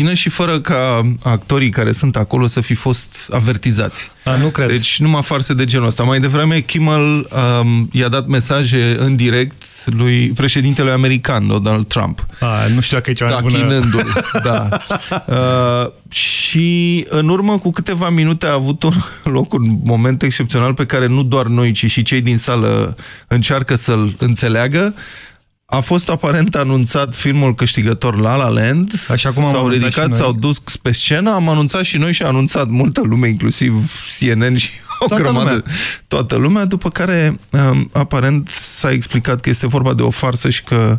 Bine și fără ca actorii care sunt acolo să fi fost avertizați. A, nu cred. Deci numai farse de genul ăsta. Mai devreme Kimmel um, i-a dat mesaje în direct lui președintele american, Donald Trump. A, nu știu dacă e cea mai bună... da. Uh, și în urmă cu câteva minute a avut un loc un moment excepțional pe care nu doar noi, ci și cei din sală încearcă să-l înțeleagă a fost aparent anunțat filmul câștigător La La Land. Așa cum S-au ridicat, s-au dus pe scenă, am anunțat și noi și a anunțat multă lume, inclusiv CNN și o toată grămadă, lumea. toată lumea, după care um, aparent s-a explicat că este vorba de o farsă și că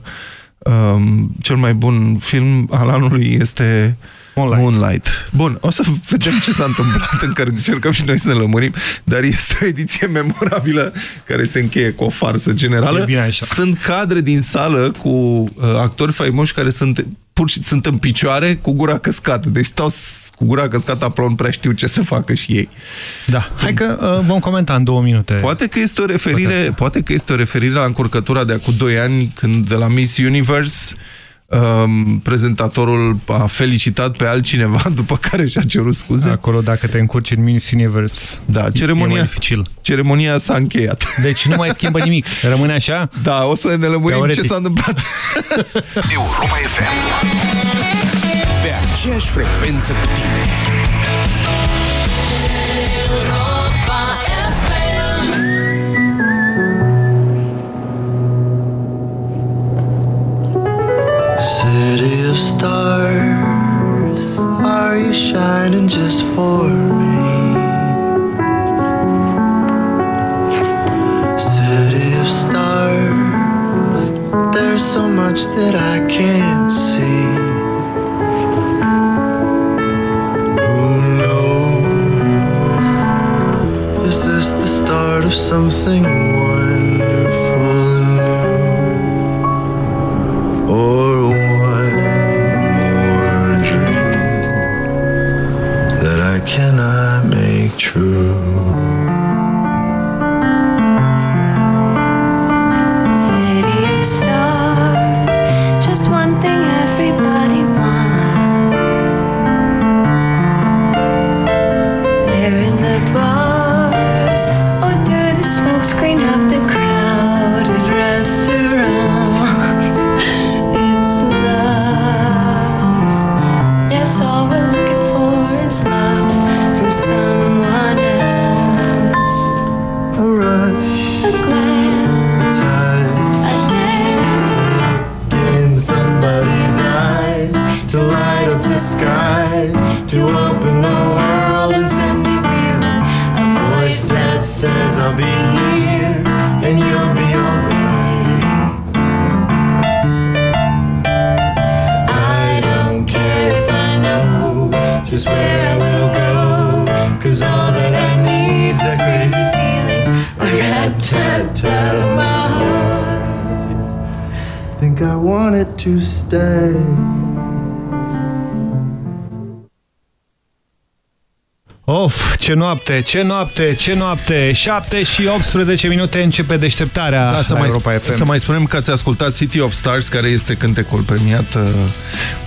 um, cel mai bun film al anului este Moonlight. Moonlight. Bun, o să vedem ce s-a întâmplat, încă încercăm și noi să ne lămurim, dar este o ediție memorabilă care se încheie cu o farsă generală. Sunt cadre din sală cu uh, actori faimoși care sunt pur și sunt în picioare cu gura căscată. Deci stau cu gura căscată aplon, prea știu ce să facă și ei. Da. Hai că uh, vom comenta în două minute. Poate că este o referire, poate că este o referire la încurcătura de acum doi ani când de la Miss Universe um, prezentatorul a felicitat pe altcineva după care și-a cerut scuze. Acolo dacă te încurci în Miss Universe da, ceremonia, e dificil. Ceremonia s-a încheiat. Deci nu mai schimbă nimic. Rămâne așa? Da, o să ne lămurim Teoretic. ce s-a întâmplat. Europa FM Pe aceeași frecvență cu tine City of stars, are you shining just for me? City of stars, there's so much that I can't see. Who knows? Is this the start of something wonderful ce noapte, ce noapte, ce noapte. 7 și 18 minute începe deșteptarea da, să la mai, Europa FM Să mai spunem că ați ascultat City of Stars, care este cântecul premiat uh,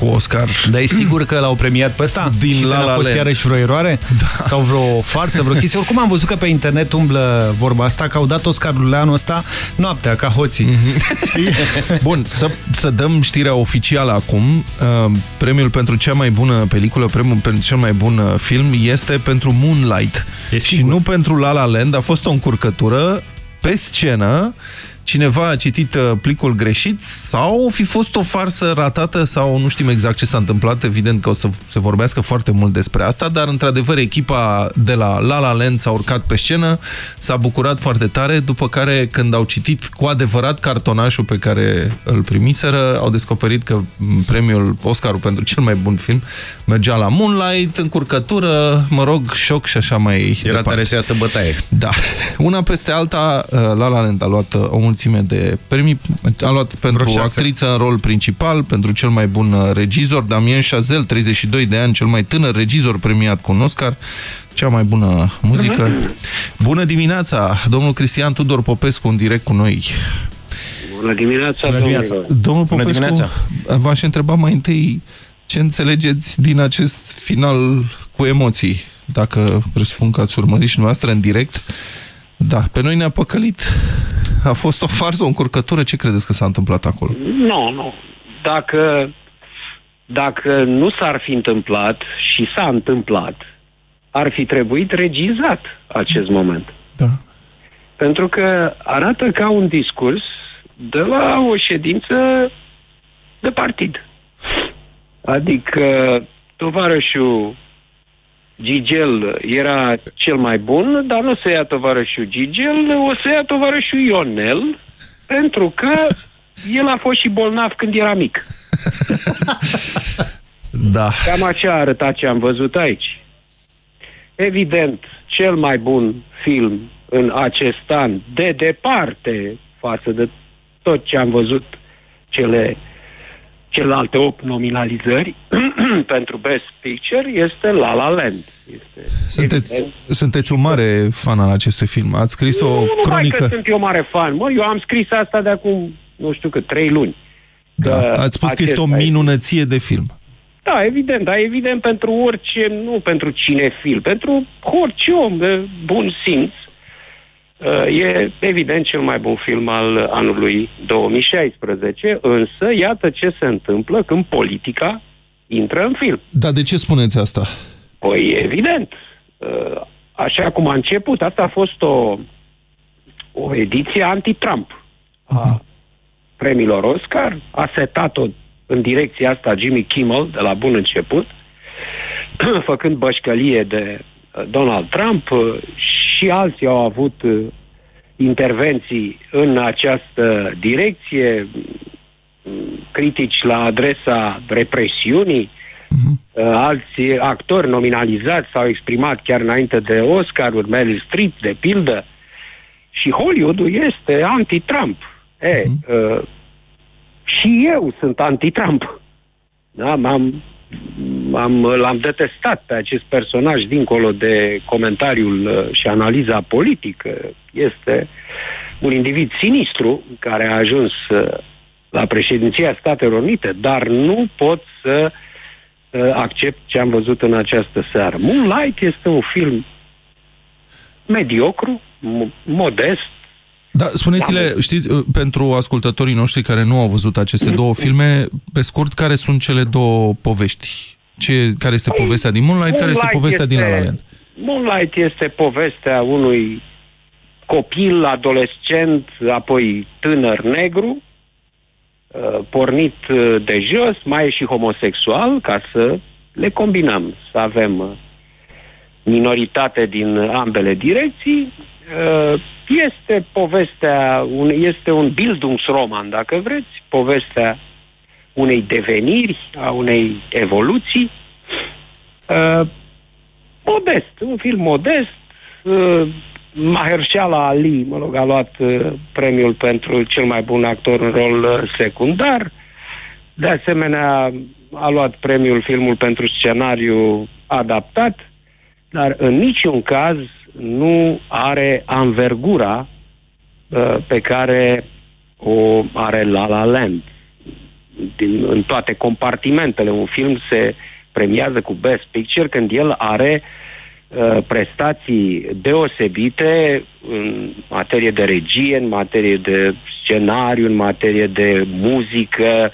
cu Oscar. Dar e sigur că l-au premiat pe ăsta? Din și La că La a fost Land. iarăși vreo eroare? Da. Sau vreo farsă, vreo chestie? Oricum am văzut că pe internet umblă vorba asta, că au dat Oscarurile anul ăsta noaptea, ca hoții. Mm -hmm. Bun, să, să dăm știrea oficială acum. Uh, premiul pentru cea mai bună película, premiul pentru cel mai bun uh, film este pentru Moonlight. E și sigur. nu pentru La La Land. A fost o încurcătură pe scenă. Cineva a citit uh, plicul greșit sau fi fost o farsă ratată sau nu știm exact ce s-a întâmplat. Evident că o să se vorbească foarte mult despre asta, dar într-adevăr echipa de la La La Land s-a urcat pe scenă, s-a bucurat foarte tare, după care când au citit cu adevărat cartonașul pe care îl primiseră, au descoperit că m, premiul Oscarul pentru cel mai bun film mergea la Moonlight, încurcătură, mă rog, șoc și așa mai Era departe. tare să iasă bătaie. Da. Una peste alta, uh, La La Land a luat uh, o mulțime de premii. A luat pentru Vreo șase. actriță în rol principal, pentru cel mai bun uh, regizor, Damien Chazelle, 32 de ani, cel mai tânăr regizor premiat cu un Oscar, cea mai bună muzică. Mhm. Bună dimineața, domnul Cristian Tudor Popescu, în direct cu noi. Bună dimineața, Bună dimineața. domnilor. Domnul Bună Popescu, dimineața. v-aș întreba mai întâi Ce înțelegeți din acest final cu emoții? Dacă presupun că ați urmărit și noastră în direct. Da, pe noi ne-a păcălit. A fost o farsă, o încurcătură. Ce credeți că s-a întâmplat acolo? Nu, nu. Dacă, dacă nu s-ar fi întâmplat și s-a întâmplat, ar fi trebuit regizat acest moment. Da. Pentru că arată ca un discurs de la o ședință de partid. Adică tovarășul Gigel era cel mai bun, dar nu se ia tovarășul Gigel, o să ia tovarășul Ionel, pentru că el a fost și bolnav când era mic. Da. Cam așa a arătat ce am văzut aici. Evident, cel mai bun film în acest an, de departe, față de tot ce am văzut cele celelalte opt nominalizări pentru Best Picture este La La Land. Este Sunteți, evident. sunteți un mare fan al acestui film. Ați scris o nu, numai cronică. că sunt eu mare fan. Mă, eu am scris asta de acum, nu știu cât, trei luni. Da, că ați spus că este o acesta e- minunăție de film. Da, evident, dar evident pentru orice, nu pentru cinefil, pentru orice om de bun simț, uh, e evident cel mai bun film al anului 2016, însă iată ce se întâmplă când politica intră în film. Dar de ce spuneți asta? Păi, evident, uh, așa cum a început, asta a fost o, o ediție anti-Trump a premiilor Oscar, a setat-o în direcția asta Jimmy Kimmel de la bun început, făcând bășcălie de uh, Donald Trump uh, și alții au avut uh, intervenții în această direcție, mm, critici la adresa represiunii, Uh, alți actori nominalizați s-au exprimat chiar înainte de Oscar, Meryl Streep, de pildă. Și Hollywoodul este anti-Trump. E, uh, și eu sunt anti-Trump. Da, m-am, m-am, l-am detestat pe acest personaj dincolo de comentariul uh, și analiza politică. Este un individ sinistru care a ajuns uh, la președinția Statelor Unite, dar nu pot să uh, accept ce am văzut în această seară. Moonlight este un film mediocru, mo- modest, Da, spuneți-le, știți, uh, pentru ascultătorii noștri care nu au văzut aceste două filme, pe scurt, care sunt cele două povești? Ce, care este povestea din Moonlight, care este povestea din La La Land? Moonlight este povestea unui copil, adolescent, apoi tânăr negru, uh, pornit uh, de jos, mai e și homosexual, ca să le combinăm, să avem uh, minoritate din ambele direcții. Uh, Este povestea, un, este un Bildungsroman, dacă vreți, povestea unei deveniri, a unei evoluții. Uh, modest, un film modest. Uh, Mahershala Ali, mă rog, a luat uh, premiul pentru cel mai bun actor în rol uh, secundar. De asemenea, a luat premiul filmul pentru scenariu adaptat, dar în niciun caz nu are anvergura uh, pe care o are La La Land. Din, în toate compartimentele. Un film se premiază cu Best Picture când el are uh, prestații deosebite în materie de regie, în materie de scenariu, în materie de muzică,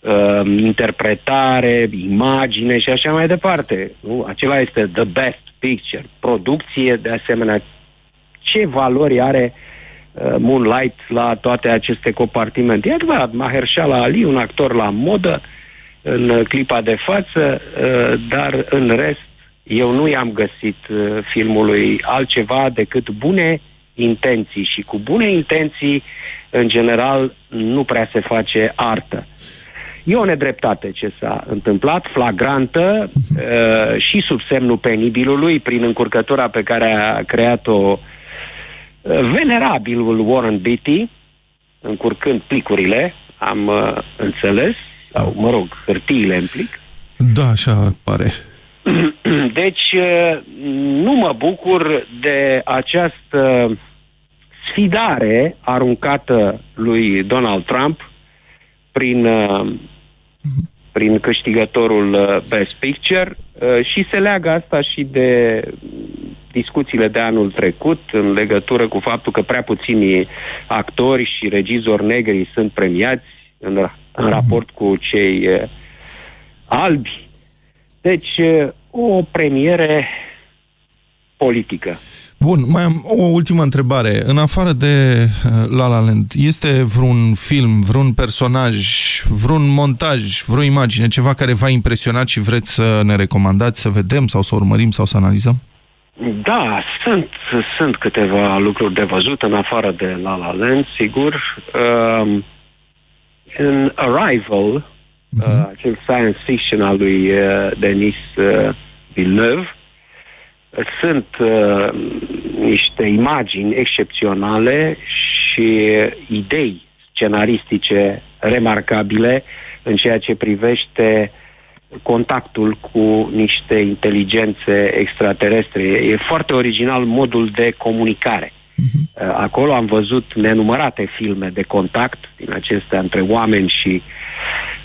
uh, interpretare, imagine și așa mai departe. Nu? Acela este the best picture. Producție, de asemenea, ce valori are uh, Moonlight la toate aceste compartimente. E adevărat, Mahershala Ali, un actor la modă în uh, clipa de față, uh, dar în rest eu nu i-am găsit uh, filmului altceva decât bune intenții și cu bune intenții, în general, nu prea se face artă. E o nedreptate ce s-a întâmplat, flagrantă uh, și sub semnul penibilului, prin încurcătura pe care a creat-o uh, venerabilul Warren Beatty, încurcând plicurile, am uh, înțeles, sau, mă rog, hârtiile în plic. Da, așa pare. Deci, uh, nu mă bucur de această sfidare aruncată lui Donald Trump prin uh, prin câștigătorul uh, Best Picture uh, și se leagă asta și de discuțiile de anul trecut în legătură cu faptul că prea puțini actori și regizori negri sunt premiați în, în raport cu cei uh, albi. Deci, uh, o premiere politică. Bun, mai am o ultimă întrebare. În afară de uh, La La Land, este vreun film, vreun personaj, vreun montaj, vreo imagine, ceva care v-a impresionat și vreți să ne recomandați, să vedem sau să urmărim sau să analizăm? Da, sunt, sunt câteva lucruri de văzut în afară de La La Land, sigur. Um, în Arrival, uh, acel science fiction al lui uh, Denis uh, Villeneuve, sunt uh, niște imagini excepționale și idei scenaristice remarcabile în ceea ce privește contactul cu niște inteligențe extraterestre. E foarte original modul de comunicare. Uh, Acolo am văzut nenumărate filme de contact din acestea între oameni și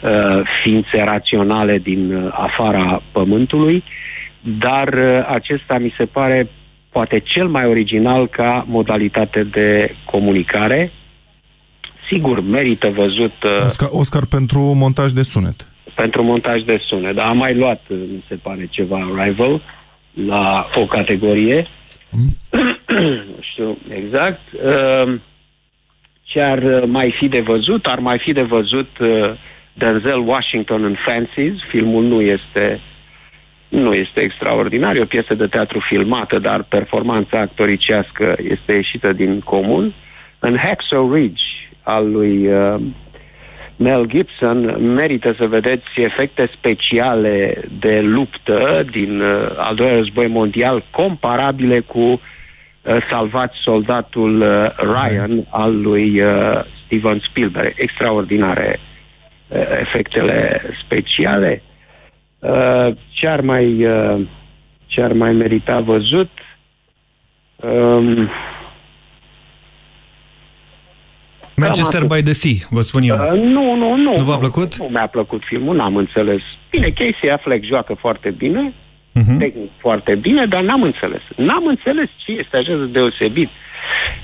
uh, ființe raționale din uh, afara Pământului, dar uh, acesta mi se pare poate cel mai original ca modalitate de comunicare. Sigur, merită văzut uh, Oscar, Oscar pentru montaj de sunet. pentru montaj de sunet, dar am mai luat, uh, mi se pare, ceva Rival la o categorie. nu știu exact. Uh, Ce ar uh, mai fi de văzut? Ar mai fi de văzut uh, Denzel Washington în Fancies. Filmul nu este nu este extraordinar, e o piesă de teatru filmată, dar performanța actoricească este ieșită din comun. În Hacksaw Ridge al lui uh, Mel Gibson merită să vedeți efecte speciale de luptă din uh, al doilea război mondial comparabile cu uh, Salvați soldatul uh, Ryan al lui uh, Steven Spielberg. Extraordinare uh, efectele speciale. Uh, ce ar mai uh, ce ar mai merita văzut? Um, Manchester atât. by the Sea, vă spun eu. Uh, nu, nu, nu. Nu v-a plăcut? Nu mi-a plăcut filmul, n-am înțeles. Bine, Casey Affleck joacă foarte bine, Mhm. tehnic foarte bine, dar n-am înțeles. N-am înțeles ce este așa de deosebit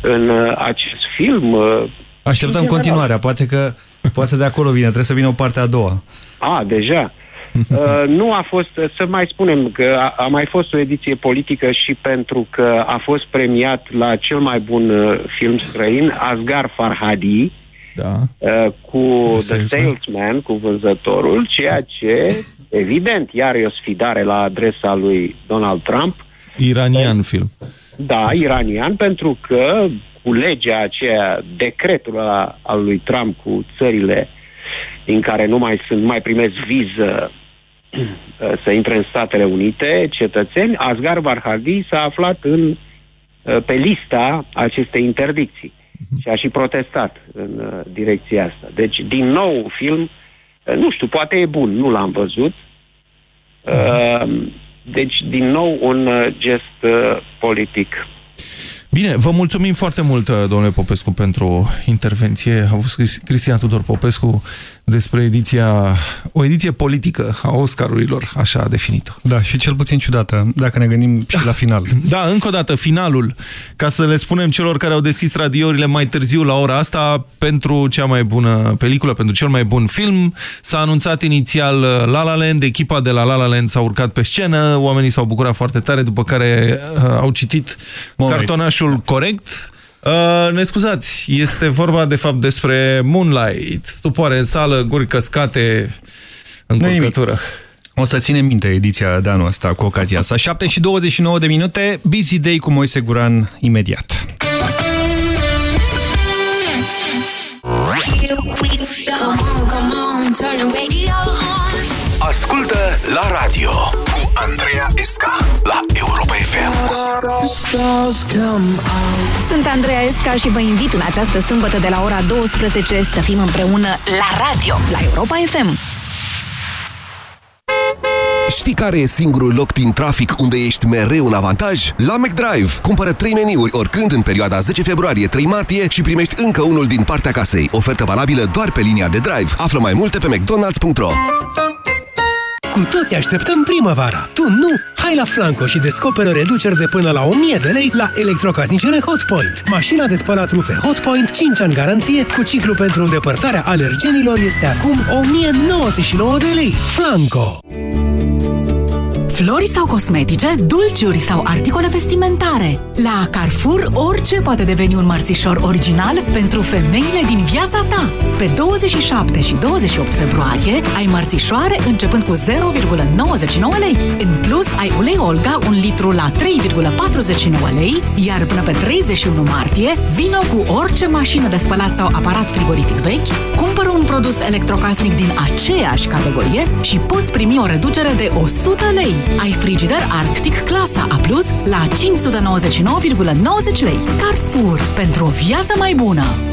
în uh, acest film. Uh, Așteptăm în general. continuarea, poate că poate de acolo vine, trebuie să vină o parte a doua. A, deja. Uh, nu a fost, să mai spunem că a, a mai fost o ediție politică și pentru că a fost premiat la cel mai bun uh, film străin, Asghar Farhadi, Da. uh, cu The The Salesman. Salesman, cu vânzătorul, ceea ce, evident, iar e o sfidare la adresa lui Donald Trump, Iranian film. da, iranian, pentru că cu legea aceea, decretul ăla al lui Trump cu țările din care nu mai sunt, nu mai primesc viză să intre în Statele Unite, cetățeni, Asghar Farhadi s-a aflat în, pe lista acestei interdicții și a și protestat în uh, direcția asta. Deci, din nou, un film, uh, nu știu, poate e bun, nu l-am văzut. Uh, Deci, din nou, un uh, gest uh, politic. Bine, vă mulțumim foarte mult, domnule Popescu, pentru intervenție. A fost Cris- Cristian Tudor Popescu despre ediția, o ediție politică a Oscarurilor, așa a definit-o. Da, și cel puțin ciudată, dacă ne gândim și la final. Da, încă o dată, finalul, ca să le spunem celor care au deschis radiourile mai târziu la ora asta, pentru cea mai bună peliculă, pentru cel mai bun film, s-a anunțat inițial uh, La La Land, echipa de la La La Land s-a urcat pe scenă, oamenii s-au bucurat foarte tare, după care uh, au citit Moment. cartonașul corect. Uh, ne scuzați, este vorba de fapt despre Moonlight, stupoare în sală, guri căscate, încurcătură. O să ținem minte ediția de anul ăsta cu ocazia asta. 7 și 29 de minute, Busy Day cu Moise Guran imediat. Come on, come on, turn the radio on. Ascultă la radio cu Andreea Esca la Europa FM. Sunt Andreea Esca și vă invit în această sâmbătă de la ora 12 să fim împreună la radio, la Europa FM. Știi care e singurul loc din trafic unde ești mereu în avantaj? La McDrive! Cumpără 3 meniuri oricând în perioada 10 februarie-3 martie și primești încă unul din partea casei. Ofertă valabilă doar pe linia de drive. Află mai multe pe mcdonalds.ro Cu toți așteptăm primăvara. Tu nu? Hai la Flanco și descoperă reduceri de până la 1000 de lei la electrocasnicele Hotpoint. Mașina de spălat rufe Hotpoint, 5 ani garanție, cu ciclu pentru îndepărtarea alergenilor este acum 1099 de lei. Flanco! Flori sau cosmetice, dulciuri sau articole vestimentare. La Carrefour, orice poate deveni un mărțișor original pentru femeile din viața ta. Pe 27 și 28 februarie ai mărțișoare începând cu 0,99 lei. În plus, ai ulei Olga un litru la 3,49 lei, iar până pe 31 martie, vino cu orice mașină de spălat sau aparat frigorific vechi, cumpără un produs electrocasnic din aceeași categorie și poți primi o reducere de 100 lei. Ai frigider Arctic clasa A+, la 599,90 lei. Carrefour. Pentru o viață mai bună.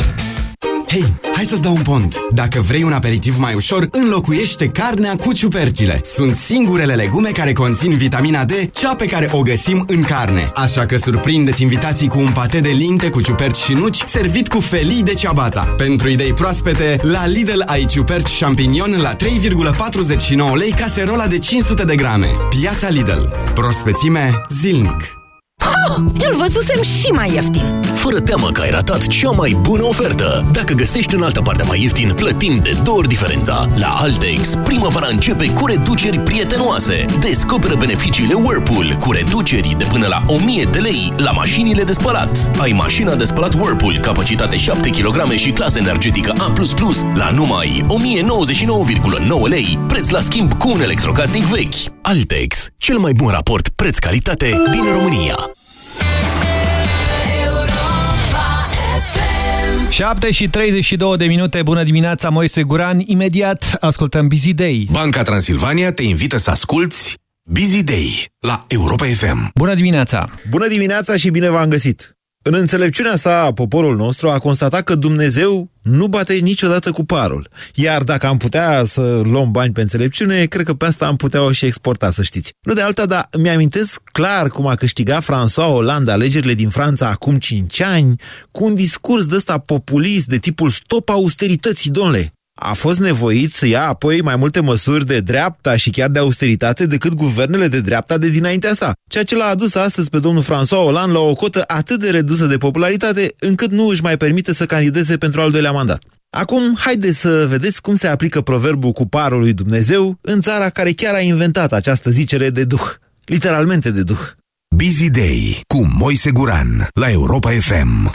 Hei, hai să-ți dau un pont! Dacă vrei un aperitiv mai ușor, înlocuiește carnea cu ciupercile. Sunt singurele legume care conțin vitamina D, cea pe care o găsim în carne. Așa că surprindeți invitații cu un pate de linte cu ciuperci și nuci, servit cu felii de ciabata. Pentru idei proaspete, la Lidl ai ciuperci champignon la 3,49 lei caserola de 500 de grame. Piața Lidl. Prospețime zilnic. Oh, îl văzusem și mai ieftin. Fără teamă că ai ratat cea mai bună ofertă. Dacă găsești în altă parte mai ieftin, plătim de două ori diferența. La Altex, primăvara începe cu reduceri prietenoase. Descoperă beneficiile Whirlpool cu reduceri de până la 1000 de lei la mașinile de spălat. Ai mașina de spălat Whirlpool, capacitate 7 kg și clasă energetică A++ la numai 1099,9 lei, preț la schimb cu un electrocasnic vechi. Altex, cel mai bun raport preț-calitate din România. 7 și 32 de minute, bună dimineața, Moise Guran. Imediat ascultăm Busy Day. Banca Transilvania te invită să asculti Busy Day la Europa FM. Bună dimineața! Bună dimineața și bine v-am găsit! În înțelepciunea sa, poporul nostru a constatat că Dumnezeu nu bate niciodată cu parul. Iar dacă am putea să luăm bani pe înțelepciune, cred că pe asta am putea o și exporta, să știți. Nu de alta, dar mi-amintesc clar cum a câștigat François Hollande alegerile din Franța acum 5 ani, cu un discurs de ăsta populist de tipul stop austerității, domnule a fost nevoit să ia apoi mai multe măsuri de dreapta și chiar de austeritate decât guvernele de dreapta de dinaintea sa, ceea ce l-a adus astăzi pe domnul François Hollande la o cotă atât de redusă de popularitate încât nu își mai permite să candideze pentru al doilea mandat. Acum, haideți să vedeți cum se aplică proverbul cu parul lui Dumnezeu în țara care chiar a inventat această zicere de duh. Literalmente de duh. Busy Day cu Moise Guran la Europa FM.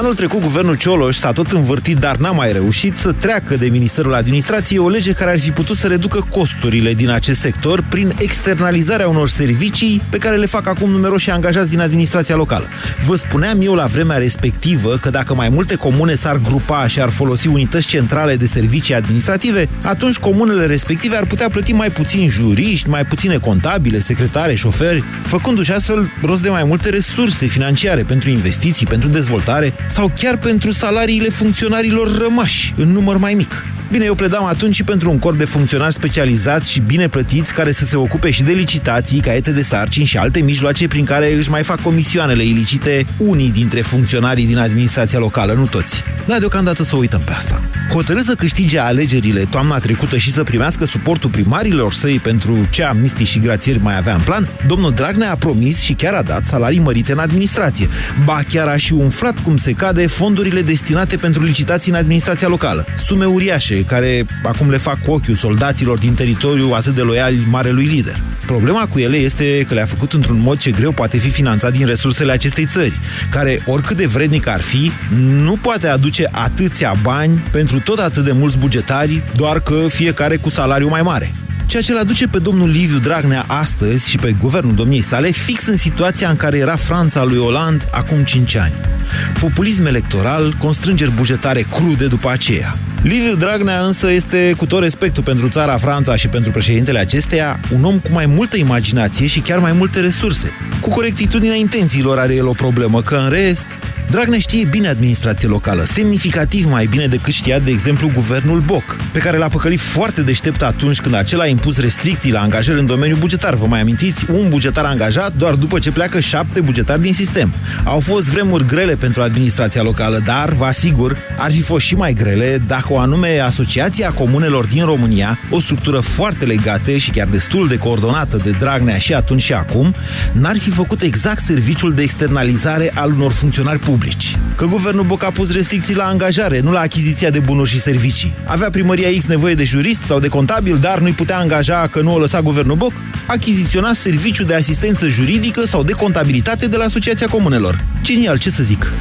Anul trecut, guvernul Cioloș s-a tot învârtit, dar n-a mai reușit să treacă de Ministerul Administrației o lege care ar fi putut să reducă costurile din acest sector prin externalizarea unor servicii pe care le fac acum numeroși angajați din administrația locală. Vă spuneam eu la vremea respectivă că dacă mai multe comune s-ar grupa și ar folosi unități centrale de servicii administrative, atunci comunele respective ar putea plăti mai puțini juriști, mai puține contabile, secretare, șoferi, făcându-și astfel rost de mai multe resurse financiare pentru investiții, pentru dezvoltare sau chiar pentru salariile funcționarilor rămași, în număr mai mic. Bine, eu pledam atunci și pentru un corp de funcționari specializați și bine plătiți care să se ocupe și de licitații, caiete de sarcini și alte mijloace prin care își mai fac comisioanele ilicite unii dintre funcționarii din administrația locală, nu toți. Dar deocamdată să uităm pe asta. Hotărât să câștige alegerile toamna trecută și să primească suportul primarilor săi pentru ce amnistii și grațieri mai avea în plan, domnul Dragnea a promis și chiar a dat salarii mărite în administrație. Ba chiar a și umflat cum se cade fondurile destinate pentru licitații în administrația locală. Sume uriașe care acum le fac cu ochiul soldaților din teritoriu atât de loiali marelui lider. Problema cu ele este că le-a făcut într-un mod ce greu poate fi finanțat din resursele acestei țări, care, oricât de vrednic ar fi, nu poate aduce atâția bani pentru tot atât de mulți bugetari, doar că fiecare cu salariu mai mare. Ceea ce îl aduce pe domnul Liviu Dragnea astăzi și pe guvernul domniei sale fix în situația în care era Franța lui Hollande acum 5 ani. Populism electoral, constrângeri bugetare crude după aceea. Liviu Dragnea însă este, cu tot respectul pentru țara Franța și pentru președintele acesteia, un om cu mai multă imaginație și chiar mai multe resurse. Cu corectitudinea intențiilor are el o problemă, că în rest... Dragnea știe bine administrație locală, semnificativ mai bine decât știa, de exemplu, guvernul Boc, pe care l-a păcălit foarte deștept atunci când acela a impus restricții la angajări în domeniul bugetar. Vă mai amintiți? Un bugetar angajat doar după ce pleacă șapte bugetari din sistem. Au fost vremuri grele pentru administrația locală, dar, vă asigur, ar fi fost și mai grele dacă o anume Asociația Comunelor din România, o structură foarte legată și chiar destul de coordonată de Dragnea și atunci și acum, n-ar fi făcut exact serviciul de externalizare al unor funcționari publici. Că guvernul Boc a pus restricții la angajare, nu la achiziția de bunuri și servicii. Avea primăria X nevoie de jurist sau de contabil, dar nu-i putea angaja că nu o lăsa guvernul Boc? Achiziționa serviciu de asistență juridică sau de contabilitate de la Asociația Comunelor. Genial, ce să zic.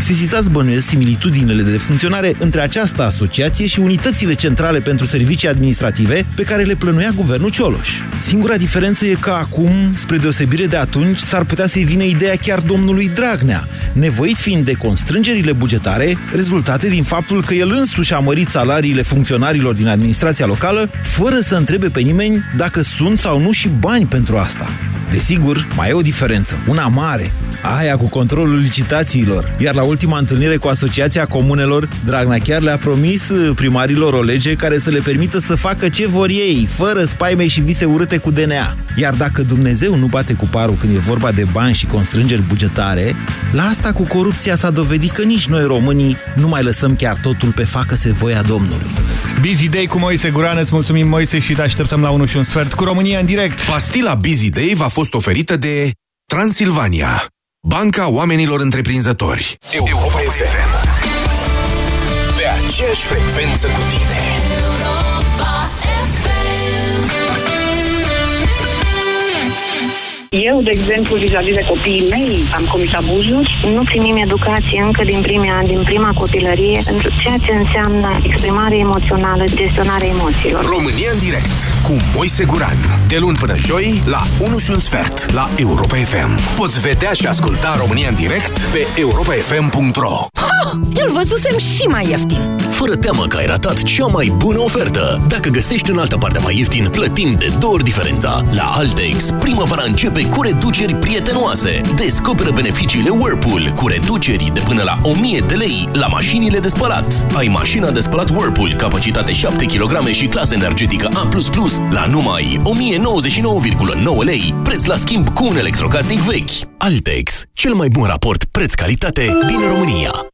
Sesizați bănuiesc similitudinile de funcționare între această asociație și unitățile centrale pentru servicii administrative pe care le plănuia guvernul Cioloș. Singura diferență e că acum, spre deosebire de atunci, s-ar putea să-i vină ideea chiar domnului Dragnea, nevoit fiind de constrângerile bugetare rezultate din faptul că el însuși a mărit salariile funcționarilor din administrația locală, fără să întrebe pe nimeni dacă sunt sau nu și bani pentru asta. Desigur, mai e o diferență, una mare, aia cu controlul licitațiilor. Iar la ultima întâlnire cu Asociația Comunelor, Dragnea chiar le-a promis uh, primarilor o lege care să le permită să facă ce vor ei, fără spaime și vise urâte cu DNA. Iar dacă Dumnezeu nu bate cu parul când e vorba de bani și constrângeri bugetare, la asta cu corupția s-a dovedit că nici noi românii nu mai lăsăm chiar totul pe facă-se voia Domnului. Busy Day cu Moise Guran, îți mulțumim Moise și te așteptăm la 1 și un sfert cu România în direct. Pastila Busy Day v-a fost oferită de Transilvania, Banca Oamenilor Întreprinzători. Europa FM. Pe aceeași frecvență cu tine. Eu, de exemplu, vis-a-vis de copiii mei, am comis abuzuri. Nu primim educație încă din primii ani, din prima copilărie, pentru ceea ce înseamnă exprimare emoțională, gestionarea emoțiilor. România în direct cu Moise Guran. De luni până joi la 1 și un sfert la Europa FM. Poți vedea și asculta România în direct pe europafm.ro Eu-l văzusem și mai ieftin. Fără teamă că ai ratat cea mai bună ofertă. Dacă găsești în altă parte mai ieftin, plătim de două ori diferența. La Altex, primăvara începe cu reduceri prietenoase. Descoperă beneficiile Whirlpool cu reduceri de până la 1000 de lei la mașinile de spălat. Ai mașina de spălat Whirlpool, capacitate 7 kg și clasă energetică A++ la numai 1099,9 lei, preț la schimb cu un electrocasnic vechi. Altex, cel mai bun raport preț-calitate din România.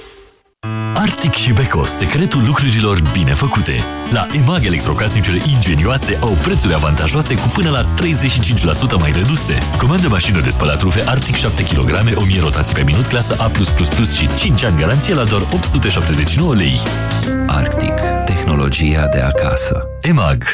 Arctic și Beko, secretul lucrurilor bine făcute. La EMAG, electrocasnicele ingenioase au prețuri avantajoase cu până la 35% mai reduse. Comandă mașină de spălat rufe Arctic 7 kg, 1000 rotații pe minut, clasă A+++ și 5 ani garanție la doar 879 lei. Arctic. Tehnologia de acasă. EMAG.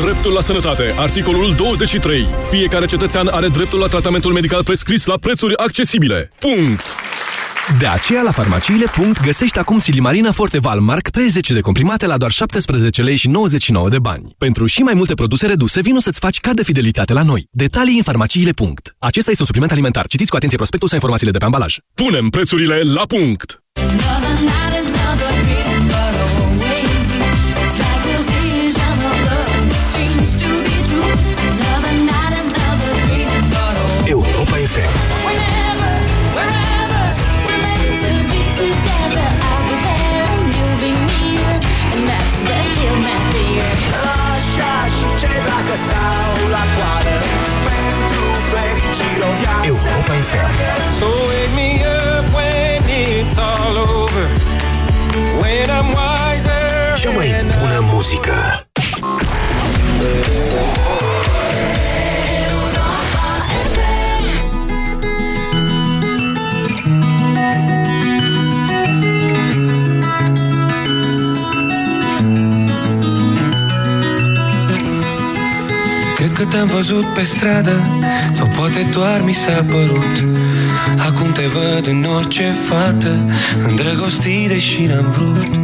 Dreptul la sănătate. Articolul 23. Fiecare cetățean are dreptul la tratamentul medical prescris la prețuri accesibile. Punct! De aceea, la farmaciile. găsești acum Silimarina Forte Valmark 30 de comprimate la doar 17 lei și 99 de bani. Pentru și mai multe produse reduse, vino să-ți faci card de fidelitate la noi. Detalii în farmaciile. Acesta este un supliment alimentar. Citiți cu atenție prospectul sau informațiile de pe ambalaj. Punem prețurile la punct! bună muzică. Cred că te-am văzut pe stradă Sau poate doar mi s-a părut Acum te văd în orice fată Îndrăgostit deși n-am vrut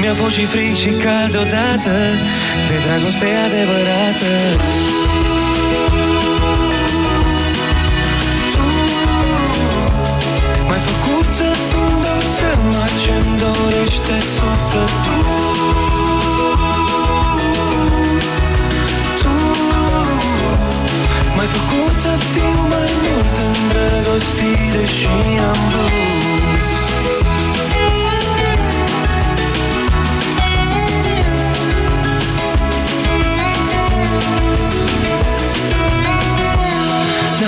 Mi-a fost și fric și cald odată De dragoste adevărată. M-ai făcut să îmi dau seama ce-mi dorește sufletul. Tu M-ai făcut să fiu mai mult îndrăgostit Deși am vrut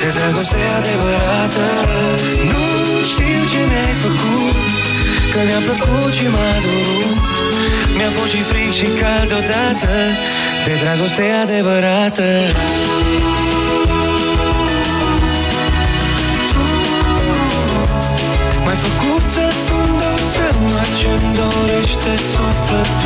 De dragoste adevărată. Nu știu ce mi-ai făcut Că mi-a plăcut și m-a dorut Mi-a fost și fric și cald odată De dragoste adevărată. M-ai făcut să îmi dau seama ce-mi dorește sufletul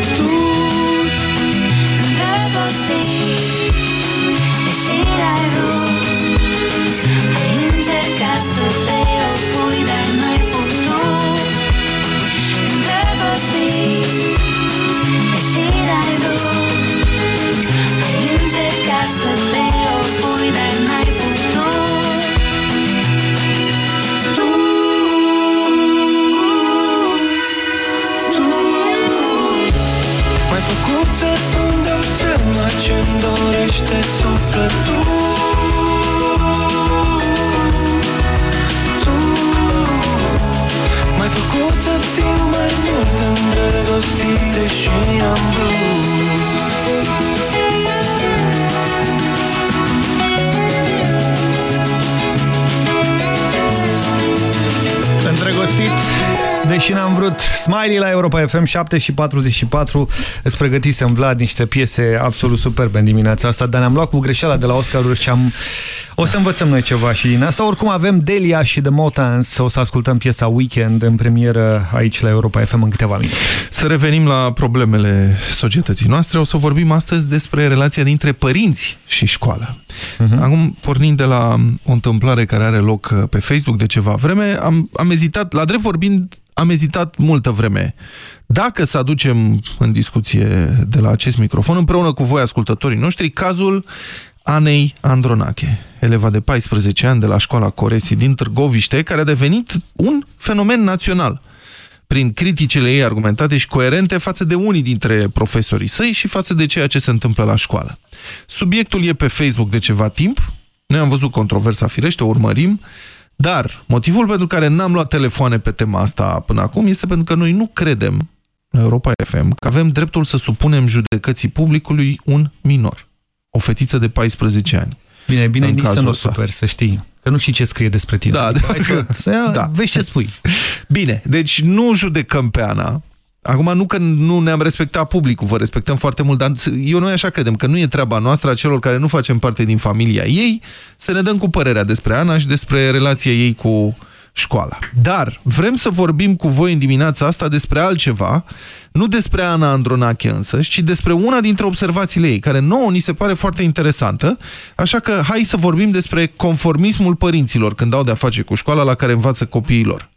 dorește sufletul Tu M-ai făcut să fiu mai mult îndrăgostit Deși am vrut Îndrăgostit, deși n-am vrut. Smiley la Europa FM 7 și 44 Îți pregătisem, Vlad, niște piese absolut superbe în dimineața asta Dar ne-am luat cu greșeala de la Oscar și am... O să învățăm noi ceva și din asta Oricum avem Delia și The Motans O să ascultăm piesa Weekend în premieră aici la Europa FM în câteva minute Să revenim la problemele societății noastre. O să vorbim astăzi despre relația dintre părinți și școală. Uh-huh. Acum, pornind de la o întâmplare care are loc uh, pe Facebook de ceva vreme, am, am ezitat, la drept vorbind, am ezitat multă vreme. Dacă să aducem în discuție de la acest microfon, împreună cu voi, ascultătorii noștri, cazul Anei Andronache, eleva de 14 ani de la școala Coresi din Târgoviște, care a devenit un fenomen național. Prin criticile ei argumentate și coerente față de unii dintre profesorii săi și față de ceea ce se întâmplă la școală. Subiectul e pe Facebook de ceva timp, noi am văzut controversa firește, o urmărim, dar motivul pentru care n-am luat telefoane pe tema asta până acum este pentru că noi nu credem în Europa FM că avem dreptul să supunem judecății publicului un minor, o fetiță de 14 ani. Bine, bine, în nici să cazul nu ăsta. super, să știi. Că nu știi ce scrie despre tine. Da, Adică, da, hai că- să, să da. vezi ce spui. Bine, deci nu judecăm pe Ana. Acum nu că nu ne-am respectat publicul, vă respectăm foarte mult, dar eu noi așa credem, că nu e treaba noastră a celor care nu facem parte din familia ei să ne dăm cu părerea despre Ana și despre relația ei cu școala. Dar vrem să vorbim cu voi în dimineața asta despre altceva, nu despre Ana Andronache însă, ci despre una dintre observațiile ei, care nouă ni se pare foarte interesantă, așa că hai să vorbim despre conformismul părinților când au de-a face cu școala la care învață copiii lor.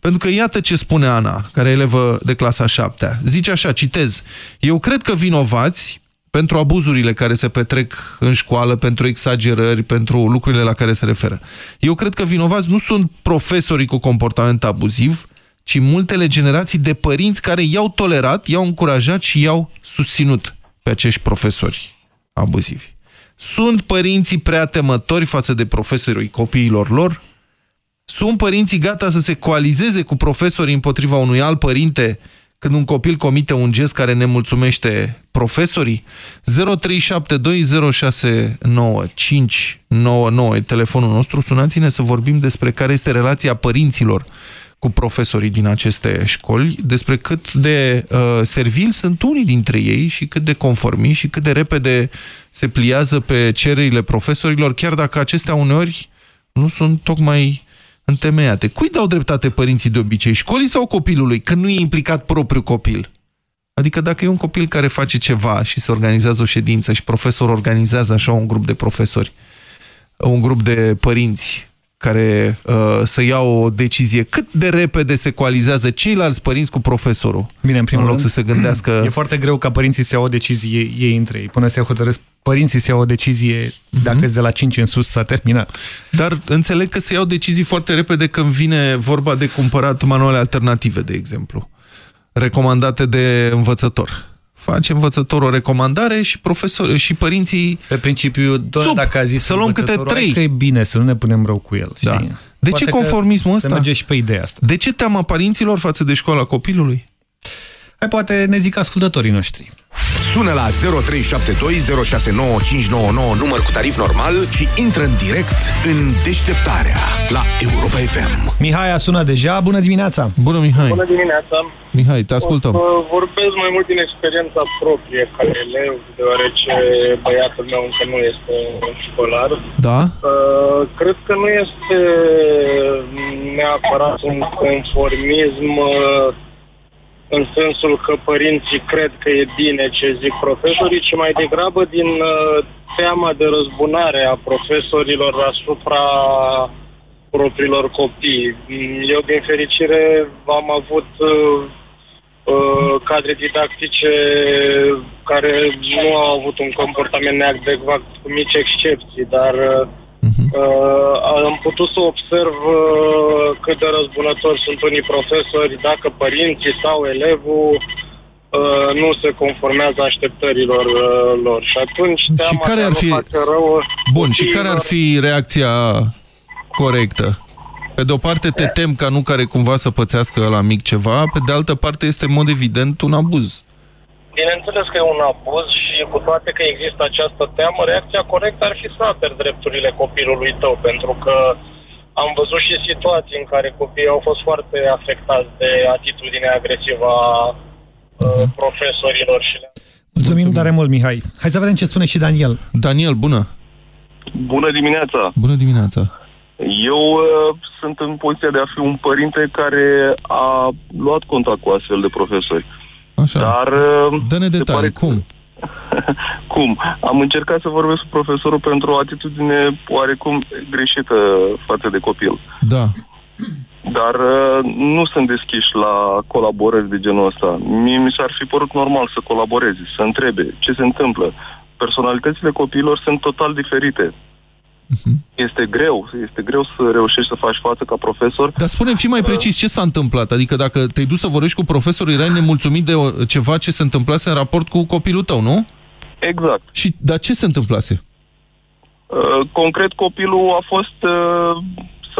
Pentru că iată ce spune Ana, care e elevă de clasa 7 -a. Zice așa, citez, Eu cred că vinovați pentru abuzurile care se petrec în școală, pentru exagerări, pentru lucrurile la care se referă. Eu cred că vinovați nu sunt profesorii cu comportament abuziv, ci multele generații de părinți care i-au tolerat, i-au încurajat și i-au susținut pe acești profesori abuzivi. Sunt părinții prea temători față de profesorii copiilor lor? Sunt părinții gata să se coalizeze cu profesorii împotriva unui alt părinte când un copil comite un gest care ne mulțumește profesorii? 0372069599 e telefonul nostru. Sunați-ne să vorbim despre care este relația părinților cu profesorii din aceste școli, despre cât de uh, servili sunt unii dintre ei și cât de conformi și cât de repede se pliază pe cererile profesorilor, chiar dacă acestea uneori nu sunt tocmai întemeiate. Cui dau dreptate părinții de obicei? Școlii sau copilului? Că nu e implicat propriul copil. Adică dacă e un copil care face ceva și se organizează o ședință și profesorul organizează așa un grup de profesori, un grup de părinți care uh, să ia o decizie, cât de repede se coalizează ceilalți părinți cu profesorul? Bine, în primul în loc rând, să se gândească... E foarte greu ca părinții să iau o decizie ei între ei. Până se hotărăsc părinții să iau o decizie, Mhm. dacă de la 5 în sus s-a terminat. Dar înțeleg că se iau decizii foarte repede când vine vorba de cumpărat manuale alternative, de exemplu, recomandate de învățător. Face învățătorul o recomandare și profesor și părinții... Pe principiu, doar Sub, dacă a zis să luăm câte învățătorul, trei. hai că e bine să nu ne punem rău cu el. Da. Știi? De Poate ce că conformismul se ăsta? merge și pe ideea asta. De ce teama părinților față de școala copilului? Hai, poate ne zic ascultătorii noștri. Sună la 0372069599 număr cu tarif normal și intră în direct în deșteptarea la Europa FM. Mihai a sunat deja. Bună dimineața! Bună, Mihai! Bună dimineața! Mihai, te ascultăm. O să vorbesc mai mult din experiența proprie ca elev, deoarece băiatul meu încă nu este școlar. Da? Uh, cred că nu este neapărat un conformism uh, în sensul că părinții cred că e bine ce zic profesorii, ci mai degrabă din uh, teama de răzbunare a profesorilor asupra propriilor copii. Eu, din fericire, am avut uh, uh, cadre didactice care nu au avut un comportament neadecvat, cu mici excepții, dar uh, am putut să observ uh, cât de răzbunători sunt unii profesori dacă părinții sau elevul uh, nu se conformează așteptărilor uh, lor. Și atunci Și teama care de a ar nu fi... face rău Bun, și care ar fi reacția corectă? Pe de o parte te tem ca nu care cumva să pățească la mic ceva, pe de altă parte este în mod evident un abuz. Bineînțeles că e un abuz și cu toate că există această teamă, reacția corectă ar fi să aperi drepturile copilului tău, pentru că am văzut și situații în care copiii au fost foarte afectați de atitudinea agresivă a uh, profesorilor și le Mulțumim tare mult, Mihai. Hai să vedem ce spune și Daniel. Daniel, bună! Bună dimineața! Bună dimineața! Eu uh, sunt în poziția de a fi un părinte care a luat contact cu astfel de profesori. Așa. Dar... Uh, Dă-ne detalii, cum? cum? Am încercat să vorbesc cu profesorul pentru o atitudine oarecum greșită față de copil. Da. Dar uh, nu sunt deschiși la colaborări de genul ăsta. Mie mi s-ar fi părut normal să colaboreze, să întrebe ce se întâmplă. Personalitățile copiilor sunt total diferite. Este greu, este greu să reușești să faci față ca profesor. Dar spune fi mai precis ce s-a întâmplat. Adică dacă te-ai dus să vorbești cu profesorul, erai nemulțumit de o- ceva ce se întâmplase în raport cu copilul tău, nu? Exact. Și, dar ce se întâmplase? Uh, concret, copilul a fost...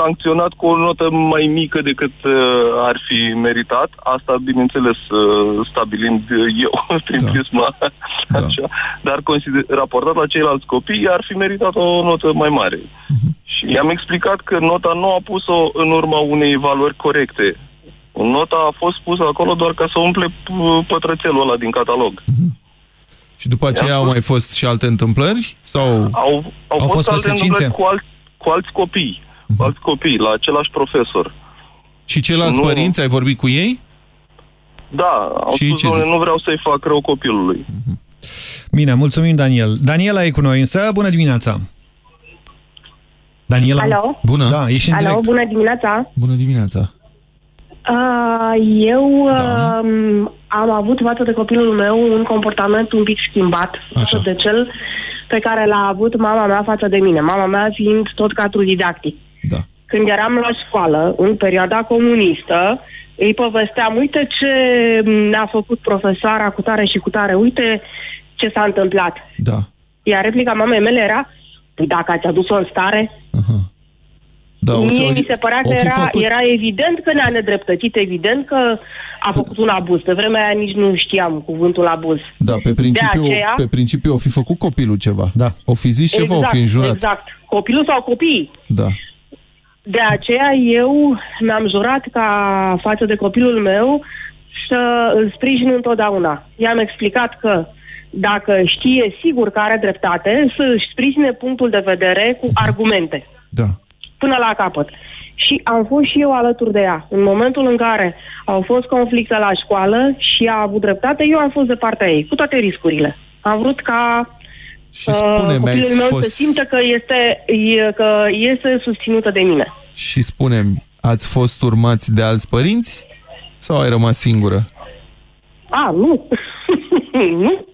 Uh, s-a sancționat cu o notă mai mică decât uh, ar fi meritat. Asta, bineînțeles, uh, stabilind eu prin da. prisma Da. așa. Dar consider, raportat la ceilalți copii, ar fi meritat o notă mai mare. Mhm. Și i-am explicat că nota nu a pus-o în urma unei evaluări corecte. Nota a fost pusă acolo doar ca să umple p- pătrățelul ăla din catalog. Și după aceea au mai fost și alte întâmplări? Sau... Au, au, Au fost, fost alte consecințe? întâmplări cu, alt, cu alți copii. Cu alți copii, la același profesor. Și ceilalți Nu. părinți, ai vorbit cu ei? Da, au Și spus, ce "Doamne, zic? nu vreau să-i fac rău copilului. Bine, mulțumim, Daniel. Daniela e cu noi, însă bună dimineața! Daniela? Alo? Bună! Da, ești în Alo, direct. bună dimineața! Bună dimineața! Uh, eu da. uh, am avut față de copilul meu un comportament un pic schimbat față de cel pe care l-a avut mama mea față de mine. Mama mea fiind tot cadrul didactic. Da. Când eram la școală, în perioada comunistă, îi povesteam, uite ce ne-a făcut profesoara cu tare și cu tare, uite ce s-a întâmplat. Da. Iar replica mamei mele era, păi dacă ați adus-o în stare, Da, o să- Mie mi se părea o că fi era, făcut- era evident că ne-a nedreptățit, evident că a făcut un abuz. Pe vremea aia nici nu știam cuvântul abuz. Da, pe principiu, De aceea- pe principiu o fi făcut copilul ceva. Da. O fi zis ceva, o fi înjurat. Exact. Copilul sau copiii. Da. De aceea eu mi-am jurat ca față de copilul meu să îl sprijin întotdeauna. I-am explicat că dacă știe sigur că are dreptate, să își sprijine punctul de vedere cu argumente. Da. Până la capăt. Și am fost și eu alături de ea. În momentul în care au fost conflicte la școală și a avut dreptate, eu am fost de partea ei, cu toate riscurile. Am vrut ca Și spune-mi, ai copilul meu fost- să simtă că este, e- că este susținută de mine. Și spunem, ați fost urmați de alți părinți sau ai rămas singură? A, nu. nu.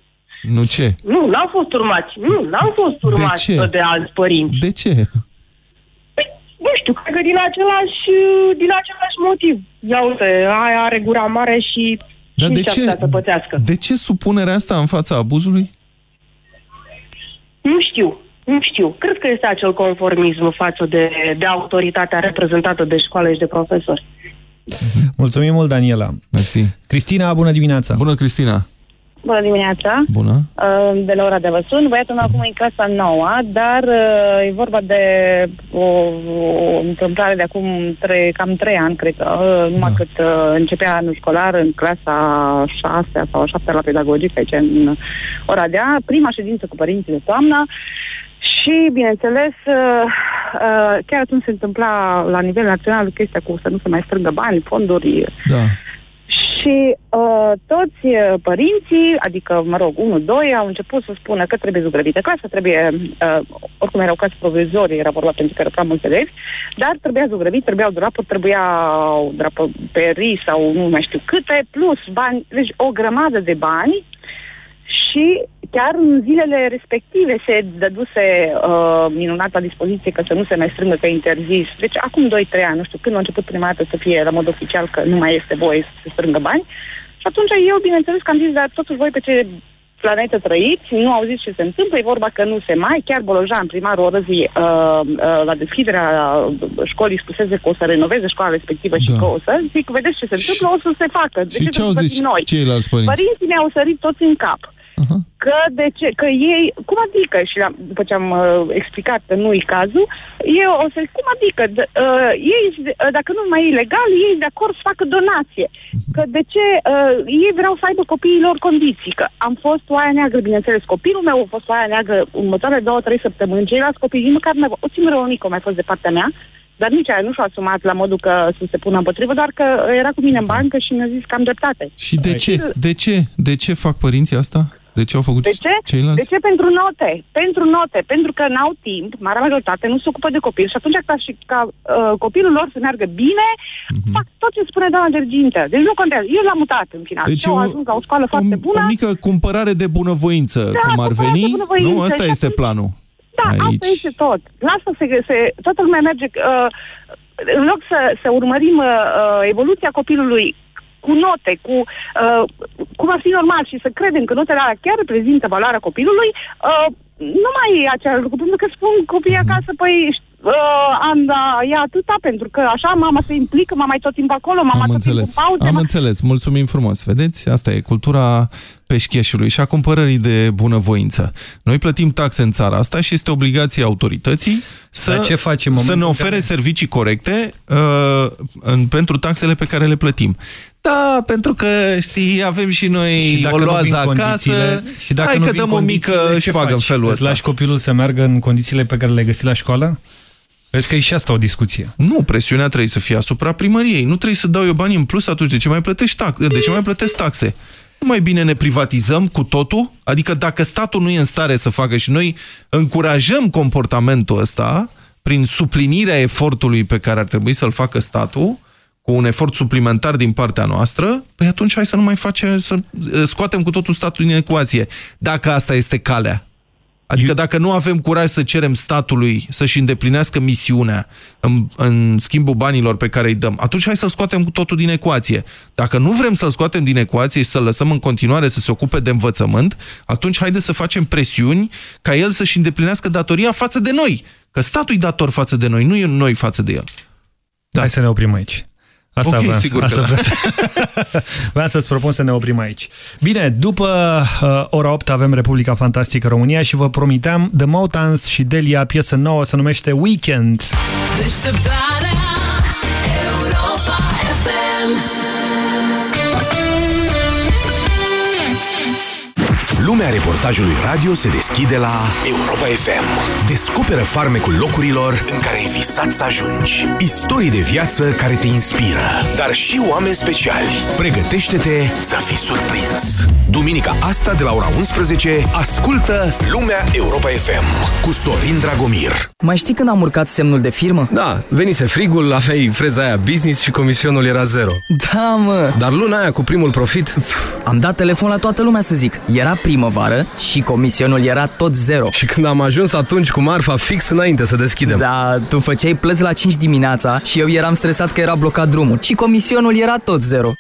Nu ce? Nu, n-am fost urmați. Nu, n-am fost urmați ce? de, alți părinți. De ce? Nu știu, cred că din același, din același motiv. Ia uite, aia are gura mare și, Dar și de nici ce, atâta să pățească. de ce supunerea asta în fața abuzului? Nu știu, nu știu. Cred că este acel conformism față de, de autoritatea reprezentată de școală și de profesori. Mulțumim mult, Daniela. Mersi. Cristina, bună dimineața! Bună, Cristina! Bună dimineața! Bună! Uh, De la ora de văzut. Băiatul meu acum e în clasa nouă, dar uh, e vorba de o, o întâmplare de acum trei, cam trei ani, cred că, uh, numai cât uh, începea anul școlar în clasa șasea sau a șaptea la pedagogic, aici în Oradea, prima ședință cu părinții de toamnă și, bineînțeles, uh, uh, chiar atunci se întâmpla la nivel național chestia cu să nu se mai strângă bani, fonduri, Da. Și uh, toți uh, părinții, adică, mă rog, unul, doi, au început să spună că trebuie zugrăvită clasa, trebuie, uh, oricum erau clase provizorii, era vorba pentru că erau prea mulți elevi, dar trebuia zugrăvit, trebuiau drapuri, trebuiau draperii sau nu mai știu câte, plus bani, deci o grămadă de bani și chiar în zilele respective se dăduse uh, minunata dispoziție că să nu se mai strângă, că e interzis. Deci acum 2-3 ani, nu știu când a început prima dată să fie la mod oficial că nu mai este voie să se strângă bani. Și atunci eu, bineînțeles, că am zis, dar totuși voi pe ce planetă trăiți, nu auziți ce se întâmplă, e vorba că nu se mai, chiar Bolojan, primarul Orăzii, uh, uh, la deschiderea școlii spuseze că o să renoveze școala respectivă și Da. că o să, zic, vedeți ce se întâmplă, o să se facă. De Și ce ce să au nu zis plătim noi? ceilalți părinți? Părinții mi-au sărit toți în cap. Că de ce? Că ei, cum adică? Și la, după ce am uh, explicat că nu-i cazul, eu o să zic, cum adică? D- uh, ei, uh, dacă nu mai e legal, ei de acord să facă donație. Că de ce? Uh, ei vreau să aibă copiilor condiții. Că am fost oaia neagră, bineînțeles, copilul meu a fost oaia neagră următoarele două, trei săptămâni, ceilalți copii, nici măcar nu o țin răunică mai fost de partea mea, dar nici aia nu și-a asumat la modul că să se pună împotrivă, doar că era cu mine în bancă și mi-a zis că am dreptate. Și de ce? De ce? De ce fac părinții asta? De ce au făcut De ce? ceilalți? De ce pentru note? Pentru note, pentru că n-au timp, marea majoritate nu se ocupă de copil și atunci ca, și, ca uh, copilul lor să meargă bine, Mhm. fac tot ce spune doamna Gergintă. Deci nu contează. Eu l-am mutat în final. Deci și au o- ajuns la o școală foarte bună. O mică cumpărare de bunăvoință, Da, cum ar cumpărare de veni. bunăvoință. Nu, asta Și este planul. Da, Aici. asta este tot. Lasă să se, toată lumea merge, uh, în loc să, să urmărim uh, uh, evoluția copilului cu note, cu uh, cum ar fi normal și să credem că notele alea chiar reprezintă valoarea copilului, uh, nu mai e același lucru, pentru că spun copiii acasă, păi Uh, am, da, e atâta, pentru că așa mama se implică, mama e tot timpul acolo, mama Am tot timpul înțeles, în pauze. am ma- înțeles. Mulțumim frumos. Vedeți? Asta e cultura peșcheșului și a cumpărării de bunăvoință. Noi plătim taxe în țara asta și este obligația autorității să, Dar ce facem în să ne momentul în ofere care- servicii corecte uh, în, pentru taxele pe care le plătim. Da, pentru că, știi, avem și noi Și dacă o nu loază vin acasă, condițiile- și dacă hai nu că vin dăm o mică condițiile, ce șpagă în faci? felul Îți ăsta. lași copilul să meargă în condițiile pe care le-ai găsit la școală? Vezi că e și asta o discuție. Nu, presiunea trebuie să fie asupra primăriei. Nu trebuie să dau eu bani în plus atunci. De ce mai plătești taxe? De ce mai plătesc taxe? Nu mai bine ne privatizăm cu totul? Adică dacă statul nu e în stare să facă și noi încurajăm comportamentul ăsta prin suplinirea efortului pe care ar trebui să-l facă statul, cu un efort suplimentar din partea noastră, păi atunci hai să nu mai facem, să eh, scoatem cu totul statul din ecuație. Dacă asta este calea. Adică dacă nu avem curaj să cerem statului să-și îndeplinească misiunea în, în schimbul banilor pe care îi dăm, atunci hai să-l scoatem cu totul din ecuație. Dacă nu vrem să-l scoatem din ecuație și să-l lăsăm în continuare să se ocupe de învățământ, atunci haide să facem presiuni ca el să-și îndeplinească datoria față de noi. Că statul e dator față de noi, nu e noi față de el. Da. Hai să ne oprim aici. Asta Ok, vreau, sigur asta că da. vreau, vreau să-ți propun să ne oprim aici. Bine, după uh, ora 8 avem Republica Fantastică România și vă promiteam The Motans și Delia, piesă nouă, se numește Weekend. Deșteptarea Lumea reportajului radio se deschide la Europa FM. Descoperă farmecul locurilor în care ai visat să ajungi. Istorii de viață care te inspiră, dar și oameni speciali. Pregătește-te să fii surprins. Duminica asta de la ora 11, ascultă Lumea Europa FM cu Sorin Dragomir. Mai știi când am urcat semnul de firmă? Da, venise frigul, aveai freza aia business și comisionul era zero. Da, mă! Dar luna aia cu primul profit... Am dat telefon la toată lumea să zic. Era primăvară și comisionul era tot zero. Și când am ajuns atunci cu marfa fix înainte să deschidem. Da, tu făceai plăți la 5 dimineața și eu eram stresat că era blocat drumul. Și comisionul era tot zero.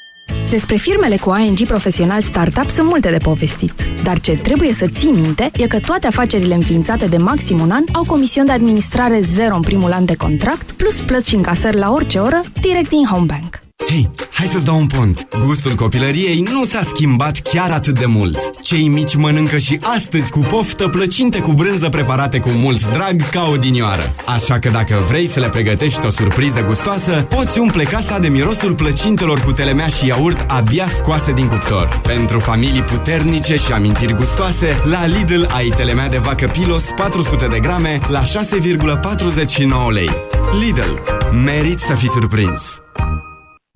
Despre firmele cu ING Profesional Startup sunt multe de povestit. Dar ce trebuie să ții minte e că toate afacerile înființate de maxim un an au comision de administrare zero în primul an de contract, plus plăți și încasări la orice oră, direct din Homebank. Hei, hai să-ți dau un pont. Gustul copilăriei nu s-a schimbat chiar atât de mult. Cei mici mănâncă și astăzi cu poftă plăcinte cu brânză preparate cu mult drag ca odinioară. Așa că dacă vrei să le pregătești o surpriză gustoasă, poți umple casa de mirosul plăcintelor cu telemea și iaurt abia scoase din cuptor. Pentru familii puternice și amintiri gustoase, la Lidl ai telemea de vacă Pilos 400 de grame la 6,49 lei. Lidl. Meriți să fii surprins!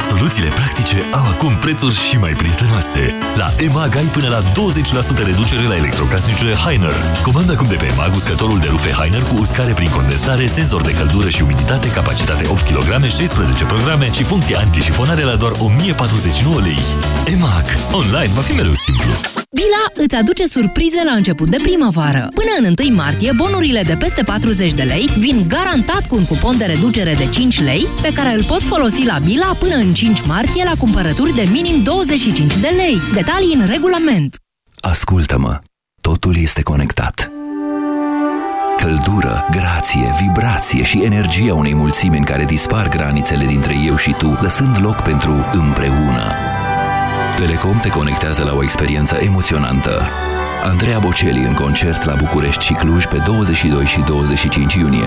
Soluțiile practice au acum prețuri și mai prietenoase. La EMAG ai până la 20% reducere la electrocasnicele Heiner. Comanda acum de pe EMAG uscătorul de rufe Heiner cu uscare prin condensare, senzor de căldură și umiditate, capacitate 8 kg, 16 programe și funcție antișifonare la doar 1049 lei. EMAG. Online va fi mereu simplu. Bila îți aduce surprize la început de primăvară. Până în 1 martie, bonurile de peste 40 de lei vin garantat cu un cupon de reducere de 5 lei, pe care îl poți folosi la Bila până în 5 martie la cumpărături de minim 25 de lei. Detalii în regulament. Ascultă-mă, totul este conectat. Căldură, grație, vibrație și energia unei mulțimi în care dispar granițele dintre eu și tu, lăsând loc pentru împreună. Telecom te conectează la o experiență emoționantă. Andreea Bocelli în concert la București și Cluj pe 22 și 25 iunie.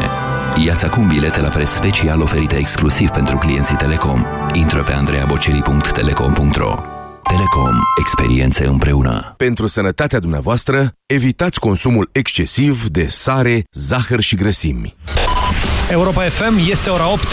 Iați acum bilete la preț special oferite exclusiv pentru clienții Telecom. Intră pe andreabocelli.telecom.ro Telecom. Experiențe împreună. Pentru sănătatea dumneavoastră, evitați consumul excesiv de sare, zahăr și grăsimi. Europa FM este ora 8.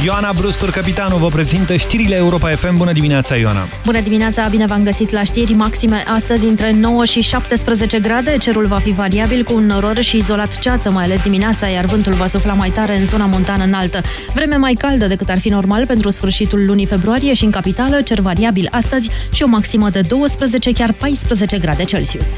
Ioana Brustur, capitanul, vă prezintă știrile Europa FM. Bună dimineața, Ioana! Bună dimineața, bine v-am găsit la știri maxime. Astăzi între 9 și 17 grade, cerul va fi variabil cu un noror și izolat ceață, mai ales dimineața, iar vântul va sufla mai tare în zona montană înaltă. Vreme mai caldă decât ar fi normal pentru sfârșitul lunii februarie și în capitală, cer variabil astăzi și o maximă de 12, chiar 14 grade Celsius.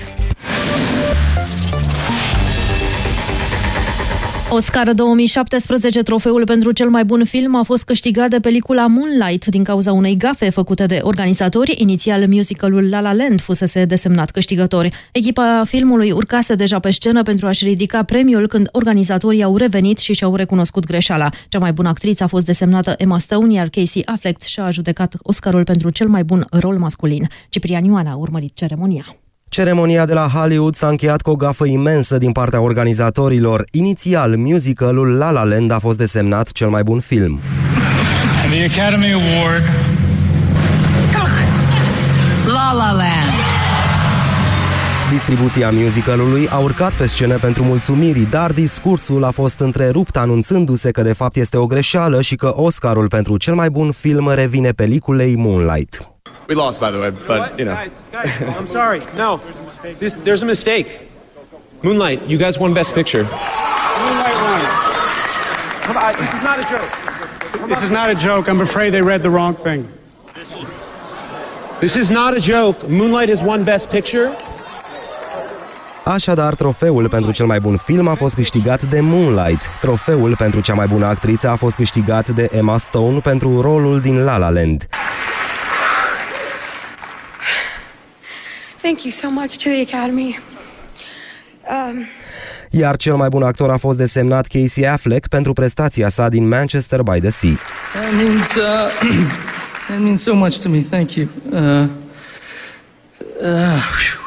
Oscar 2017, trofeul pentru cel mai bun film, a fost câștigat de pelicula Moonlight din cauza unei gafe făcute de organizatori. Inițial, musicalul La La Land fusese desemnat câștigător. Echipa filmului urcase deja pe scenă pentru a-și ridica premiul când organizatorii au revenit și și-au recunoscut greșeala. Cea mai bună actriță a fost desemnată Emma Stone, iar Casey Affleck și-a judecat Oscarul pentru cel mai bun rol masculin. Ciprian Ioana a urmărit ceremonia. Ceremonia de la Hollywood s-a încheiat cu o gafă imensă din partea organizatorilor. Inițial, musicalul La La Land a fost desemnat cel mai bun film. And the Academy Award. La La Land. Distribuția musicalului a urcat pe scenă pentru mulțumiri, dar discursul a fost întrerupt anunțându-se că de fapt este o greșeală și că Oscarul pentru cel mai bun film revine peliculei Moonlight. We lost, by the way, but you know. Guys, I'm sorry. No, this, there's a mistake. Moonlight, you guys won Best Picture. Moonlight won. Come on, this is not a joke. This is not a joke. I'm afraid they read the wrong thing. This is not a joke. Moonlight has won Best Picture. Așadar, trofeul pentru cel mai bun film a fost câștigat de Moonlight. Trofeul pentru cea mai bună actriță a fost câștigat de Emma Stone pentru rolul din La La Land. Thank you so much to the Academy. Um, Iar cel mai bun actor a fost desemnat Casey Affleck pentru prestația sa din Manchester by the Sea. That means, uh, that means so much to me. Thank you. Uh, uh, phew.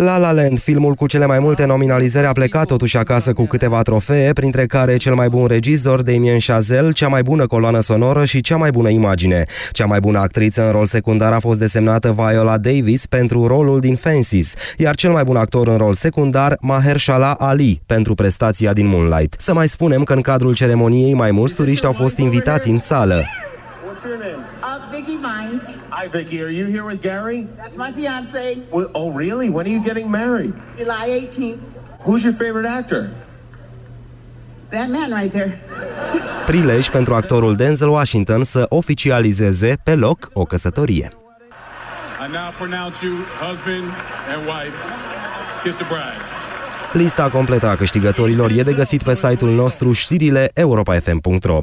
La La Land, filmul cu cele mai multe nominalizări, a plecat totuși acasă cu câteva trofee, printre care cel mai bun regizor Damien Chazelle, cea mai bună coloană sonoră și cea mai bună imagine. Cea mai bună actriță în rol secundar a fost desemnată Viola Davis pentru rolul din Fences, iar cel mai bun actor în rol secundar Mahershala Ali pentru prestația din Moonlight. Să mai spunem că în cadrul ceremoniei mai mulți turiști au fost invitați în sală. What's your name? Uh, Vicky Vines. Hi, Vicky. Are you here with Gary? That's my fiance. Well, oh, really? When are you getting married? July 18th. Who's your favorite actor? That man right there. Prilej pentru actorul Denzel Washington să oficializeze pe loc o căsătorie. I now pronounce you husband and wife. Kiss the bride. Lista completă a câștigătorilor e de găsit pe site-ul nostru știrile europa.fm.ro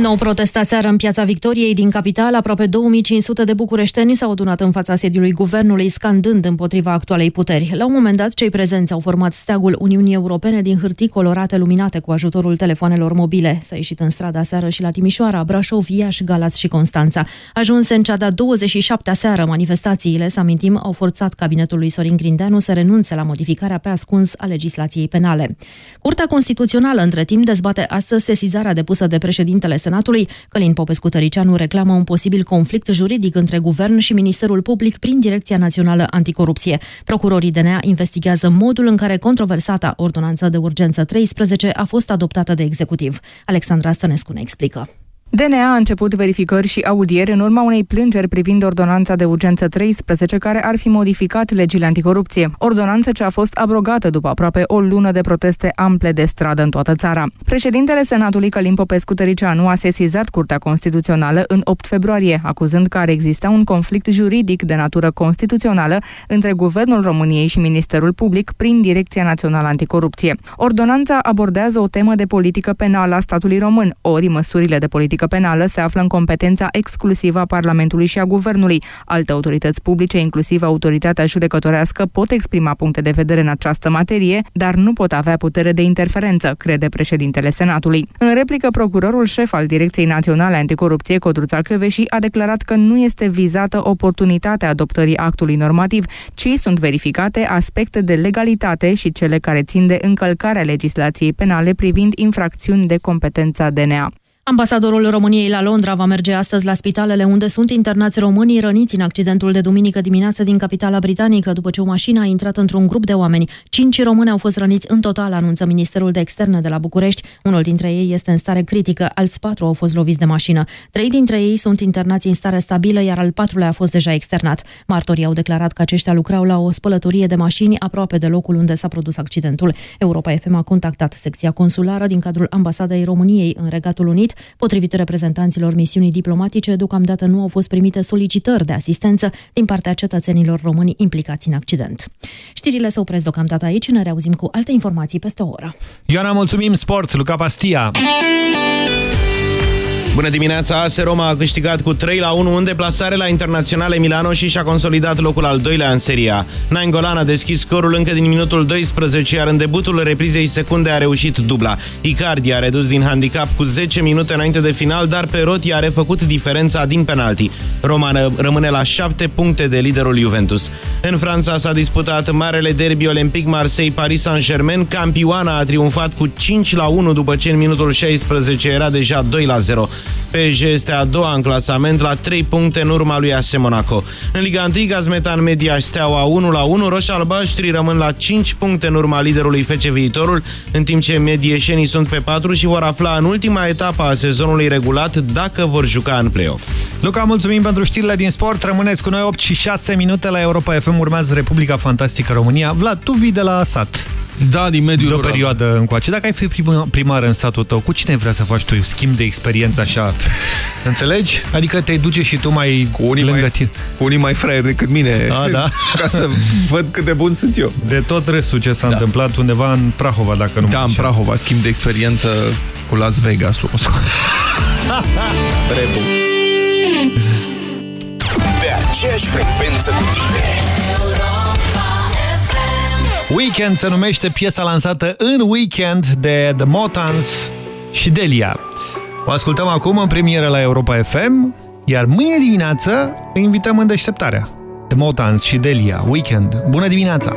Nou protest aseară în Piața Victoriei din capital, aproape 2500 de bucureșteni s-au adunat în fața sediului guvernului, scandând împotriva actualei puteri. La un moment dat, cei prezenți au format steagul Uniunii Europene din hârtii colorate luminate cu ajutorul telefoanelor mobile. S-a ieșit în strada aseară și la Timișoara, Brașov, Iași, Galați și Constanța. Ajunse în cea de-a 27-a seară, manifestațiile, să amintim, au forțat cabinetul lui Sorin Grindeanu să renunțe la modificarea pe ascuns a legislației penale. Curtea Constituțională, între timp, dezbate astăzi sesizarea depusă de președintele Senatului. Călin Popescu-Tăricianu reclamă un posibil conflict juridic între guvern și Ministerul Public prin Direcția Națională Anticorupție. Procurorii DNA investigează modul în care controversata ordonanță de urgență 13 a fost adoptată de executiv. Alexandra Stănescu ne explică. DNA a început verificări și audieri în urma unei plângeri privind ordonanța de urgență 13 care ar fi modificat legile anticorupție. Ordonanță ce a fost abrogată după aproape o lună de proteste ample de stradă în toată țara. Președintele Senatului Călim Popescu Tăricianu a sesizat Curtea Constituțională în 8 februarie, acuzând că ar exista un conflict juridic de natură constituțională între Guvernul României și Ministerul Public prin Direcția Națională Anticorupție. Ordonanța abordează o temă de politică penală a statului român, ori măsurile de politică penală se află în competența exclusivă a Parlamentului și a Guvernului. Alte autorități publice, inclusiv autoritatea judecătorească, pot exprima puncte de vedere în această materie, dar nu pot avea putere de interferență, crede președintele Senatului. În replică, procurorul șef al Direcției Naționale Anticorupție, Codruța Căveși, a declarat că nu este vizată oportunitatea adoptării actului normativ, ci sunt verificate aspecte de legalitate și cele care țin de încălcarea legislației penale privind infracțiuni de competența DNA. Ambasadorul României la Londra va merge astăzi la spitalele unde sunt internați românii răniți în accidentul de duminică dimineață din capitala britanică, după ce o mașină a intrat într-un grup de oameni. Cinci români au fost răniți în total, anunță Ministerul de Externe de la București. Unul dintre ei este în stare critică, alți patru au fost loviți de mașină. Trei dintre ei sunt internați în stare stabilă, iar al patrulea a fost deja externat. Martorii au declarat că aceștia lucrau la o spălătorie de mașini aproape de locul unde s-a produs accidentul. Europa FM a contactat secția consulară din cadrul Ambasadei României în Regatul Unit Potrivit reprezentanților misiunii diplomatice, deocamdată nu au fost primite solicitări de asistență din partea cetățenilor români implicați în accident. Știrile se opresc deocamdată aici, ne reauzim cu alte informații peste o oră. Ioana, mulțumim! Sport, Luca Pastia! Bună dimineața! AS Roma a câștigat cu 3 la 1 în deplasare la Internaționale Milano și și-a consolidat locul al doilea în seria. Nainggolan a deschis scorul încă din minutul 12, iar în debutul reprizei secunde a reușit dubla. Icardi a redus din handicap cu 10 minute înainte de final, dar Perotti a refăcut diferența din penalti. Roma rămâne la 7 puncte de liderul Juventus. În Franța s-a disputat marele derby Olympic Marseille-Paris Saint-Germain. Campioana a triumfat cu 5 la 1 după ce în minutul 16 era deja 2 la 0. PSG este a doua în clasament la 3 puncte în urma lui AS Monaco. În Liga 1, Gazmetan Media Steaua 1 la 1, Roș Albaștri rămân la 5 puncte în urma liderului FC Viitorul, în timp ce medieșenii sunt pe 4 și vor afla în ultima etapă a sezonului regulat dacă vor juca în play-off. Luca, mulțumim pentru știrile din sport. Rămâneți cu noi 8 și 6 minute la Europa FM. Urmează Republica Fantastică România. Vlad, tu vii de la sat. Da, din mediul de o rural. perioadă încoace. Dacă ai fi primar, primar în satul tău, cu cine vrea să faci tu schimb de experiență așa? Înțelegi? Adică te duce și tu mai cu unii lângă mai, tine. Cu unii mai fraieri decât mine. A, da? Ca să văd cât de bun sunt eu. De tot restul ce s-a da. întâmplat undeva în Prahova, dacă nu Da, în Prahova, schimb de experiență cu Las Vegas-ul. Brebu. Pe aceeași frecvență cu tine. Weekend se numește piesa lansată în weekend de The Motans și Delia. O ascultăm acum în premieră la Europa FM, iar mâine dimineață îi invităm în deșteptarea. The Motans și Delia, Weekend. Bună dimineața!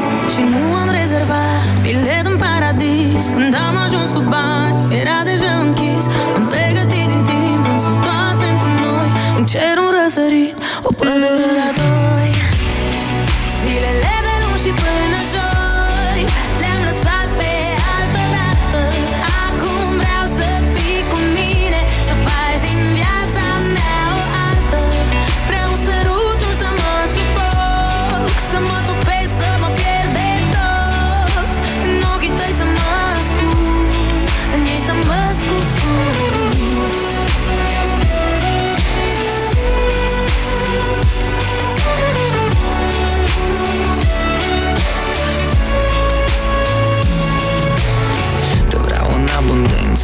Și nu am rezervat bilet în paradis. Când am ajuns cu bani, era deja închis. Am pregătit din timp, însă doar pentru noi. Un cer, un răsărit, o pădure la doi. Zilele de luni și până joi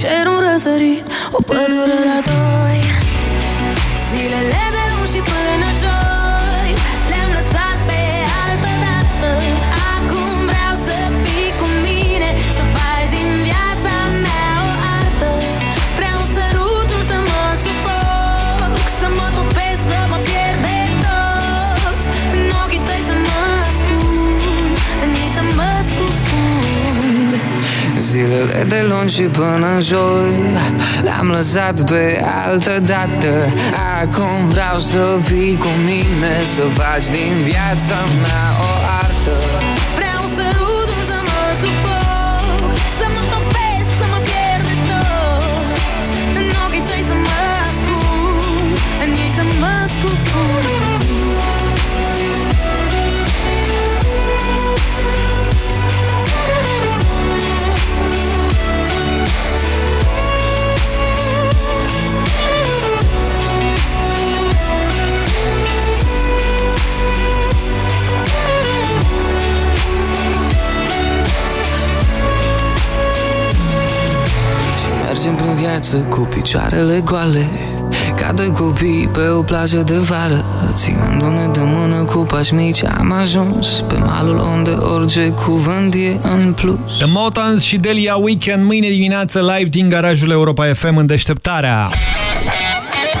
cer, un răsărit, o pădure la doi Zilele de luni și până în joi. Le-am lăsat pe altă dată. Acum vreau să fii cu mine Să faci din viața mea viață cu picioarele goale Ca doi copii pe o plajă de vară Ținându-ne de mână cu pași mici Am ajuns pe malul unde orice cuvânt e în plus The Motans și Delia Weekend mâine dimineață live din garajul Europa FM în deșteptarea.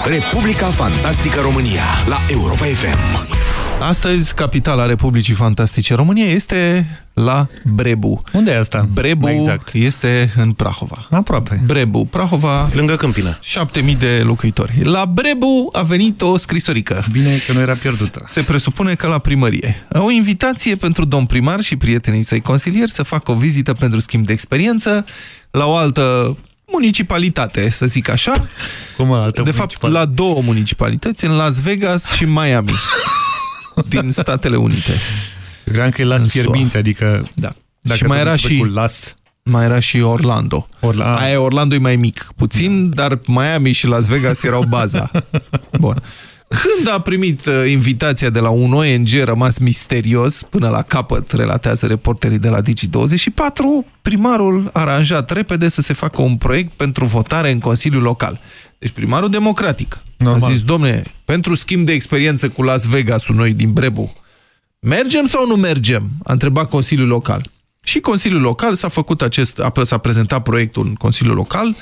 Republica Fantastică România la Europa FM. Astăzi, capitala Republicii Fantastice România este la Brebu. Unde e asta? Brebu exact. este în Prahova. Aproape. Brebu, Prahova... Lângă Câmpina. 7000 de locuitori. La Brebu a venit o scrisorică. Bine că nu era pierdută. Se presupune că la primărie. O invitație pentru domn primar și prietenii săi consilieri să facă o vizită pentru schimb de experiență la o altă municipalitate, să zic așa. Cum altă De fapt, la două municipalități, în Las Vegas și Miami, din Statele Unite. Credeam că e las fierbinți, adică... Da. Dacă și mai era și, las... mai era și Orlando. Orla... Aia Orlando e mai mic, puțin, dar Miami și Las Vegas erau baza. Bun. Când a primit uh, invitația de la un ONG rămas misterios până la capăt, relatează reporterii de la Digi24, primarul a aranjat repede să se facă un proiect pentru votare în Consiliul Local. Deci primarul democratic Normal. a zis, domne, pentru schimb de experiență cu Las Vegasul noi din Brebu, mergem sau nu mergem? A întrebat Consiliul Local. Și Consiliul Local s-a făcut acest, s-a prezentat proiectul în Consiliul Local,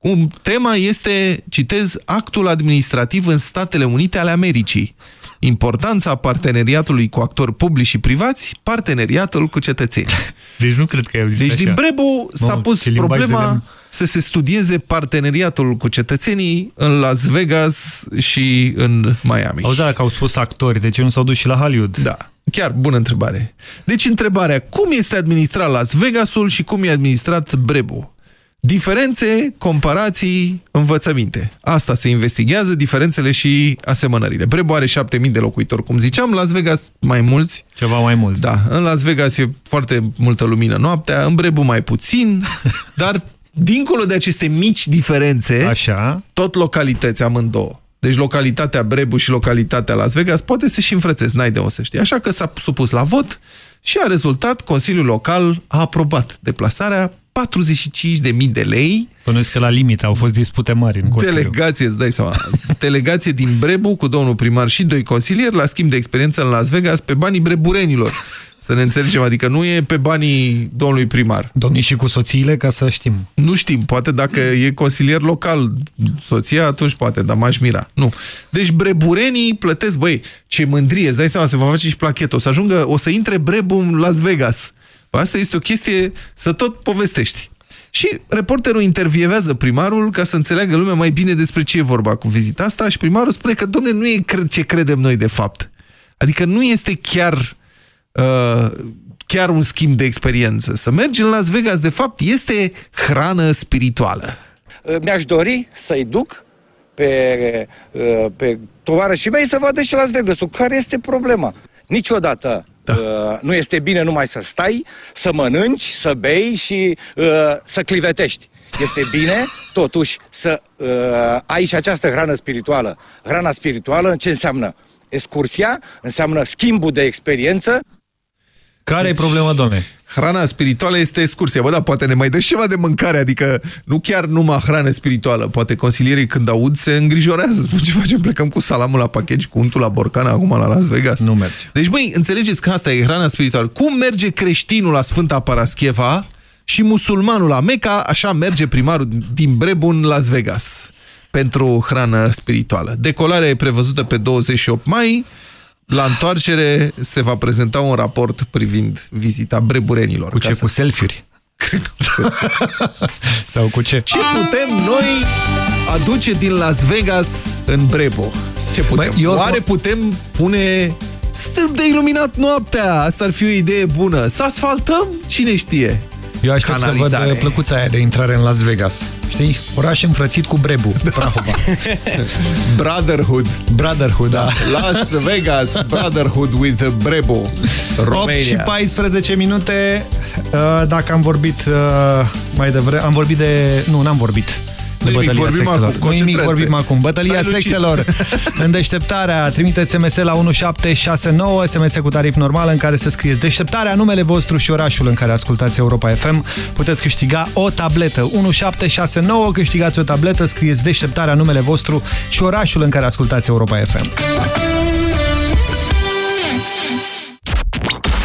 un, tema este, citez, actul administrativ în Statele Unite ale Americii. Importanța parteneriatului cu actori publici și privați, parteneriatul cu cetățeni. Deci nu cred că i-au zis Deci așa. din Brebu s-a Mamă, pus ce limbaj de problema lemn. Să se studieze parteneriatul cu cetățenii în Las Vegas și în Miami. Auzi, dacă au spus actori, de ce nu s-au dus și la Hollywood? Da. Chiar, bună întrebare. Deci întrebarea, cum este administrat Las Vegasul și cum e administrat Brebu? Diferențe, comparații, învățăminte. Asta se investigează, diferențele și asemănările. Brebu are 7000 de locuitori, cum ziceam, Las Vegas mai mulți. Ceva mai mulți. Da, în Las Vegas e foarte multă lumină noaptea, în Brebu mai puțin, dar dincolo de aceste mici diferențe, Așa. tot localități amândouă. Deci localitatea Brebu și localitatea Las Vegas poate să și înfrățesc, n-ai de unde să știi. Așa că s-a supus la vot și a rezultat, Consiliul Local a aprobat deplasarea 45.000 de lei. Bănuiesc că la limită au fost dispute mari în Consiliu. Delegație, îți dai seama. Delegație din Brebu cu domnul primar și doi consilieri la schimb de experiență în Las Vegas pe banii breburenilor. Să ne înțelegem, adică nu e pe banii domnului primar. Domnii și cu soțiile, ca să știm. Nu știm, poate dacă e consilier local soția, atunci poate, dar m-aș mira. Nu. Deci breburenii plătesc, băi, ce mândrie, îți dai seama, se va face și plachetă. O să ajungă, o să intre brebu în Las Vegas. Asta este o chestie să tot povestești. Și reporterul intervievează primarul ca să înțeleagă lumea mai bine despre ce e vorba cu vizita asta și primarul spune că, domne, nu e cre- ce credem noi de fapt. Adică nu este chiar, uh, chiar un schimb de experiență. Să mergi în Las Vegas, de fapt, este hrană spirituală. mi-aș dori să-i duc pe, uh, pe tovarășii mei să vadă și Las Vegas-ul. Care este problema? Niciodată da. nu este bine numai să stai, să mănânci, să bei și uh, să clivetești. Este bine, totuși, să uh, ai și această hrană spirituală. Hrana spirituală ce înseamnă? Excursia înseamnă schimbul de experiență, Care e problema, domne? Hrana spirituală este excursia. Bă, da, poate ne mai dă și ceva de mâncare, adică nu chiar numai hrană spirituală. Poate consilierii când aud se îngrijorează, spun ce facem, plecăm cu salamul la pachet și cu untul la borcan acum la Las Vegas. Nu merge. Deci, băi, înțelegeți că asta e hrana spirituală. Cum merge creștinul la Sfânta Parascheva și musulmanul la Meca, așa merge primarul din Brebun Las Vegas pentru hrană spirituală. Decolarea e prevăzută pe 28 mai, la întoarcere se va prezenta un raport privind vizita breburenilor. Cu ce? Cu selfie-uri? Sau cu ce? Ce putem noi aduce din Las Vegas în Brebo? Ce putem? Bă, eu- Oare putem pune stâlp de iluminat noaptea? Asta ar fi o idee bună. Să asfaltăm? Cine știe? Eu aștept să Canalizare. văd plăcuța aia de intrare în Las Vegas. Știi? Oraș înfrățit cu Brebu, Prahova. Brotherhood. Brotherhood, da. Las Vegas Brotherhood with Brebo. 8 și Romania. 14 minute. Uh, Dacă am vorbit uh, mai devreme, am vorbit de... Nu, n-am vorbit. De Nimic, bătălia vorbim sexelor. acum, Nu nimic, concentrează-te. vorbim acum. Bătălia Stai lucid. sexelor în deșteptarea. Trimiteți SMS la 1769, SMS cu tarif normal în care să scrieți deșteptarea, numele vostru și orașul în care ascultați Europa FM. Puteți câștiga o tabletă. 1769, câștigați o tabletă, scrieți deșteptarea, numele vostru și orașul în care ascultați Europa FM.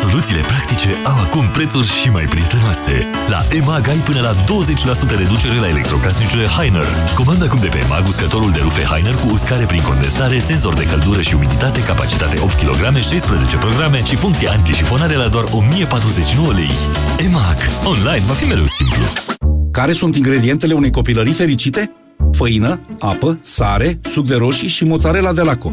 Soluțiile practice au acum prețuri și mai prietenoase. La EMAG ai până la 20% reducere la electrocasnicele Heiner. Comanda acum de pe EMAG uscătorul de rufe Heiner cu uscare prin condensare, senzor de căldură și umiditate, capacitate 8 kg, 16 programe și funcție antișifonare la doar 1049 lei. EMAG. Online va fi mereu simplu. Care sunt ingredientele unei copilării fericite? Făină, apă, sare, suc de roșii și mozzarella de laco.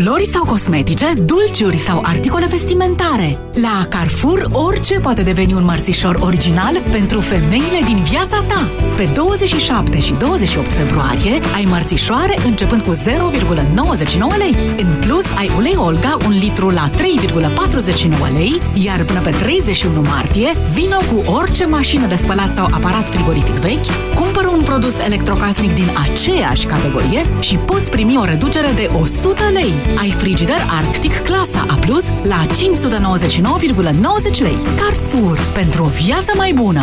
Flori sau cosmetice, dulciuri sau articole vestimentare. La Carrefour, orice poate deveni un mărțișor original pentru femeile din viața ta. Pe 27 și 28 februarie ai mărțișoare începând cu 0,99 lei. În plus, ai ulei Olga un litru la 3,49 lei, iar până pe 31 martie, vino cu orice mașină de spălat sau aparat frigorific vechi, cumpără un produs electrocasnic din aceeași categorie și poți primi o reducere de 100 lei. Ai frigider Arctic clasa A+, la 599,90 lei. Carrefour. Pentru o viață mai bună.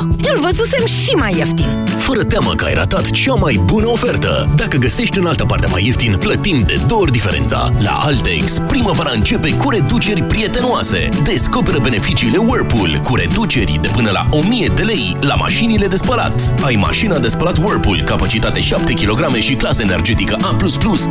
Îl văzusem și mai ieftin. Fără teamă că ai ratat cea mai bună ofertă. Dacă găsești în altă parte mai ieftin, plătim de două ori diferența. La Altex, primăvara începe cu reduceri prietenoase. Descoperă beneficiile Whirlpool cu reduceri de până la 1000 de lei la mașinile de spălat. Ai mașina de spălat Whirlpool, capacitate 7 kg și clasă energetică A++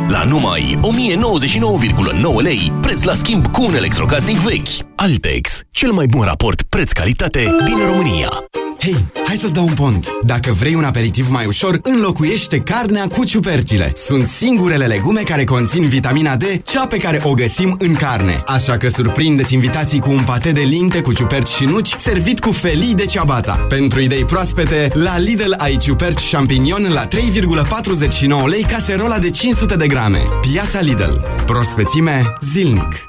la numai 1099,9 lei, preț la schimb cu un electrocasnic vechi. Altex, cel mai bun raport preț-calitate din România. Hei, hai să-ți dau un pont! Dacă vrei un aperitiv mai ușor, înlocuiește carnea cu ciupercile. Sunt singurele legume care conțin vitamina D, cea pe care o găsim în carne. Așa că surprindeți invitații cu un pate de linte cu ciuperci și nuci, servit cu felii de ciabata. Pentru idei proaspete, la Lidl ai ciuperci champignon la 3,49 lei caserola de 500 de grame. Piața Lidl. Prospețime zilnic.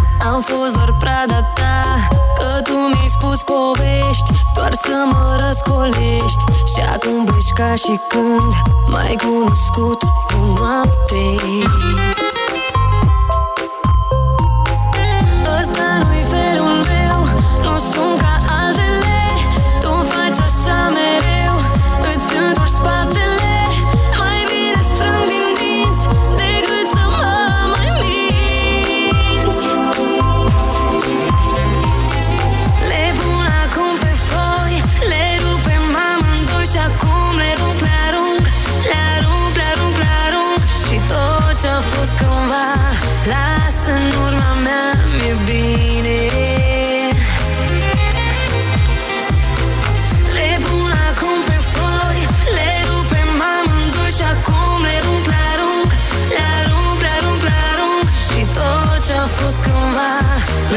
Am fost doar prada ta Că tu mi-ai spus povești Doar să mă răscolești. Și acum pleci ca și când M-ai cunoscut o noapte. Ăsta nu-i felul meu Nu sunt ca altele. Tu faci așa mereu Îți întorci spatele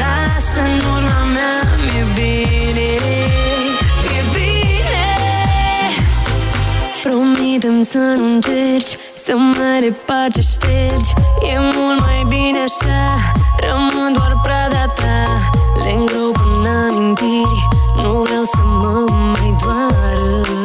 Las în urma mea, mi-e bine Mi-e bine. Promitem să nu încerci Să mă repar ce ștergi. E mult mai bine așa Rămân doar prada ta. Le îngrop în amintiri Nu vreau să mă mai doară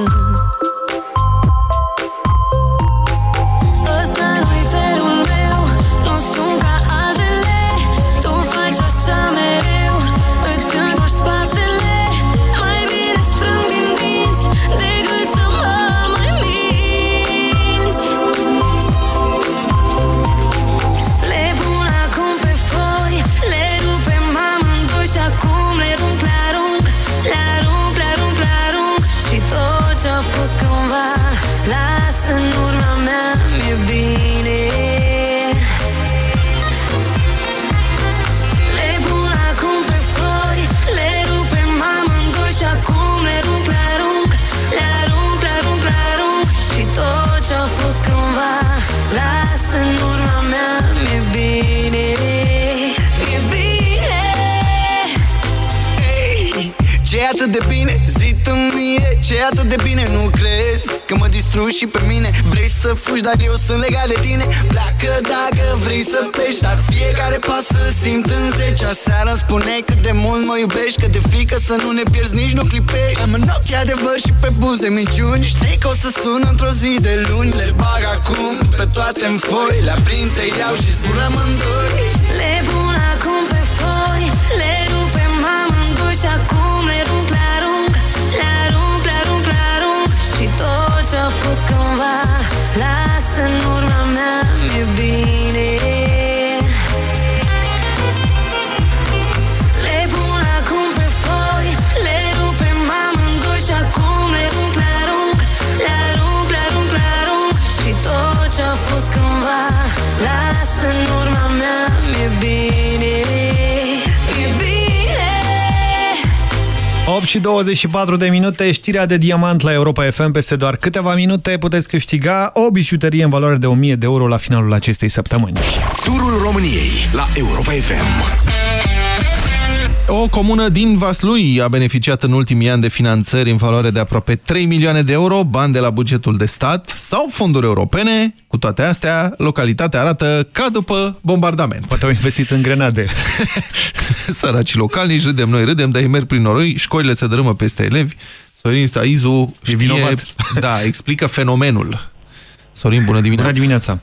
dar eu sunt legat de tine. Pleacă dacă vrei să pleci Dar fiecare pas îl simt în zecea seară îmi spuneai cât de mult mă iubești Că de frică să nu ne pierzi, nici nu clipești. Am în ochi adevăr și pe buze minciuni. Știi că o să sun într-o zi de luni. Le bag acum pe toate în foi. Le aprind, te iau și zburăm în doi. Le pun acum pe foi Le rupem amândoi și acum le rup, le tot ce-a fost cândva Las în urma mea, mi-e bine. Le pun acum pe foi Le rupem amândoi și acum le rup, le arunc Le arunc, le arunc, le arunc. Și tot ce-a fost cândva Las în urma mea, mi-e bine 8 și 24 de minute, știrea de diamant la Europa FM. Peste doar câteva minute puteți câștiga o bijuterie în valoare de 1000 de euro la finalul acestei săptămâni. Turul României la Europa FM. O comună din Vaslui a beneficiat în ultimii ani de finanțări în valoare de aproape 3 milioane de euro, bani de la bugetul de stat sau fonduri europene. Cu toate astea, localitatea arată ca după bombardament. Poate au investit în grenade. Săracii locali, nici râdem, noi râdem, dar ei merg prin noroi, școlile se dărâmă peste elevi. Sorin Staizu știe, da, explică fenomenul. Sorin, bună dimineața! Bună dimineața!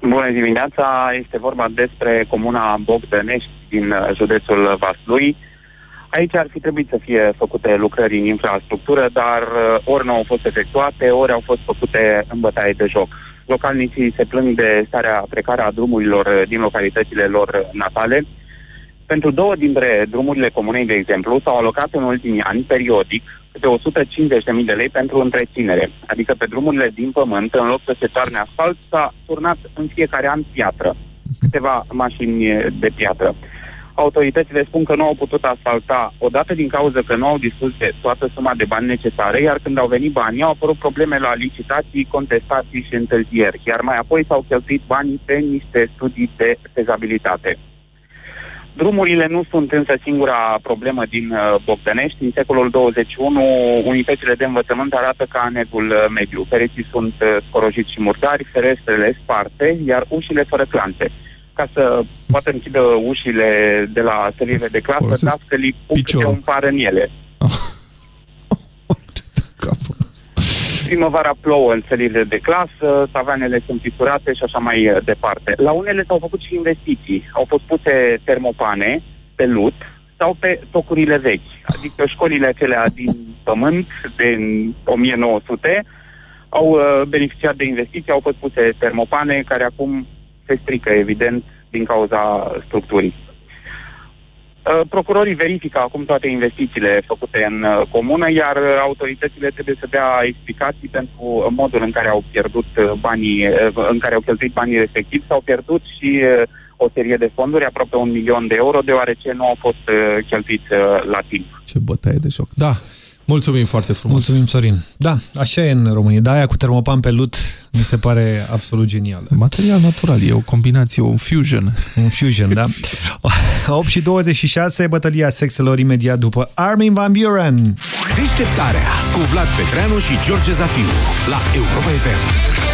Bună dimineața! Este vorba despre comuna Bogdănești din uh, județul Vaslui. Aici ar fi trebuit să fie făcute lucrări în infrastructură, dar uh, ori nu au fost efectuate, ori au fost făcute în bătaie de joc. Localnicii se plâng de starea precară a drumurilor uh, din localitățile lor natale. Pentru două dintre drumurile comunei, de exemplu, s-au alocat în ultimii ani, periodic, câte 150.000 de lei pentru întreținere. Adică pe drumurile din pământ, în loc să se toarne asfalt, s-a turnat în fiecare an piatră. Câteva mașini de piatră. Autoritățile spun că nu au putut asfalta odată din cauza că nu au dispus de toată suma de bani necesare, iar când au venit banii au apărut probleme la licitații, contestații și întârzieri, iar mai apoi s-au cheltuit banii pe niște studii de fezabilitate. Drumurile nu sunt însă singura problemă din uh, Bogdănești. În secolul 21, unitățile de învățământ arată ca anegul uh, mediu. Pereții sunt uh, scorojiți și murdari, ferestrele sparte, iar ușile fără clanțe. Ca să poată închidă ușile de la sălile de clasă, Folosesc dascălii pun câte un par în ele. Primăvara plouă în sălile de clasă, tavanele sunt fisurate și așa mai uh, departe. La unele s-au făcut și investiții. Au fost puse termopane pe lut sau pe tocurile vechi. Adică școlile acelea din pământ, din 1900, au uh, beneficiat de investiții, au fost puse termopane care acum se strică, evident, din cauza structurii. Uh, Procurorii verifică acum toate investițiile făcute în uh, comună, iar uh, autoritățile trebuie să dea explicații pentru uh, modul în care au pierdut uh, banii, uh, în care au cheltuit banii respectivi. S-au pierdut și uh, o serie de fonduri, aproape un milion de euro, deoarece nu au fost uh, cheltuiți uh, la timp. Ce bătaie de joc. Da, mulțumim foarte frumos. Mulțumim, Sorin. Da, așa e în România. Da, aia cu termopan pe lut mi se pare absolut genială. Material natural, e o combinație, un fusion. Un fusion, da. 8 și 26, bătălia sexelor imediat după Armin Van Buren. Deșteptarea cu Vlad Petreanu și George Zafiu la Europa FM.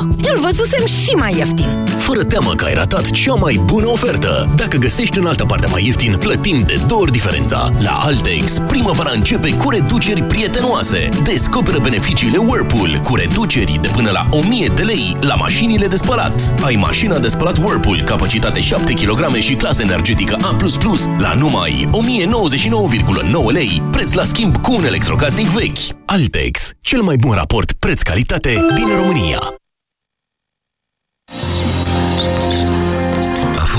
Îl văzusem și mai ieftin. Fără teamă că ai ratat cea mai bună ofertă. Dacă găsești în altă parte mai ieftin, plătim de două ori diferența. La Altex, primăvara începe cu reduceri prietenoase. Descoperă beneficiile Whirlpool cu reduceri de până la 1000 de lei la mașinile de spălat. Ai mașina de spălat Whirlpool, capacitate 7 kg și clasă energetică A++ la numai 1099,9 lei, preț la schimb cu un electrocasnic vechi. Altex, cel mai bun raport preț-calitate din România.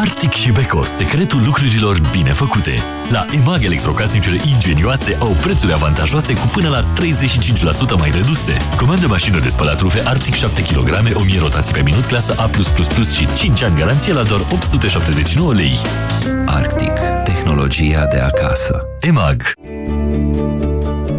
Arctic și Beko, secretul lucrurilor bine făcute. La EMAG, electrocasnicele ingenioase au prețuri avantajoase cu până la 35% mai reduse. Comandă mașină de spălat rufe Arctic 7 kg, 1000 rotații pe minut, clasă A+++ și 5 ani garanție la doar 879 lei. Arctic. Tehnologia de acasă. EMAG.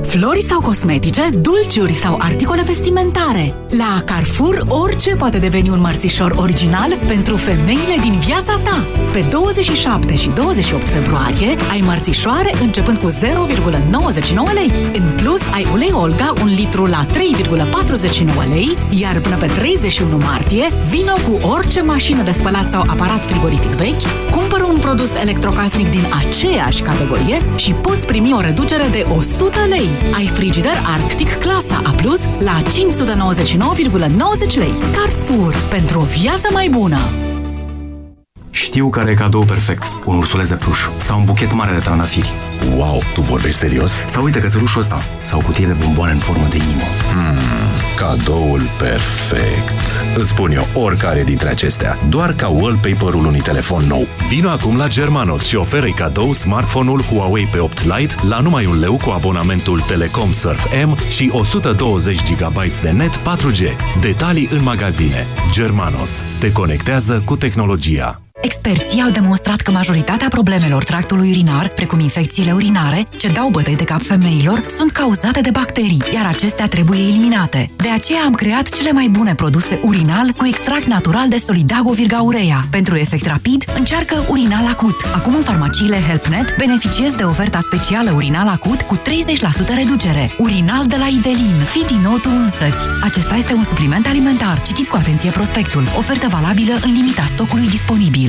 Flori sau cosmetice, dulciuri sau articole vestimentare. La Carrefour, orice poate deveni un mărțișor original pentru femeile din viața ta. Pe 27 și 28 februarie ai mărțișoare începând cu 0,99 lei. În plus, ai ulei Olga un litru la 3,49 lei, iar până pe 31 martie, vino cu orice mașină de spălat sau aparat frigorific vechi, cumpără un produs electrocasnic din aceeași categorie și poți primi o reducere de 100 lei. Ai frigider Arctic clasa A+, la 599,90 lei. Carrefour. Pentru o viață mai bună. Știu care e cadou perfect. Un ursuleț de pluș sau un buchet mare de trandafiri. Wow, tu vorbești serios? Sau uite cățelușul ăsta sau o cutie de bomboane în formă de inimă. Hmm, cadoul perfect. Îți spun eu oricare dintre acestea, doar ca wallpaper-ul unui telefon nou. Vino acum la Germanos și oferă cadou smartphone-ul Huawei P8 Lite la numai un leu cu abonamentul Telecom Surf M și 120 GB de net 4G. Detalii în magazine. Germanos. Te conectează cu tehnologia. Experții au demonstrat că majoritatea problemelor tractului urinar, precum infecțiile urinare, ce dau bătăi de cap femeilor, sunt cauzate de bacterii, iar acestea trebuie eliminate. De aceea am creat cele mai bune produse urinal cu extract natural de Solidago Virgaurea. Pentru efect rapid, încearcă urinal acut. Acum în farmaciile HelpNet beneficiezi de oferta specială urinal acut cu 30% reducere. Urinal de la Idelin. Fii din nou tu însăți. Acesta este un supliment alimentar. Citiți cu atenție prospectul. Ofertă valabilă în limita stocului disponibil.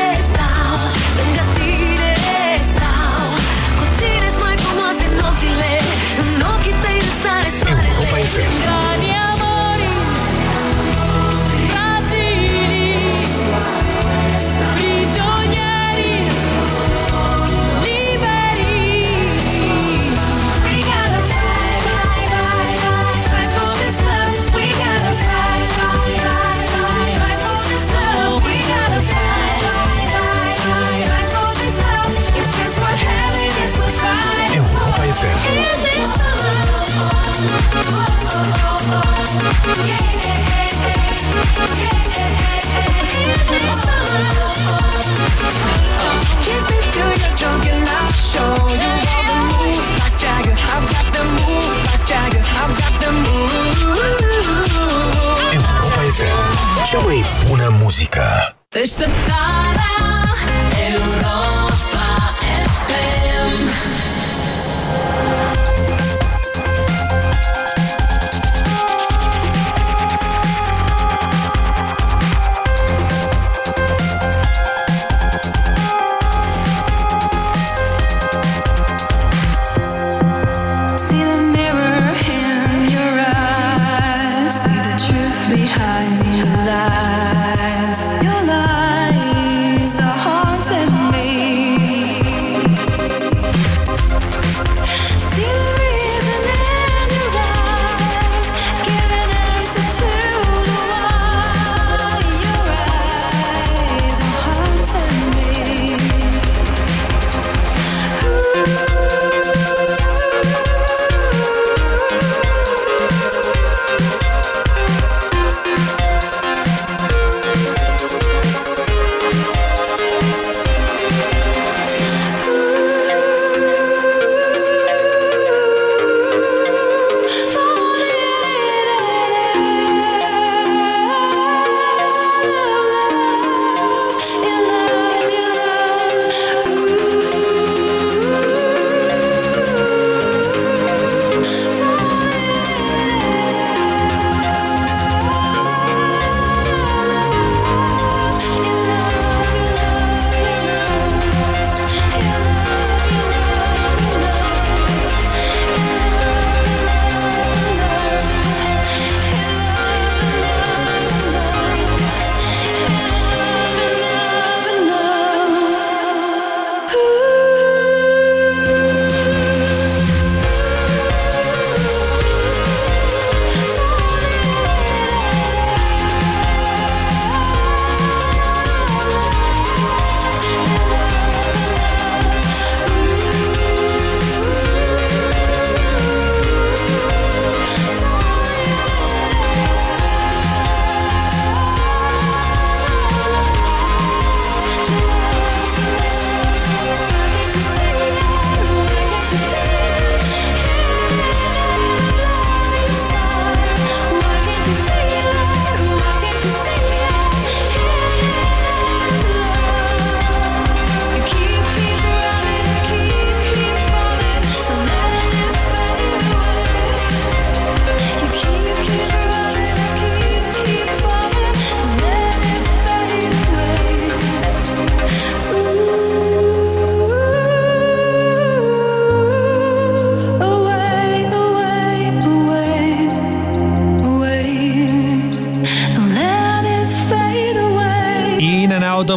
Cea mai bună muzică. Deșteptarea Europa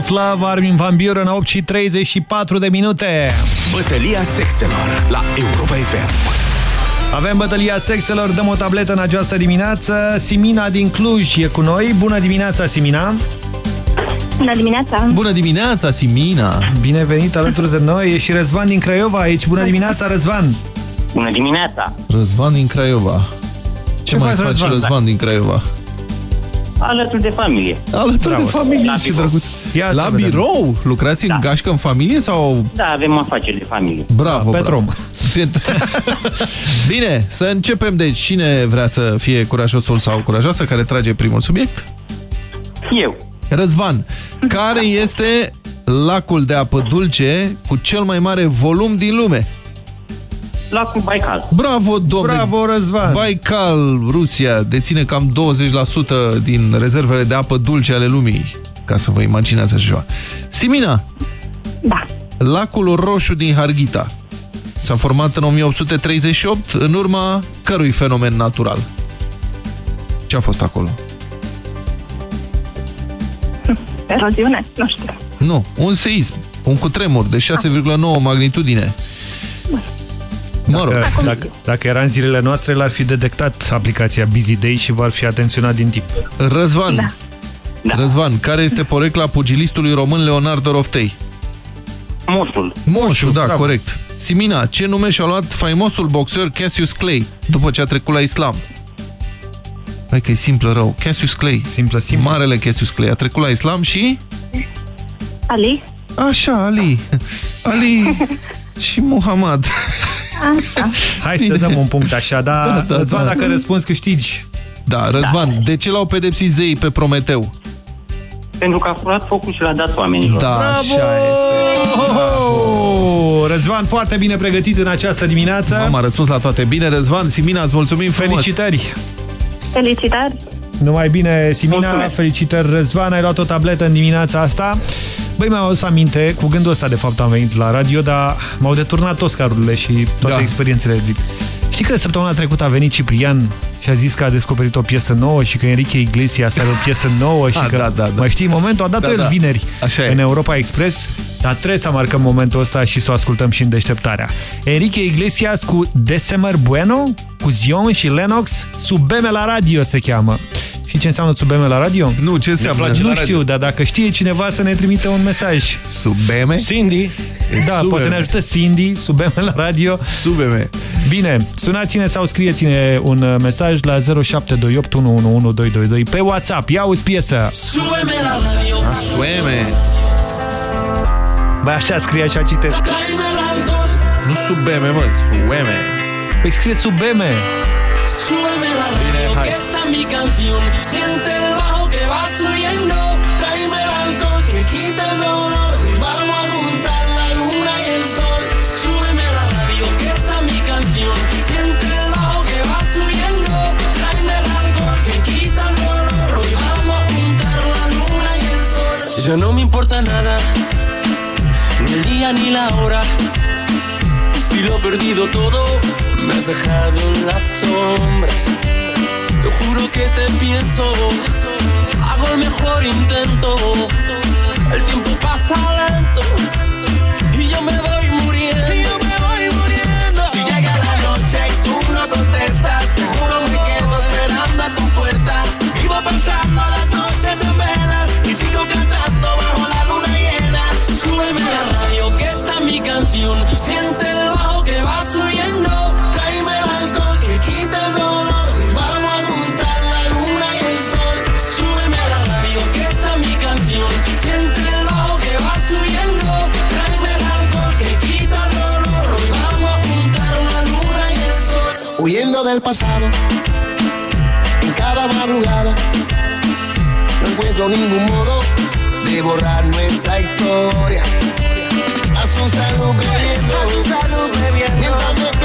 Out of Love, Armin Van Buren, 8 și 34 de minute. Bătălia sexelor la Europa FM. Avem bătălia sexelor, dăm o tabletă în această dimineață. Simina din Cluj e cu noi. Bună dimineața, Simina! Bună dimineața! Bună dimineața, Simina! Bine venit alături de noi. E și Răzvan din Craiova aici. Bună dimineața, Răzvan! Bună dimineața! Răzvan din Craiova. Ce, Ce mai faci, face Răzvan, Răzvan? Răzvan din Craiova? Alături de familie. Alături Bravo. de familie, La ce birou. drăguț. Ia La să vedem. birou? Lucrați în gașcă în familie sau... Da, avem afaceri de familie. Bravo, Pe bravo. Bine, să începem. Deci, cine vrea să fie curajosul sau curajoasă care trage primul subiect? Eu. Răzvan, care este lacul de apă dulce cu cel mai mare volum din lume? Lacul Baikal. Bravo, domnule! Bravo, Răzvan! Baikal, Rusia, deține cam 20% din rezervele de apă dulce ale lumii. Ca să vă imaginați așa ceva. Simina! Da. Lacul Roșu din Harghita s-a format în 1838 în urma cărui fenomen natural? Ce a fost acolo? Eroziune? Nu știu. Nu, un seism, un cutremur de 6,9 magnitudine. Mă rog. Dacă, dacă, dacă era în zilele noastre, l-ar fi detectat aplicația Busy Day și v-ar fi atenționat din timp. Răzvan, da. Răzvan, care este porecla pugilistului român Leonardo Roftei? Moșul. Moșul, da, corect. Simina, ce nume și-a luat faimosul boxer Cassius Clay după ce a trecut la islam? Hai că e simplă rău. Cassius Clay. Simplă, simplă. Marele Cassius Clay. A trecut la islam și... Ali? Așa, Ali. Ali și Muhammad. Așa. Hai să dăm un punct așa, dar Da, da, da, Răzvan, da. dacă răspunzi, câștigi. Da, Răzvan, da. de ce l-au pedepsit zeii pe Prometeu? Pentru că a furat focul și l-a dat oamenilor. Da, așa este. Oh, Răzvan, foarte bine pregătit în această dimineață. Am răspuns la toate bine. Răzvan, Simina, îți mulțumim frumos. Felicitări! Felicitări! Numai bine, Simina, Mulțumesc. felicitări, Răzvan, ai luat o tabletă în dimineața asta. Băi, mi-au adus aminte, cu gândul ăsta de fapt am venit la radio, dar m-au deturnat Oscarurile și toate Da. experiențele. Știi că săptămâna trecută a venit Ciprian și a zis că a descoperit o piesă nouă și că Enrique Iglesias are o piesă nouă și Ah, că, da, da, da. mai știi, momentul a dat Da, el da. vineri Așa e. în Europa Express, dar trebuie să marcăm momentul ăsta și să o ascultăm și în deșteptarea. Enrique Iglesias cu December Bueno, cu Zion și Lennox, Subeme la radio se cheamă. Și ce înseamnă Subeme la radio? Nu, ce înseamnă? Nu la radio? știu, dar dacă știe cineva să ne trimite un mesaj. Subeme? Cindy. Da, Subeme. poate ne ajută Cindy, Subeme la radio. Subeme. Bine, sunați-ne sau scrieți-ne un uh, mesaj la 0728 111222 pe WhatsApp. Ia uzi piesă. Súbeme la radio. Sueme. Băi, așa scrie, așa citesc. Tráeme el alcohol. Nu subeme, mă, sueme. Păi scrie Subeme. Súbeme la radio. hai. Que esta es mi canción. Siente el bajo que va subiendo. Tráeme el alcohol que quita el dolor. Ya no me importa nada. Ni el día ni la hora. Si lo he perdido todo, me has dejado en las sombras. Te juro que te pienso, hago el mejor intento. El tiempo pasa lento y yo me voy muriendo. Y yo me voy muriendo. Si llega la noche y tú no contestas, seguro me quedo esperando a tu puerta. Vivo pensando las noches pasado. En cada madrugada. No encuentro ningún modo de borrar nuestra historia. A su salud bebiendo, a su salud bebiendo.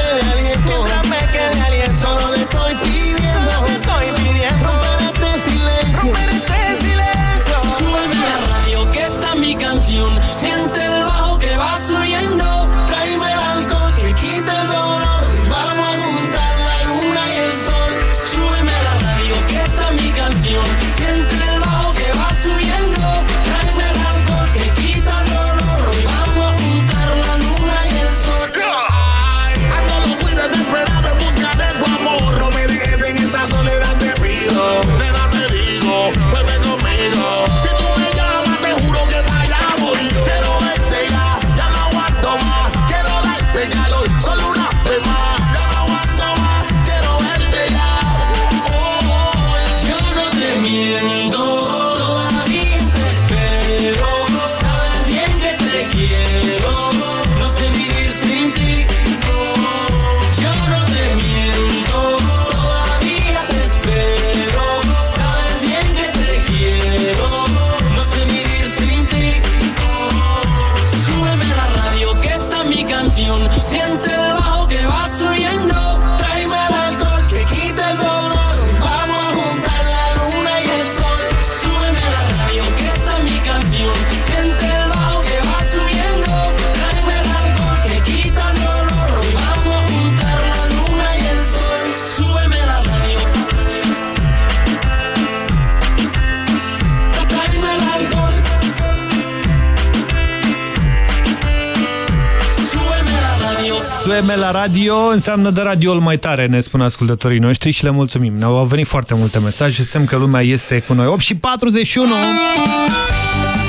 La radio înseamnă de radioul mai tare, ne spun ascultătorii noștri și le mulțumim. Ne-au venit foarte multe mesaje, semn că lumea este cu noi. 8 și 41...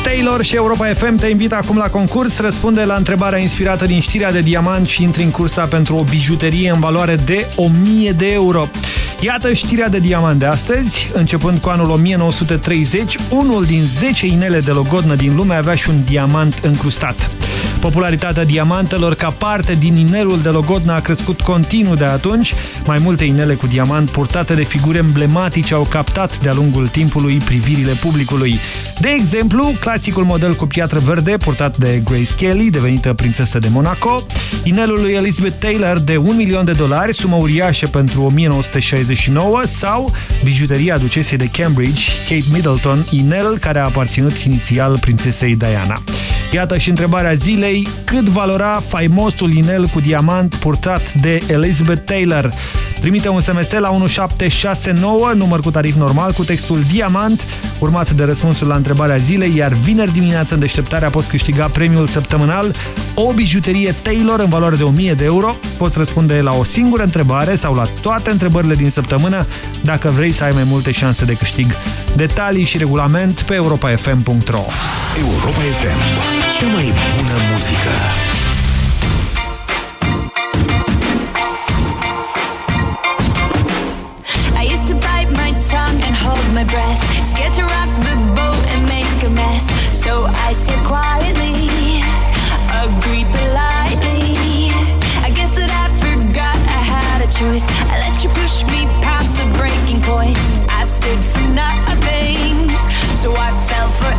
Taylor și Europa FM te invită acum la concurs. Răspunde la întrebarea inspirată din știrea de diamant și intri în cursa pentru o bijuterie în valoare de 1000 de euro. Iată știrea de diamant de astăzi. Începând cu anul 1930, unul din 10 inele de logodnă din lume avea și un diamant încrustat. Popularitatea diamantelor ca parte din inelul de logodnă a crescut continuu de atunci. Mai multe inele cu diamant purtate de figuri emblematice au captat de-a lungul timpului privirile publicului. De exemplu, clasicul model cu piatră verde purtat de Grace Kelly, devenită prințesă de Monaco, inelul lui Elizabeth Taylor de 1 milion de dolari, sumă uriașă pentru 1969, sau bijuteria ducesei de Cambridge, Kate Middleton, inel care a aparținut inițial prințesei Diana. Iată și întrebarea zilei, cât valora faimosul inel cu diamant purtat de Elizabeth Taylor? Trimite un SMS la 1769, număr cu tarif normal, cu textul Diamant, urmat de răspunsul la întrebarea zilei, iar vineri dimineață în deșteptarea poți câștiga premiul săptămânal, o bijuterie Taylor în valoare de 1000 de euro. Poți răspunde la o singură întrebare sau la toate întrebările din săptămână dacă vrei să ai mai multe șanse de câștig. Detalii și regulament pe europafm.ro Europa FM, cea mai bună muzică. I used to bite my tongue and hold my breath. Scared to rock the boat and make a mess. So I said quietly, agreed politely. I guess that I forgot I had a choice. I let you push me past the breaking point. I stood for nothing. So I fell for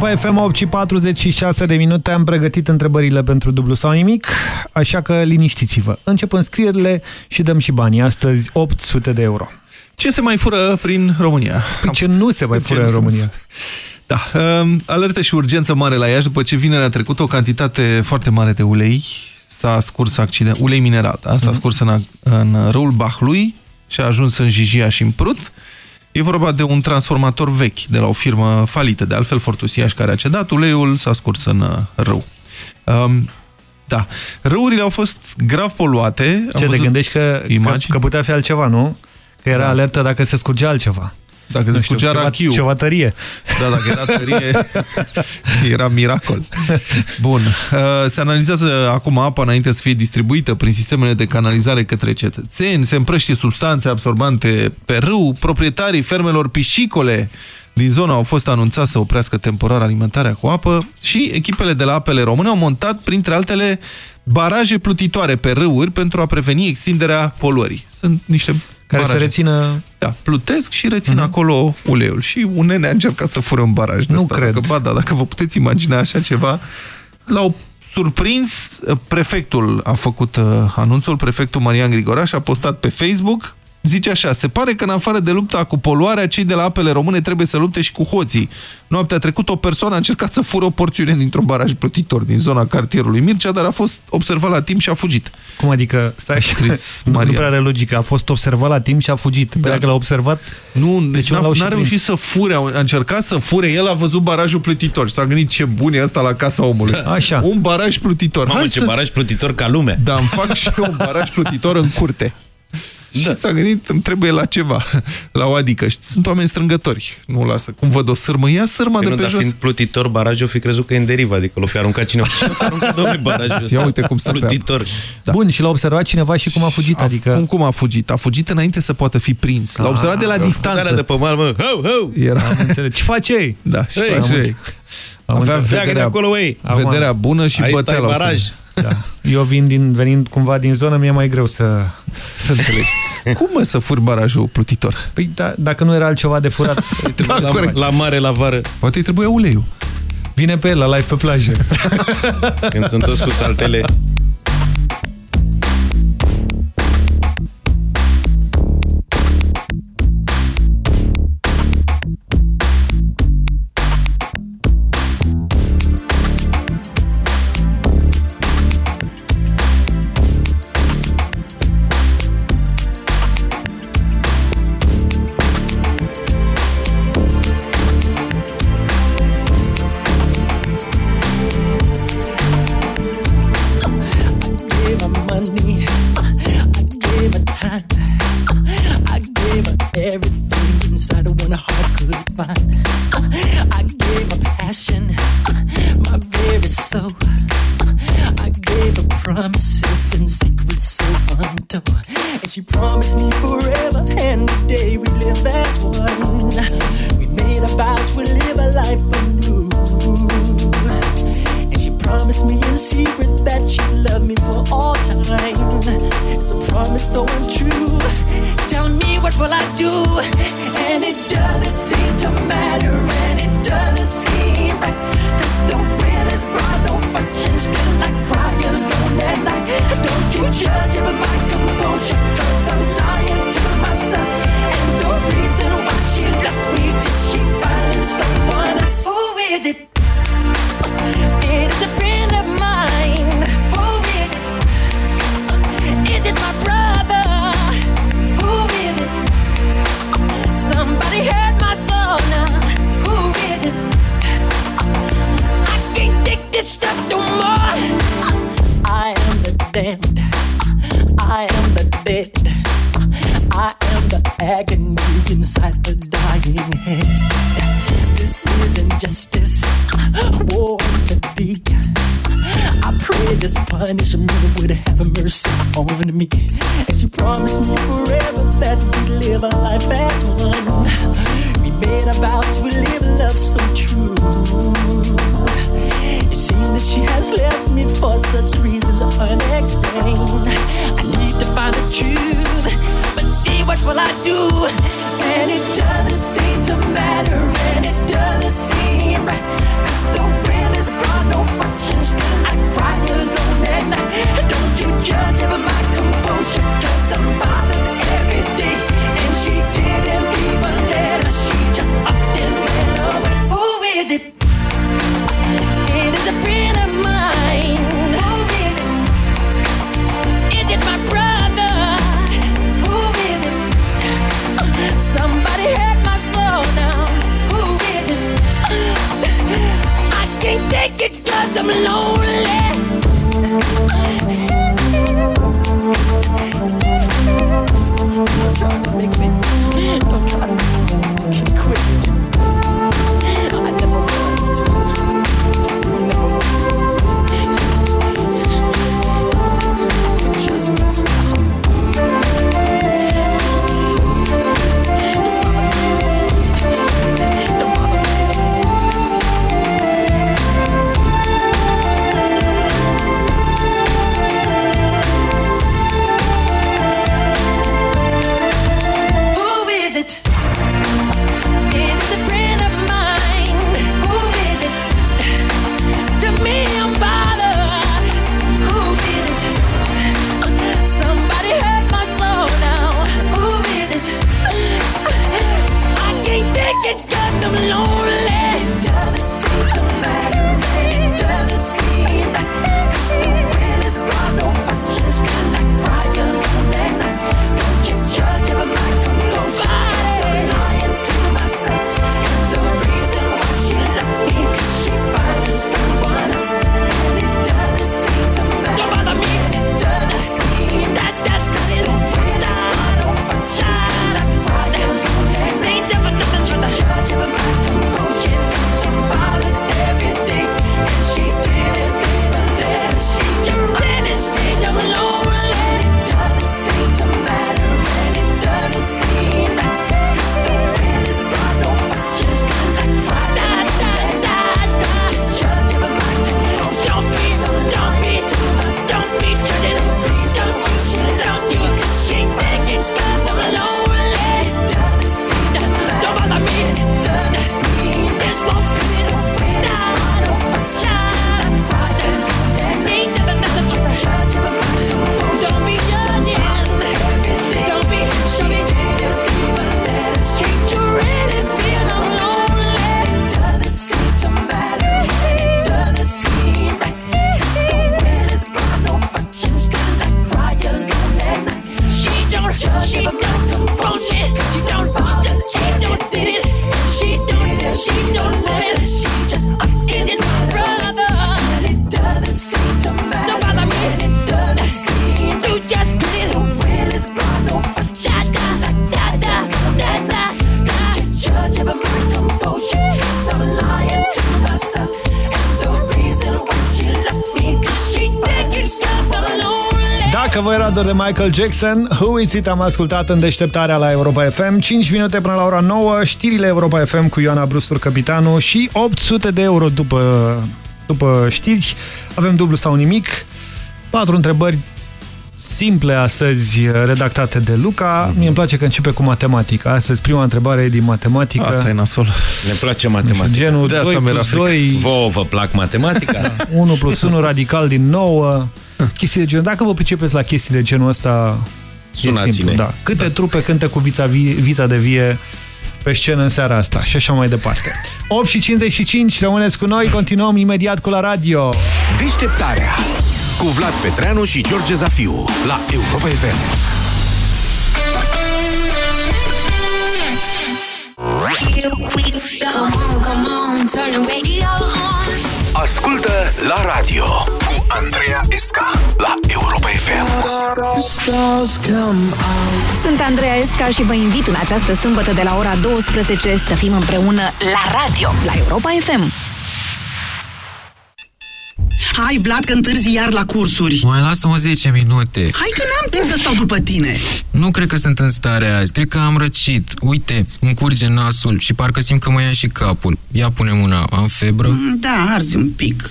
Europa FM 8 și 46 de minute. Am pregătit întrebările pentru dublu sau nimic, așa că liniștiți-vă. Încep înscrierile și dăm și banii. Astăzi 800 de euro. Ce se mai fură prin România? Păi ce nu se mai Ce fură nu în se mai România? Da, um, alertă și urgență mare la Iași după ce vinerea trecută o cantitate foarte mare de ulei s-a scurs accident, ulei mineral, da? s-a scurs în, în râul Bahlui și a ajuns în Jijia și în Prut. E vorba de un transformator vechi de la o firmă falită, de altfel Fortus Iași, care a cedat, uleiul s-a scurs în uh, râu. Um, da, râurile au fost grav poluate. Ce te gândești că, că, că putea fi altceva, nu? Că era Da. alertă dacă se scurgea altceva. Dacă Nu se știu, scurgea ceva, rachiul. ceva tărie. Da, dacă era tărie, era miracol. Bun. Uh, Se analizează acum apa înainte să fie distribuită prin sistemele de canalizare către cetățeni, se împrăștie substanțe absorbante pe râu, proprietarii fermelor piscicole din zona au fost anunțați să oprească temporar alimentarea cu apă și echipele de la apele române au montat, printre altele, baraje plutitoare pe râuri pentru a preveni extinderea poluării. Sunt niște Care baraje. să rețină... Da, plutesc și rețin acolo uleiul. Și un nene a încercat să fure un baraj de Nu ăsta. cred. Dacă, ba, da, dacă vă puteți imagina așa ceva, l-au surprins, prefectul a făcut uh, anunțul, prefectul Marian Grigoraș a postat pe Facebook, zice așa, se pare că în afară de lupta cu poluarea, cei de la apele române trebuie să lupte și cu hoții. Noaptea trecută o persoană a încercat să fură o porțiune dintr-un baraj plutitor din zona cartierului Mircea, dar a fost observat la timp și a fugit. Cum adică? Stai așa. Scris Nu, nu Marian. prea are logică. A fost observat la timp și a fugit. Păi dacă l-a observat... Nu, deci ce nu n-a l-au și n-a prins? reușit să fure, a încercat să fure, el a văzut barajul plutitor și s-a gândit ce bun e ăsta la casa omului. Așa. Un baraj plutitor. Mamă, Hai ce să... baraj plutitor ca lume. Da, îmi fac și eu un baraj plutitor în curte. Da. Și s-a gândit, îmi trebuie la ceva, la o adică. Știi, Sunt oameni strângători, nu lasă. Cum văd o sârmă, ia sârma Păi de nu, pe dar jos. fiind plutitor, barajul fi crezut că e în derivă, adică l-o fi aruncat cineva. Cine a aruncat, domnule, barajul ăsta? Ia uite cum stă pe apă. Plutitor. Da. Bun, și l-a observat cineva și cum a fugit, A, adică... Cum, cum a fugit? A fugit înainte să poată fi prins. L-a Ah, observat de la că distanță. Fugarea de pe mal, mă, ho, ho! Era. Am înțeles. Ce face ei? Da, și Ei, face am ei. Am Avea înțeles. Pleacă de vederea, acolo, ei! vederea bună și Aici bătea stai la o baraj. Sânge. Da. Eu vin din, venind cumva din zonă, mi-e mai greu să... Să înțelegi. Cum mă să furi barajul plutitor? Păi da, dacă nu era altceva de furat, Da, la, corect. la mare, la vară. Poate îi trebuia uleiul. vine pe el la live pe plajă. Când sunt toți cu saltele. Michael Jackson, Who Is It am ascultat în deșteptarea la Europa FM, 5 minute până la ora 9, știrile Europa FM cu Ioana Brustur, capitanul, și 800 de euro după, după știri. Avem dublu sau nimic. Patru întrebări simple astăzi redactate de Luca. Mie îmi place că începe cu matematica. Astăzi prima întrebare e din matematică. Asta e nasol. Ne place matematica. Genul 2 plus 2... Vouă vă plac matematica? 1 plus 1 radical din 9. Chestii de genul. Dacă vă pricepeți la chestii de genul ăsta, e Sunați-ne. simplu, Da. Câte da. trupe cântă cu vița, vi, vița de vie pe scenă în seara asta și așa mai departe. 8 și 55, rămâneți cu noi, continuăm imediat cu la radio. Deșteptarea cu Vlad Petreanu și George Zafiu la Europa FM. Come on, come on, turn the radio on. Ascultă la radio cu Andreea Esca la Europa FM. Sunt Andreea Esca și vă invit în această sâmbătă de la ora 12 să fim împreună la radio, la Europa FM. Hai, Vlad, că întârzi iar la cursuri. Mai lasă-mă 10 minute. Hai că n-am timp să stau după tine. Nu cred că sunt în stare azi. Cred că am răcit. Uite, îmi curge nasul și parcă simt că mă ia și capul. Ia pune mâna. Am febră? Mm, Da, arzi un pic.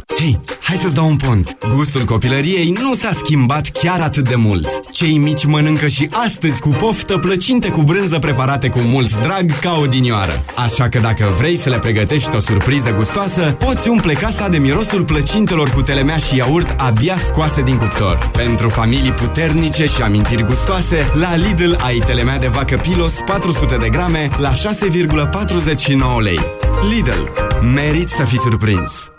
Hei, hai să-ți dau un pont. Gustul copilăriei nu s-a schimbat chiar atât de mult. Cei mici mănâncă și astăzi cu poftă plăcinte cu brânză preparate cu mult drag ca odinioară. Așa că dacă vrei să le pregătești o surpriză gustoasă, poți umple casa de mirosul plăcintelor cu telemea și iaurt abia scoase din cuptor. Pentru familii puternice și amintiri gustoase, la Lidl ai telemea de vacă Pilos 400 de grame la 6,49 lei. Lidl. Meriți să fii surprins!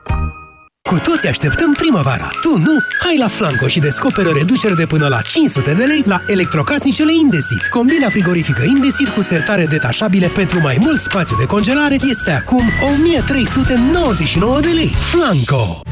Cu toți așteptăm primăvara. Tu nu? Hai la Flanco și descoperă reducere de până la 500 de lei la electrocasnicele Indesit. Combina frigorifică Indesit cu sertare detașabile pentru mai mult spațiu de congelare este acum 1399 de lei. Flanco!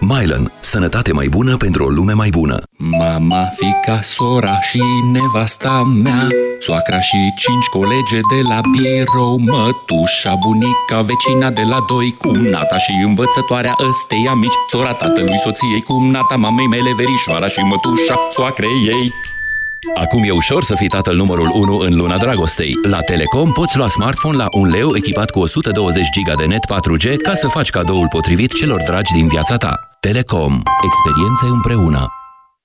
Mylan. Sănătate mai bună pentru o lume mai bună. Mama, fica, sora și nevasta mea Soacra și cinci colege de la birou Mătușa, bunica, vecina de la doi Cumnata și învățătoarea ăstei amici Sora tatălui soției, cumnata mamei mele Verișoara și mătușa soacrei ei Acum e ușor să fii tatăl numărul 1 în luna dragostei. La Telecom poți lua smartphone la un leu echipat cu 120 GB de net 4G ca să faci cadoul potrivit celor dragi din viața ta. Telecom. Experiențe împreună.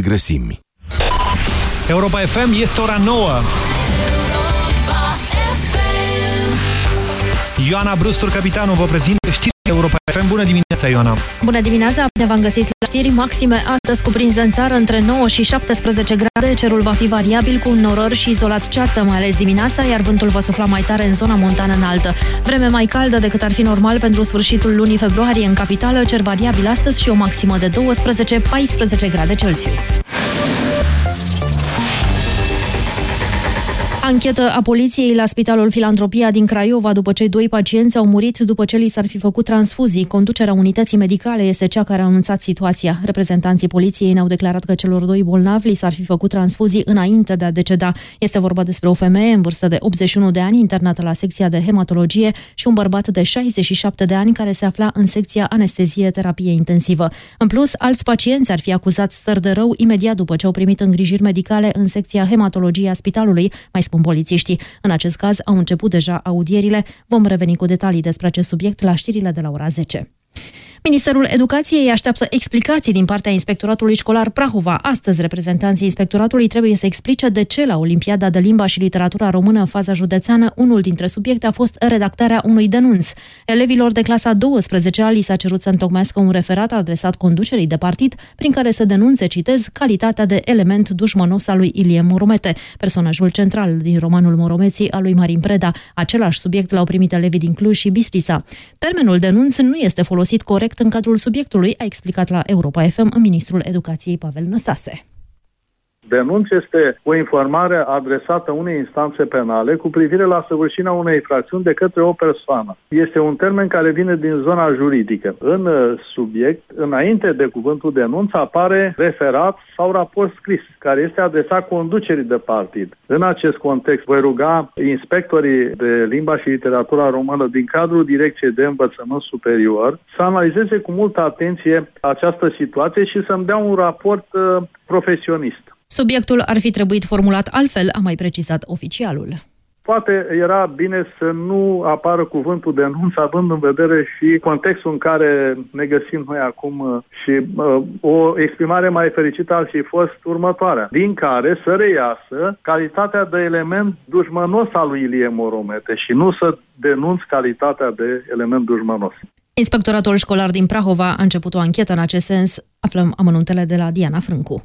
grăsimi. Europa FM este ora 9. Ioana Brustur, capitanul, vă prezintă știri Europa FM. Bună dimineața, Ioana! Bună dimineața, bine v-am găsit la știri maxime. Astăzi cuprinse în țară între 9 și 17 grade. Cerul va fi variabil cu norări și izolat ceață, mai ales dimineața, iar vântul va sufla mai tare în zona montană înaltă. Vreme mai caldă decât ar fi normal pentru sfârșitul lunii februarie în capitală, cer variabil astăzi și o maximă de 12-14 grade Celsius. Anchetă a poliției la Spitalul Filantropia din Craiova după ce doi pacienți au murit după ce li s-ar fi făcut transfuzii. Conducerea unității medicale este cea care a anunțat situația. Reprezentanții poliției ne-au declarat că celor doi bolnavi li s-ar fi făcut transfuzii înainte de a deceda. Este vorba despre o femeie în vârstă de 81 de ani internată la secția de hematologie și un bărbat de 67 de ani care se afla în secția anestezie-terapie intensivă. În plus, alți pacienți ar fi acuzat stări de rău imediat după ce au primit îngrijiri medicale în secția hematologie a spitalului, mai spun polițiștii. În acest caz au început deja audierile. Vom reveni cu detalii despre acest subiect la știrile de la ora 10. Ministerul Educației așteaptă explicații din partea Inspectoratului Școlar Prahova. Astăzi, reprezentanții Inspectoratului trebuie să explice de ce la Olimpiada de Limba și Literatura Română în faza județeană, unul dintre subiecte a fost redactarea unui denunț. Elevilor de clasa 12 li s-a cerut să întocmească un referat adresat conducerii de partid, prin care să denunțe, citez, calitatea de element dușmănos al lui Ilie Moromete, personajul central din romanul Moromeții al lui Marin Preda. Același subiect l-au primit elevii din Cluj și Bistrița. Termenul denunț nu este folosit folosit corect în cadrul subiectului, a explicat la Europa FM ministrul educației Pavel Năstase. Denunț este o informare adresată unei instanțe penale cu privire la săvârșirea unei infracțiuni de către o persoană. Este un termen care vine din zona juridică. În uh, subiect, înainte de cuvântul denunț, apare referat sau raport scris, care este adresat conducerii de partid. În acest context, voi ruga inspectorii de limba și literatura română din cadrul Direcției de Învățământ Superior să analizeze cu multă atenție această situație și să-mi dea un raport uh, profesionist. Subiectul ar fi trebuit formulat altfel, a mai precizat oficialul. Poate era bine să nu apară cuvântul denunț, având în vedere și contextul în care ne găsim noi acum uh, și uh, o exprimare mai fericită ar fi fost următoarea, din care să reiasă calitatea de element dușmănos al lui Ilie Moromete și nu să denunț calitatea de element dușmănos. Inspectoratul școlar din Prahova a început o anchetă în acest sens. Aflăm amănuntele de la Diana Frâncu.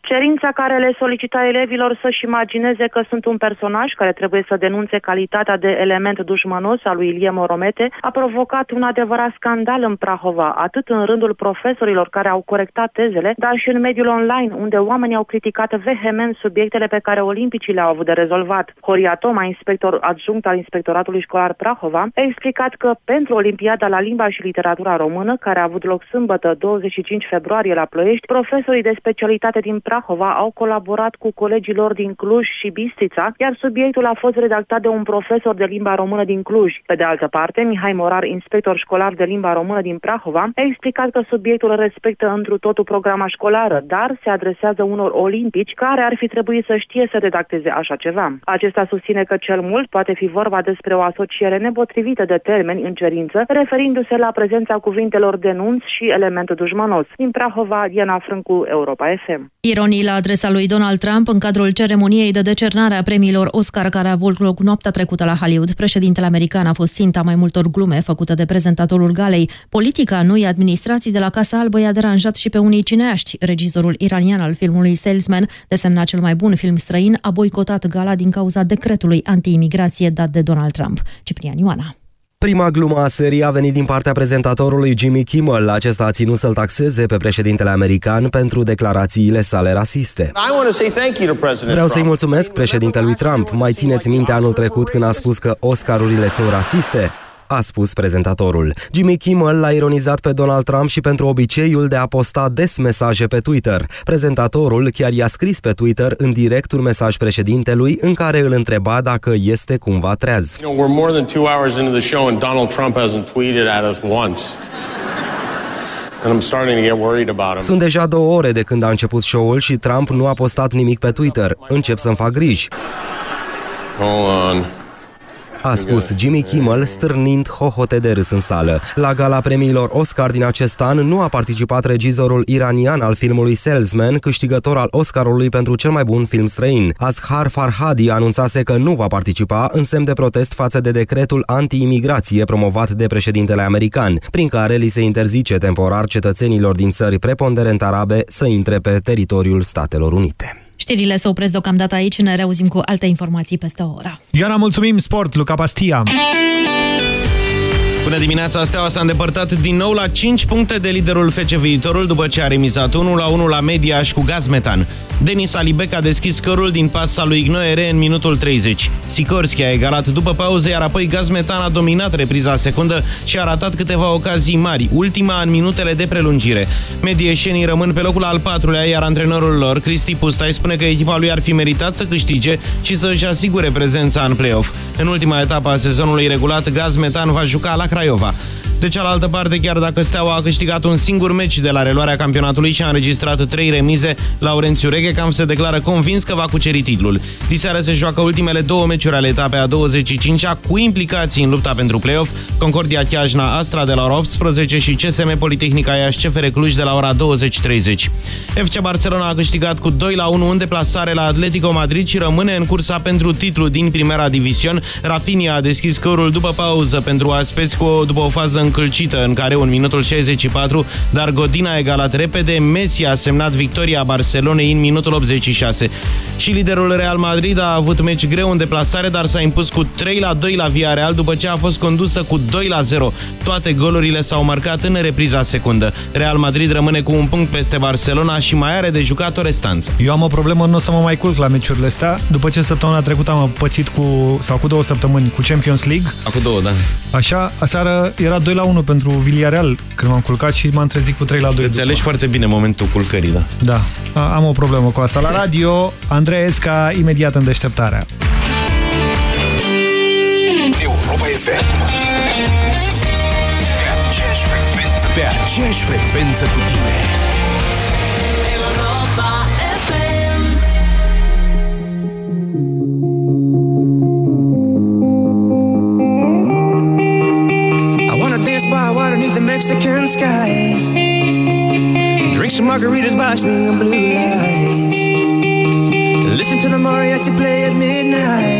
Cerința care le solicita elevilor să-și imagineze că sunt un personaj care trebuie să denunțe calitatea de element dușmănos al lui Ilie Moromete a provocat un adevărat scandal în Prahova, atât în rândul profesorilor care au corectat tezele, dar și în mediul online, unde oamenii au criticat vehement subiectele pe care olimpicii le-au avut de rezolvat. Horia Toma, inspector adjunct al Inspectoratului Școlar Prahova, a explicat că pentru Olimpiada la limba și literatura română, care a avut loc sâmbătă 25 februarie la Ploiești, profesorii de specialitate din Prahova Prahova au colaborat cu colegii lor din Cluj și Bistrița, iar subiectul a fost redactat de un profesor de limba română din Cluj. Pe de altă parte, Mihai Morar, inspector școlar de limba română din Prahova, a explicat că subiectul respectă întru totul programa școlară, dar se adresează unor olimpici care ar fi trebuit să știe să redacteze așa ceva. Acesta susține că cel mult poate fi vorba despre o asociere nepotrivită de termeni în cerință, referindu-se la prezența cuvintelor denunț și elementul dușmanos. Din Prahova, Diana Frâncu, Europa FM. Ironii la adresa lui Donald Trump în cadrul ceremoniei de decernare a premiilor Oscar care a avut loc noaptea trecută la Hollywood. Președintele american a fost ținta mai multor glume făcute de prezentatorul galei. Politica noi administrații de la Casa Albă i-a deranjat și pe unii cineaști. Regizorul iranian al filmului Salesman, desemnat cel mai bun film străin, a boicotat gala din cauza decretului anti-imigrație dat de Donald Trump. Ciprian Ioana. Prima glumă a serii a venit din partea prezentatorului Jimmy Kimmel. Acesta a ținut să-l taxeze pe președintele american pentru declarațiile sale rasiste. Vreau să-i mulțumesc președintelui Trump. Mai țineți minte anul trecut când a spus că Oscarurile sunt rasiste? A spus prezentatorul. Jimmy Kimmel l-a ironizat pe Donald Trump și pentru obiceiul de a posta des mesaje pe Twitter. Prezentatorul chiar i-a scris pe Twitter în direct un mesaj președintelui în care îl întreba dacă este cumva treaz. You know, we're more than two hours into the show and Donald Trump hasn't tweeted at us once. Sunt deja două ore de când a început show-ul și Trump nu a postat nimic pe Twitter. Încep să-mi fac griji. Hold on a spus Jimmy Kimmel, stârnind hohote de râs în sală. La gala premiilor Oscar din acest an nu a participat regizorul iranian al filmului Salesman, câștigător al Oscarului pentru cel mai bun film străin. Azhar Farhadi anunțase că nu va participa în semn de protest față de decretul anti-imigrație promovat de președintele american, prin care li se interzice temporar cetățenilor din țări preponderent arabe să intre pe teritoriul Statelor Unite. Știrile se opresc deocamdată aici, ne reauzim cu alte informații peste o oră. Ioana, mulțumim, sport, Luca Pastia! Până dimineața, Steaua s-a îndepărtat din nou la 5 puncte de liderul FC Viitorul după ce a remizat 1 la 1 la Mediaș cu gaz metan. Denis Alibec a deschis scărul din pasa lui Ignoere în minutul 30. Sikorski a egalat după pauză, iar apoi gaz metan a dominat repriza secundă și a ratat câteva ocazii mari, ultima în minutele de prelungire. Medieșenii rămân pe locul al patrulea, iar antrenorul lor, Cristi Pustai, spune că echipa lui ar fi meritat să câștige și să-și asigure prezența în play-off. În ultima etapă a sezonului regulat, gaz metan va juca la Craiova. De cealaltă parte, chiar dacă Steaua a câștigat un singur meci de la reluarea campionatului și a înregistrat trei remize, Laurențiu Reghecam se declară convins că va cuceri titlul. Diseară se joacă ultimele două meciuri ale etapei a 25-a cu implicații în lupta pentru play-off, Concordia Chiajna Astra de la ora 18 și CSM Politehnica Iași CFR Cluj de la ora 20.30. FC Barcelona a câștigat cu 2 la 1 în deplasare la Atletico Madrid și rămâne în cursa pentru titlu din Primera Division. Rafinha a deschis cărul după pauză pentru aspeți cu, după o fază în încălcită în care un minutul 64, dar Godin a egalat repede, Messi a semnat victoria Barcelonei în minutul 86. Și liderul Real Madrid a avut meci greu în deplasare, dar s-a impus cu 3 la 2 la Villarreal după ce a fost condusă cu 2 la 0. Toate golurile s-au marcat în repriza secundă. Real Madrid rămâne cu un punct peste Barcelona și mai are de jucat o restanță. Eu am o problemă, nu o să mă mai culc la meciurile astea. După ce săptămâna trecută am pățit cu, sau cu două săptămâni, cu Champions League. Acum două, da. Așa, aseară era 2 la 1 pentru Villarreal când m-am culcat și m-am trezit cu 3 la 2 Îți după. alegi foarte bine momentul culcării, da. Da, a- am o problemă cu asta. La radio, Andreea Esca, imediat în deșteptarea. Europa FM. Pe aceeași frecvență, pe aceeași frecvență cu tine. Mexican sky. Drink some margaritas by swinging blue lights. Listen to the mariachi play at midnight.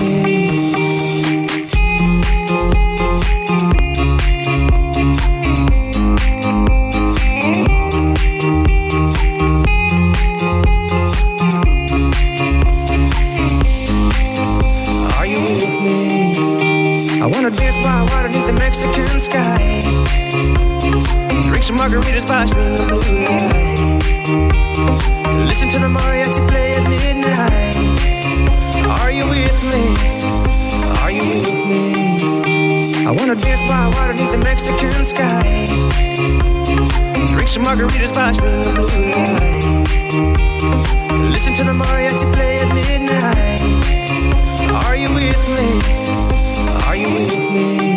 Beneath the Mexican sky. Drink some margaritas by swinging blue lights. Listen to the mariachi play at midnight. Are you with me? Are you with me? I wanna dance by water beneath the Mexican sky. Drink some margaritas by swinging blue lights. Listen to the mariachi play at midnight. Are you with me? Are you with me?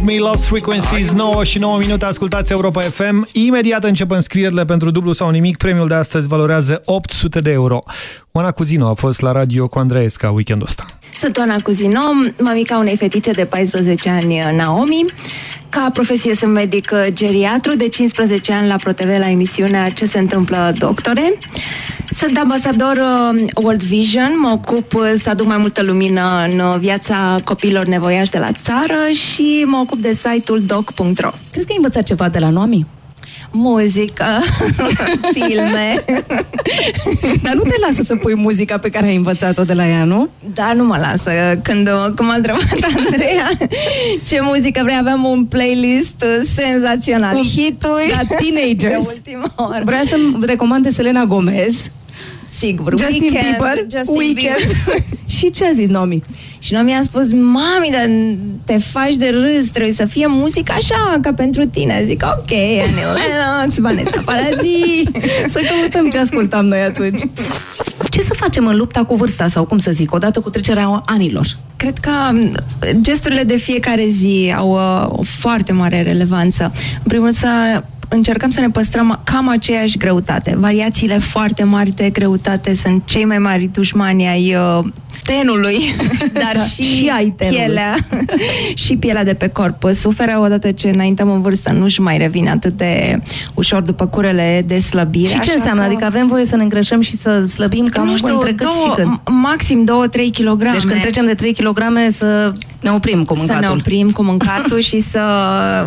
Are you with me? Lost Frequencies, 9 și 9 minute, ascultați Europa FM. Imediat încep înscrierile pentru dublu sau nimic. Premiul de astăzi valorează 800 de euro. Oana Cuzino a fost la radio cu Andreesca weekendul ăsta. Sunt Oana Cuzino, mamica unei fetițe de 14 ani, Naomi. Ca profesie sunt medic geriatru, de 15 ani la ProTV la emisiunea Ce se întâmplă, doctore. Sunt ambasador uh, World Vision, mă ocup uh, să aduc mai multă lumină în uh, viața copiilor nevoiași de la țară și mă ocup de site-ul doc.ro. Crezi că ai învățat ceva de la Noami? Muzică, filme. Dar nu te lasă să pui muzica pe care ai învățat-o de la ea, nu? Da, nu mă lasă. Când, când m-a întrebat Andreea ce muzică vrei, aveam un playlist uh, senzațional. Un- Hituri Da, teenagers. de ultima oră. Vrea să-mi recomande Selena Gomez. Sigur, Justin Weekend, Bieber, Justin Weekend. Bieber. și ce a zis Nomi? Și Nomi a spus, mami, dar te faci de râs, trebuie să fie muzică așa, ca pentru tine. Zic, ok, Annie Lennox, Vanessa Paradis. Să căutăm ce ascultam noi atunci. Ce să facem în lupta cu vârsta sau cum să zic, odată cu trecerea anilor? Cred că m, gesturile de fiecare zi au uh, o foarte mare relevanță. În primul rând să încercăm să ne păstrăm cam aceeași greutate. Variațiile foarte mari de greutate sunt cei mai mari dușmani ai uh, tenului, dar Da, și, și ai tenului. pielea și pielea de pe corp suferă odată ce înaintăm în vârstă nu-și mai revine atât de ușor după curele de slăbire. Și ce așa înseamnă? că- Adică avem voie să ne îngrășăm și să slăbim cam nu știu, între cât două, și când? m- maxim 2-3 kg. Deci când trecem de 3 kg să ne oprim cu mâncatul. Să ne oprim cu mâncatul și să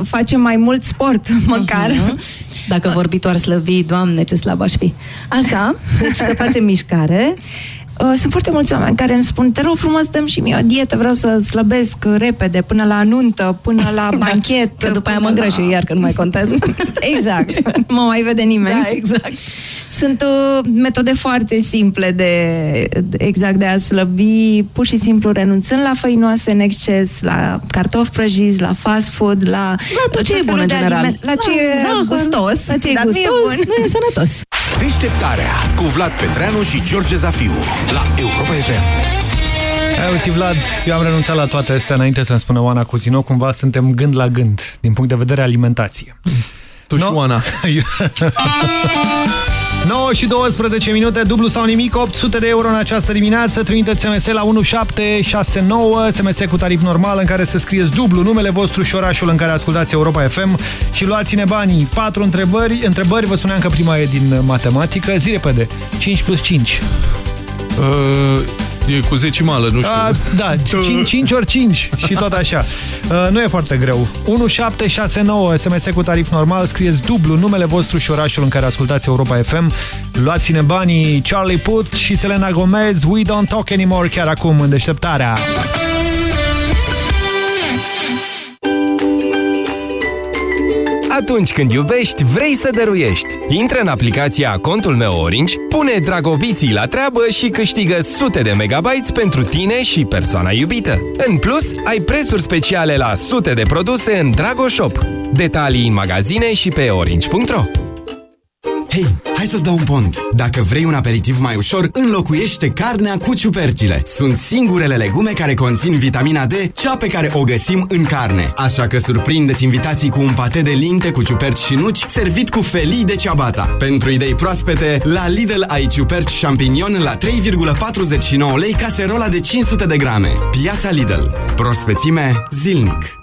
facem mai mult sport, măcar. Mhm. Dacă vorbitoar slăvi, doamne, ce slab aș fi. Așa, deci să facem mișcare. Uh, Sunt foarte mulți oameni care îmi spun, te rog frumos, dăm și mie o dietă, vreau să slăbesc repede, până la nuntă, până la banchet. Că după aia mă până îngrăș eu iar, că nu mai contează. exact, nu mă mai vede nimeni. Da, exact. Sunt uh, metode foarte simple de, de exact de a slăbi, pur și simplu renunțând la făinoase în exces, la cartofi prăjiți, la fast food, la La tot ce e felul bun în de general. aliment- la ce Da, e zahăr, gustos, la ce e dar nu gustos, bun. nu e sănătos. Deșteptarea cu Vlad Petreanu și George Zafiu la Europa FM. Ai auzit, Vlad, eu am renunțat la toate astea înainte să-mi spună Oana Cuzino, cumva suntem gând la gând, din punct de vedere alimentație. Tu și No. Oana. 9 și 12 minute, dublu sau nimic, 800 de euro în această dimineață. Trimiteți SMS la 1769, SMS cu tarif normal în care să scrieți dublu numele vostru și orașul în care ascultați Europa FM și luați-ne banii. Patru întrebări, întrebări, vă spuneam că prima e din matematică. Zi repede, 5 plus 5. Uh, e cu decimală, nu știu. A, da, 5, 5 ori 5 și tot așa. Uh, nu e foarte greu. 1769 SMS cu tarif normal, scrieți dublu numele vostru și orașul în care ascultați Europa FM. Luați-ne banii Charlie Puth și Selena Gomez, We Don't Talk Anymore chiar acum în deșteptarea. Atunci când iubești, vrei să dăruiești. Intră în aplicația Contul meu Orange, pune dragobiții la treabă și câștigă sute de megabytes pentru tine și persoana iubită. În plus, ai prețuri speciale la sute de produse în Dragoshop. Detalii în magazine și pe orange.ro Hei, hai să-ți dau un pont. Dacă vrei un aperitiv mai ușor, înlocuiește carnea cu ciupercile. Sunt singurele legume care conțin vitamina D, cea pe care o găsim în carne. Așa că surprindeți invitații cu un pate de linte cu ciuperci și nuci, servit cu felii de ciabatta. Pentru idei proaspete, la Lidl ai ciuperci champignon la 3,49 lei caserola de 500 de grame. Piața Lidl. Prospețime zilnic.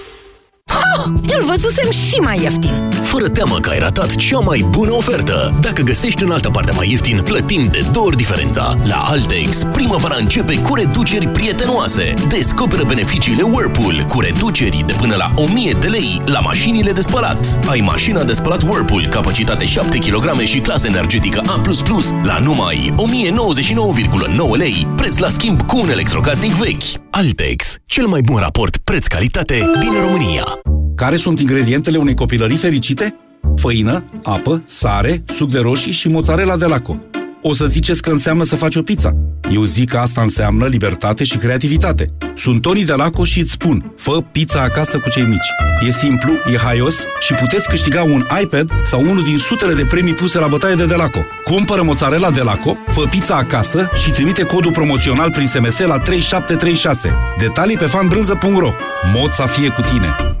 Îl văzusem și mai ieftin. Fără teamă că ai ratat cea mai bună ofertă. Dacă găsești în altă parte mai ieftin, plătim de două ori diferența. La Altex, primăvara începe cu reduceri prietenoase. Descoperă beneficiile Whirlpool cu reduceri de până la 1000 de lei la mașinile de spălat. Ai mașina de spălat Whirlpool, capacitate 7 kg și clasă energetică A++ la numai 1099,9 lei, preț la schimb cu un electrocasnic vechi. Altex, cel mai bun raport preț-calitate din România. Care sunt ingredientele unei copilării fericite? Făină, apă, sare, suc de roșii și mozzarella de laco. O să ziceți că înseamnă să faci o pizza. Eu zic că asta înseamnă libertate și creativitate. Sunt Toni de Laco și îți spun, fă pizza acasă cu cei mici. E simplu, e haios și puteți câștiga un iPad sau unul din sutele de premii puse la bătaie de Delaco. Cumpără mozzarella de Laco, fă pizza acasă și trimite codul promoțional prin SMS la 3736. Detalii pe fanbrânză.ro Mod să fie cu tine!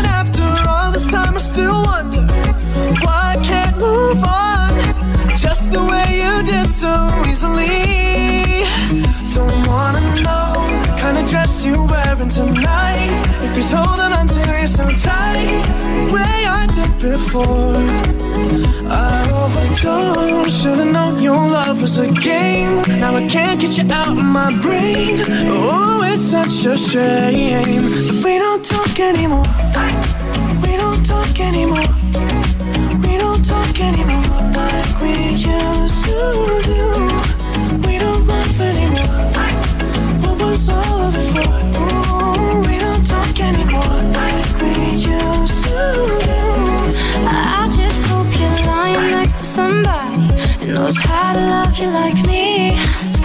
still wonder why I can't move on just the way you did so easily. Don't wanna know kind of dress you're wearing tonight. If he's holding on to you so tight, the way I did before. I overdose. Should've known your love was a game. Now I can't get you out of my brain. Oh, it's such a shame that we don't talk anymore. We talk anymore. We don't talk anymore like we used to do. We don't laugh anymore. What was all of it for? Ooh, we don't talk anymore like we used to do. I just hope you're lying next to somebody who knows how to love you like me.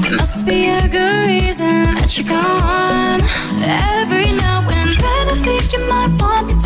There must be a good reason that you're gone. Every now and then I think you might want me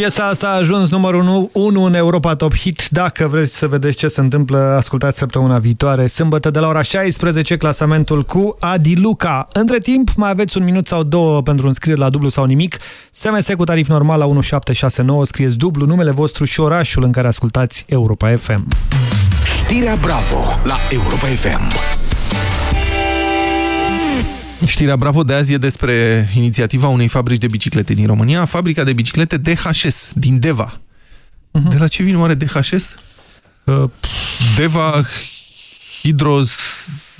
Piesa asta a ajuns numărul 1 în Europa Top Hit. Dacă vreți să vedeți ce se întâmplă, ascultați săptămâna viitoare, sâmbătă de la ora 16, clasamentul cu Adi Luca. Între timp, mai aveți un minut sau două pentru înscriere la dublu sau nimic. SMS cu tarif normal la 1769, scrieți dublu, numele vostru și orașul în care ascultați Europa FM. Știrea Bravo la Europa FM. Știrea Bravo de azi e despre inițiativa unei fabrici de biciclete din România, fabrica de biciclete DHS din Deva. De la ce vine oare DHS? Uh, Deva Hidros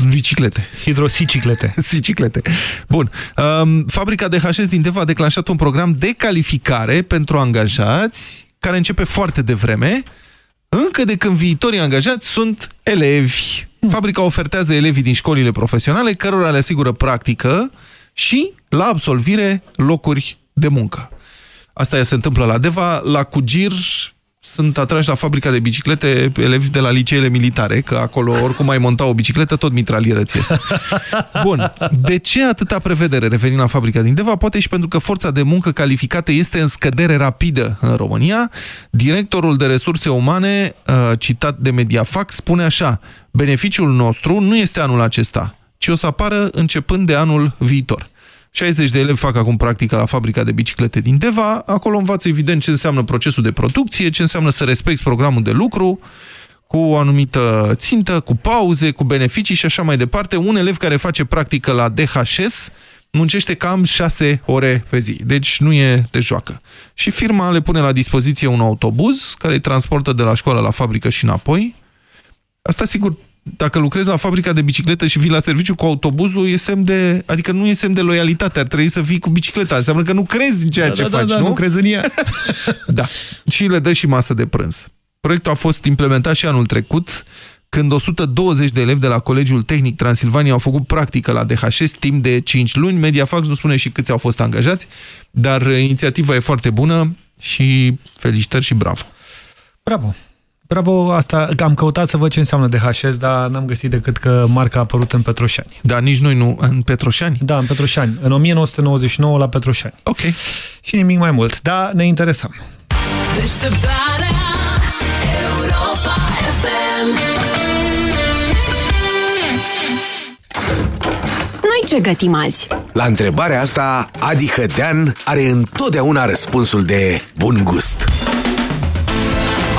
biciclete. Hidrosiciclete. Siciclete. Bun. Um, fabrica DHS din Deva a declanșat un program de calificare pentru angajați care începe foarte devreme, încă de când viitorii angajați sunt elevi. Fabrica ofertează elevii din școlile profesionale, cărora le asigură practică și, la absolvire, locuri de muncă. Asta se întâmplă la Deva. La Cugir sunt atrași la fabrica de biciclete elevi de la liceele militare, că acolo oricum mai monta o bicicletă, tot mitralieră ți iese. Bun. De ce atâta prevedere revenind la fabrica din Deva? Poate și pentru că forța de muncă calificată este în scădere rapidă în România. Directorul de resurse umane, uh, citat de Mediafax, spune așa Beneficiul nostru nu este anul acesta, ci o să apară începând de anul viitor. 60 de elevi fac acum practică la fabrica de biciclete din Deva. Acolo învață evident ce înseamnă procesul de producție, ce înseamnă să respecti programul de lucru, cu o anumită țintă, cu pauze, cu beneficii și așa mai departe. Un elev care face practică la DHS muncește cam 6 ore pe zi, deci nu e de joacă. Și firma le pune la dispoziție un autobuz care îi transportă de la școală la fabrică și înapoi. Asta, sigur, dacă lucrezi la fabrica de bicicletă și vii la serviciu cu autobuzul, e semn de, adică nu e semn de loialitate, ar trebui să vii cu bicicleta. Înseamnă că nu crezi în ceea Da, ce da, da, faci, da, nu? nu crezi în ea. da. Și le dă și masă de prânz. Proiectul a fost implementat și anul trecut, când 120 de elevi de la Colegiul Tehnic Transilvania au făcut practică la DHS timp de 5 luni. Mediafax nu spune și câți au fost angajați, dar inițiativa e foarte bună și felicitări și bravo. Bravo! Bravo, asta am căutat să văd ce înseamnă DHS, dar n-am găsit decât că marca a apărut în Petroșani. Da, nici noi nu. În Petroșani? Da, în Petroșani. În 1999 la Petroșani. Ok. Și nimic mai mult. Da, ne interesăm. Deșteptarea Europa FM Noi ce gătim azi? La întrebarea asta, Adi Hădean are întotdeauna răspunsul de bun gust.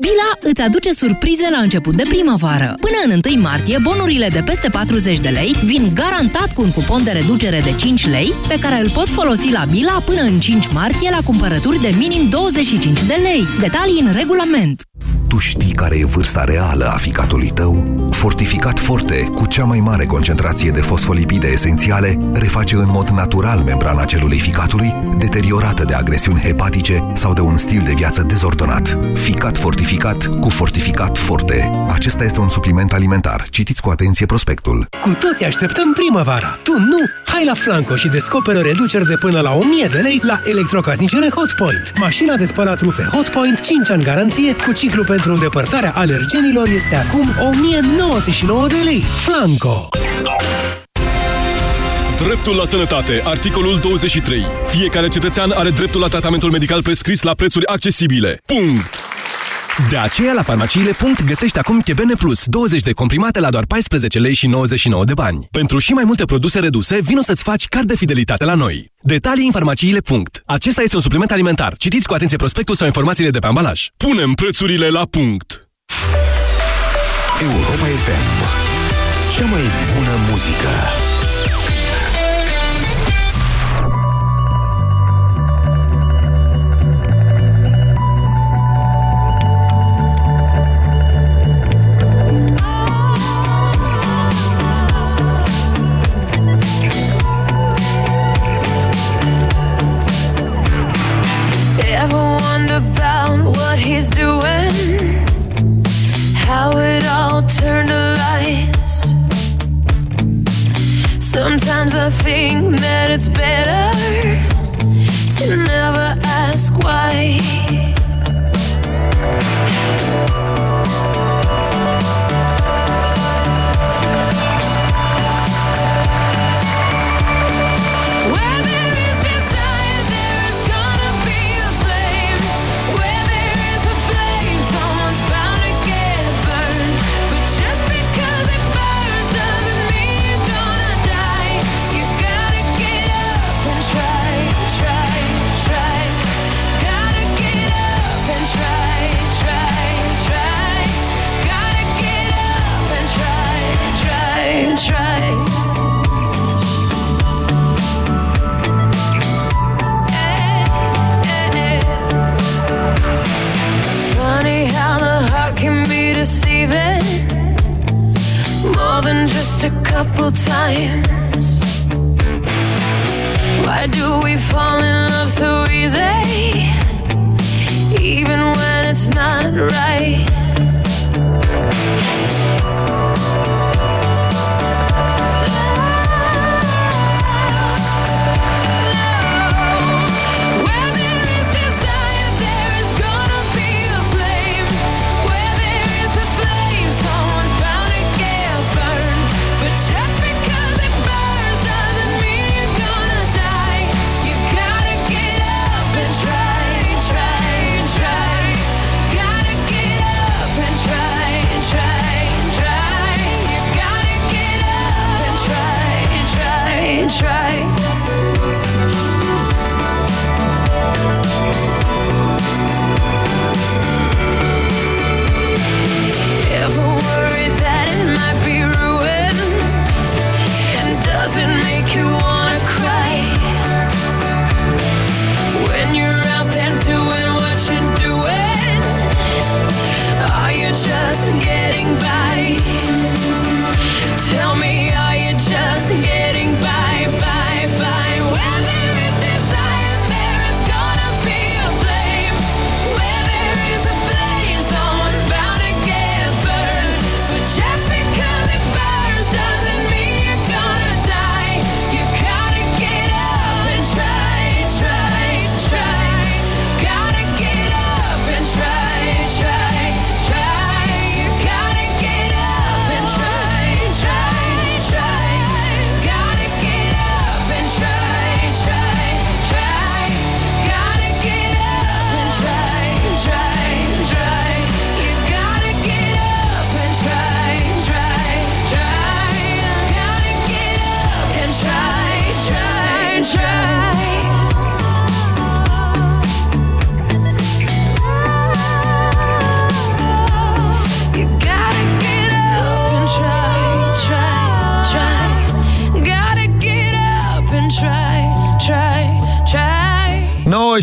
Bila îți aduce surprize la început de primăvară. Până în 1 martie, bonurile de peste 40 de lei vin garantat cu un cupon de reducere de 5 lei, pe care îl poți folosi la Bila până în 5 martie la cumpărături de minim 25 de lei. Detalii în regulament. Tu știi care e vârsta reală a ficatului tău? Fortificat Forte, cu cea mai mare concentrație de fosfolipide esențiale, reface în mod natural membrana celulei ficatului, deteriorată de agresiuni hepatice sau de un stil de viață dezordonat. Ficat fortificat cu Fortificat Forte. Acesta este un supliment alimentar. Citiți cu atenție prospectul. Cu toți așteptăm primăvara. Tu nu? Hai la Flanco și descoperă reduceri de până la 1000 de lei la electrocasnicele Hotpoint. Mașina de spălat rufe Hotpoint, 5 ani garanție, cu ciclu pentru îndepărtarea alergenilor este acum 1099 de lei. Flanco! Dreptul la sănătate, articolul 23. Fiecare cetățean are dreptul la tratamentul medical prescris la prețuri accesibile. Punct! De aceea, la farmaciile. Punct, găsești acum Chebene Plus, 20 de comprimate la doar 14 lei și 99 de bani. Pentru și mai multe produse reduse, vino să-ți faci card de fidelitate la noi. Detalii în farmaciile. Punct. Acesta este un supliment alimentar. Citiți cu atenție prospectul sau informațiile de pe ambalaj. Punem prețurile la punct! Europa FM. Cea mai bună muzică.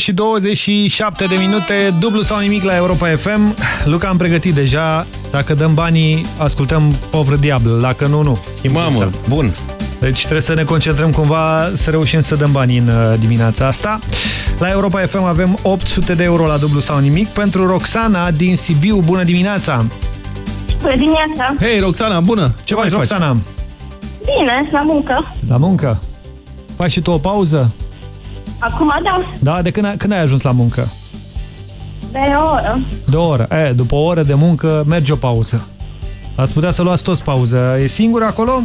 Și 27 de minute, dublu sau nimic la Europa FM. Luca am pregătit deja. Dacă dăm banii, ascultăm Povră Diablo. Dacă nu, nu. Schimbăm Mamă, bun. Deci trebuie să ne concentrăm cumva să reușim să dăm banii în uh, dimineața asta. La Europa FM avem 800 de euro la dublu sau nimic. Pentru Roxana din Sibiu, bună dimineața! Bună dimineața! Hei, Roxana, bună! Ce mai faci? Roxana? Bine, la muncă. La muncă? Faci și tu o pauză? Acum da, Da, de când, ai- când ai ajuns la muncă? de o oră. De o oră. E, după o oră de muncă merge o pauză. Ați putea să luați toți pauză. E singur acolo?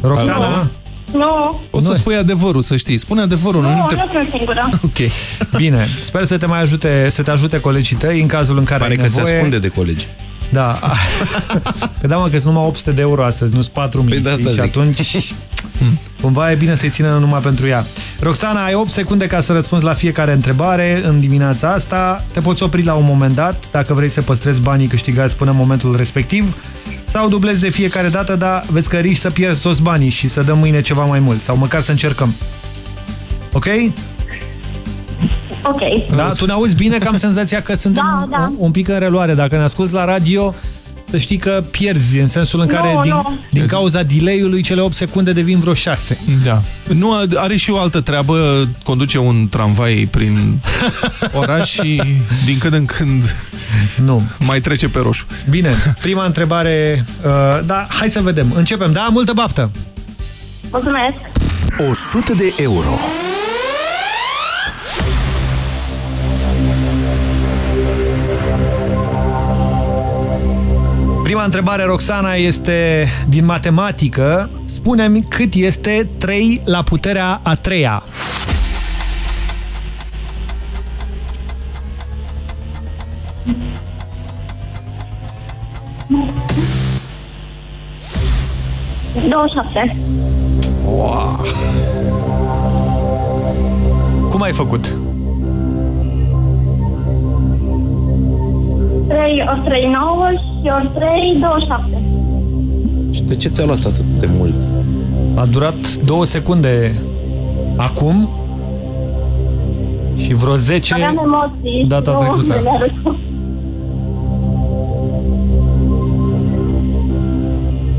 Roxana? Nu, O să spui adevărul, să știi. Spune adevărul. nu, Nu, nu te... sunt singură. Ok. Bine, sper să te mai ajute, să te ajute colegii tăi în cazul în care Pare ai că se nevoie. ascunde de colegi. Da. Că da, mă, că sunt numai 800 de euro astăzi, nu-s 4000. Păi de asta și zic. atunci cumva e bine să-i țină numai pentru ea. Roxana, ai 8 secunde ca să răspunzi la fiecare întrebare în dimineața asta. Te poți opri la un moment dat, dacă vrei să păstrezi banii câștigați până în momentul respectiv, sau dublezi de fiecare dată, dar vezi că riști să pierzi toți banii și să dăm mâine ceva mai mult, sau măcar să încercăm. Ok? Ok. Da? Tu ne auzi bine că am senzația că suntem Da, da. Un, un pic în reluare. Dacă ne asculti la radio, să știi că pierzi, în sensul în Nu, care din, nu. din cauza delay-ului cele 8 secunde devin vreo 6. Da. Nu, are și o altă treabă, conduce un tramvai prin oraș și din când în când nu. mai trece pe roșu. Bine, prima întrebare, uh, da, hai să vedem. Începem, da? Multă baftă! Mulțumesc. 100 de euro. Prima întrebare, Roxana, este din matematică. Spune-mi cât este 3 la puterea a treia. Două șapte. Wow. Cum ai făcut? 3 ori 3, 9 și ori 3, 27. Și de ce ți-a luat atât de mult? A durat două secunde acum și vreo 10 Aveam emoții. data Nu, trecută. de la răspuns.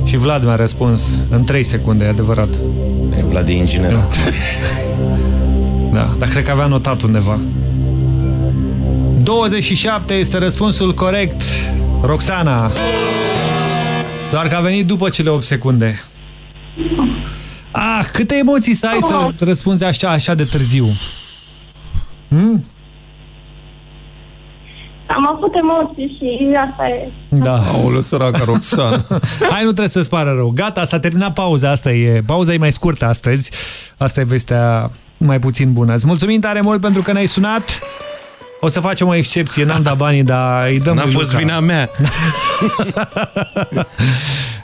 Și Vlad mi-a răspuns în 3 secunde, e adevărat. Vlad e inginer. Da, dar cred că avea notat undeva. 27 este răspunsul corect. Roxana. Doar că a venit după cele 8 secunde. Ah, câte emoții să ai să răspunzi așa, așa de târziu? Hmm? Am avut emoții și asta e. Da. Aoleu, săraca Roxana. Hai, nu trebuie să-ți pară rău. Gata, s-a terminat pauza. Asta e, pauza e mai scurtă astăzi. Asta e vestea mai puțin bună. Îți mulțumim tare mult pentru că ne-ai sunat. O să facem o excepție. N-am dat banii, dar îi dăm N-a lui fost Luca. vina mea.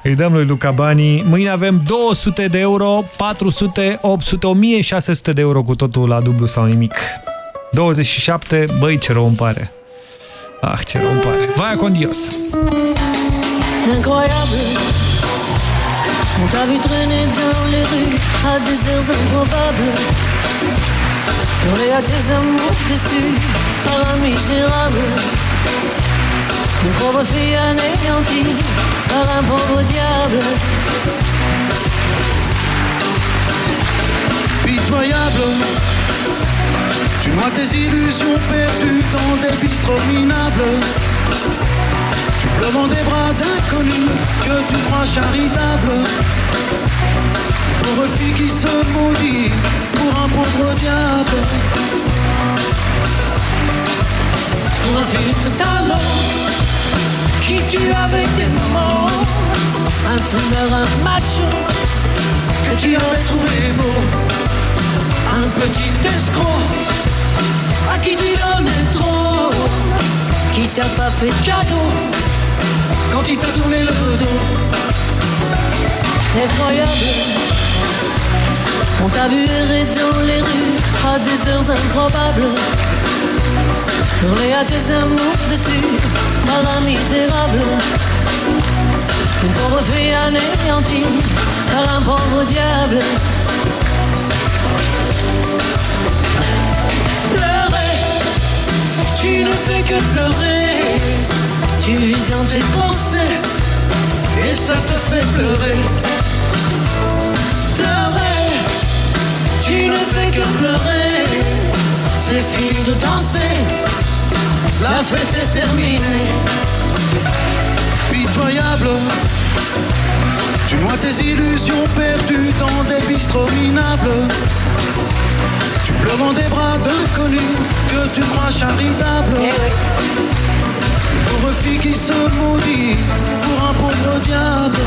Îi dăm lui Luca banii. Mâine avem 200 de euro, 400, 800, 1600 de euro cu totul la dublu sau nimic. 27, băi, ce rău îmi pare. Ah, ce rău îmi pare. Vai con Dios. incroyable. On t'a vu traîner dans les rues à des heures improbables. Hurler à tes amours déçus par un misérable. Une pauvre fille anéantie par un pauvre diable. pitoyable. Tu noies tes illusions perdues dans des bistrots minables. Tu pleures dans des bras d'inconnus que tu crois charitables. Pauvre fille qui se maudit pour un pauvre diable. Un fils de salaud qui tue avec des mots. Un fumeur, un macho que tu avais trouvé beau. Un petit escroc à qui tu donnais trop. qui t'a pas fait de cadeau. Quand il t'a tourné le dos. Effroyable, On t'a vu errer dans les rues à des heures improbables. Hurler à tes amours dessus par un misérable. Pauvre fille anéantie par un pauvre diable. Pleurer, tu ne fais que pleurer. Tu vis dans tes pensées et ça te fait pleurer. Pleurer, tu ne fais que pleurer. C'est fini de danser, la fête est terminée. Pitoyable, tu noies tes illusions perdues dans des bistrots minables. Tu pleures dans des bras d'inconnus que tu crois charitables. Une pauvre fille qui se maudit pour un pauvre diable.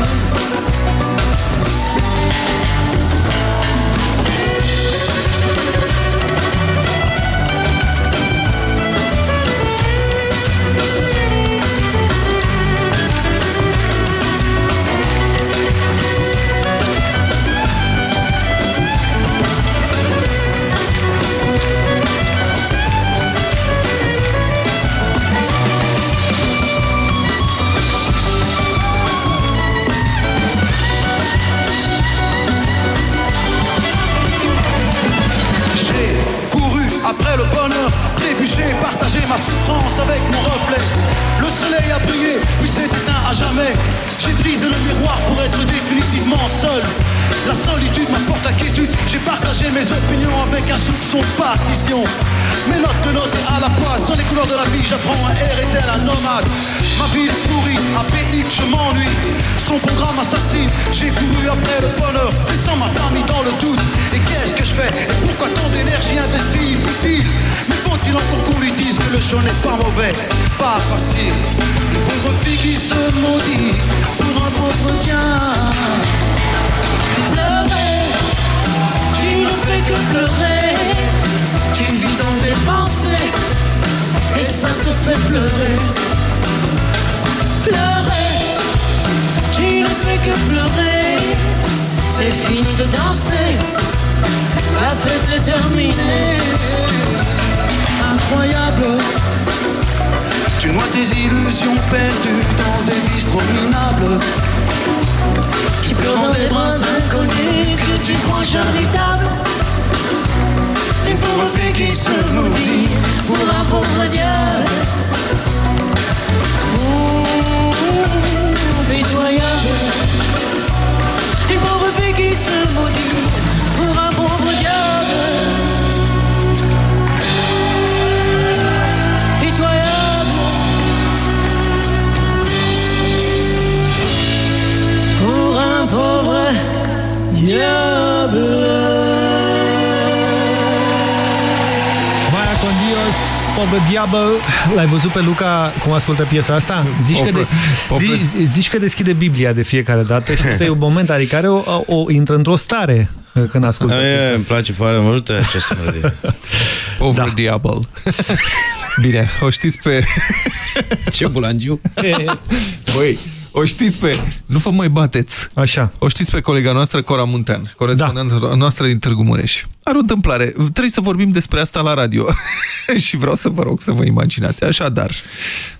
Trébuché, partagé ma souffrance avec mon reflet. Le soleil a brillé, puis s'est éteint à jamais. J'ai brisé le miroir pour être définitivement seul. La solitude m'apporte la. J'ai partagé mes opinions avec un soupçon de partition. Mes notes de notes à la place, dans les couleurs de la vie, j'apprends un air étel, un nomade. Ma vie est pourrie, APX, je m'ennuie. Son programme assassine, j'ai couru après le bonheur, laissant ma famille dans le doute. Qu'est-ce que je fais Et pourquoi tant d'énergie investie Futile Mais faut-il encore qu'on lui dise que le choix n'est pas mauvais Pas facile. Pauvre fille qui se maudit pour un pauvre diable. Pleurer, tu ne fais que pleurer. Tu vis dans tes pensées et ça te fait pleurer. Pleurer, tu ne fais que pleurer. C'est fini de danser, la fête est terminée. Incroyable, tu noies tes illusions perdues dans des bistrots minables. Tu pleures dans des bras inconnus que tu crois charitables. Une pauvre fille qui se maudit pour un pauvre diable. Ouh, pitoyable. Une pauvre fille qui se maudit pour un pauvre diable. Pitoyable. Pour un pauvre diable. Vaya con Dios, Pobre Diablo. L-ai văzut pe Luca cum ascultă piesa asta? Zici că, des, zici, zici că deschide Biblia de fiecare dată și ăsta e un moment, adică are o, o, intră într-o stare uh, când ascultă piesa E, asta. îmi place foarte mult această melodie. Pobre da. diabol. Bine, o știți pe... Ce bulangiu? Băi, o știți pe... Nu vă mai bateți. Așa. O știți pe colega noastră, Cora Muntean, corespondenta da. noastră din Târgu Mureș. Are o întâmplare. Trebuie să vorbim despre asta la radio. și vreau să vă rog să vă imaginați. Așadar,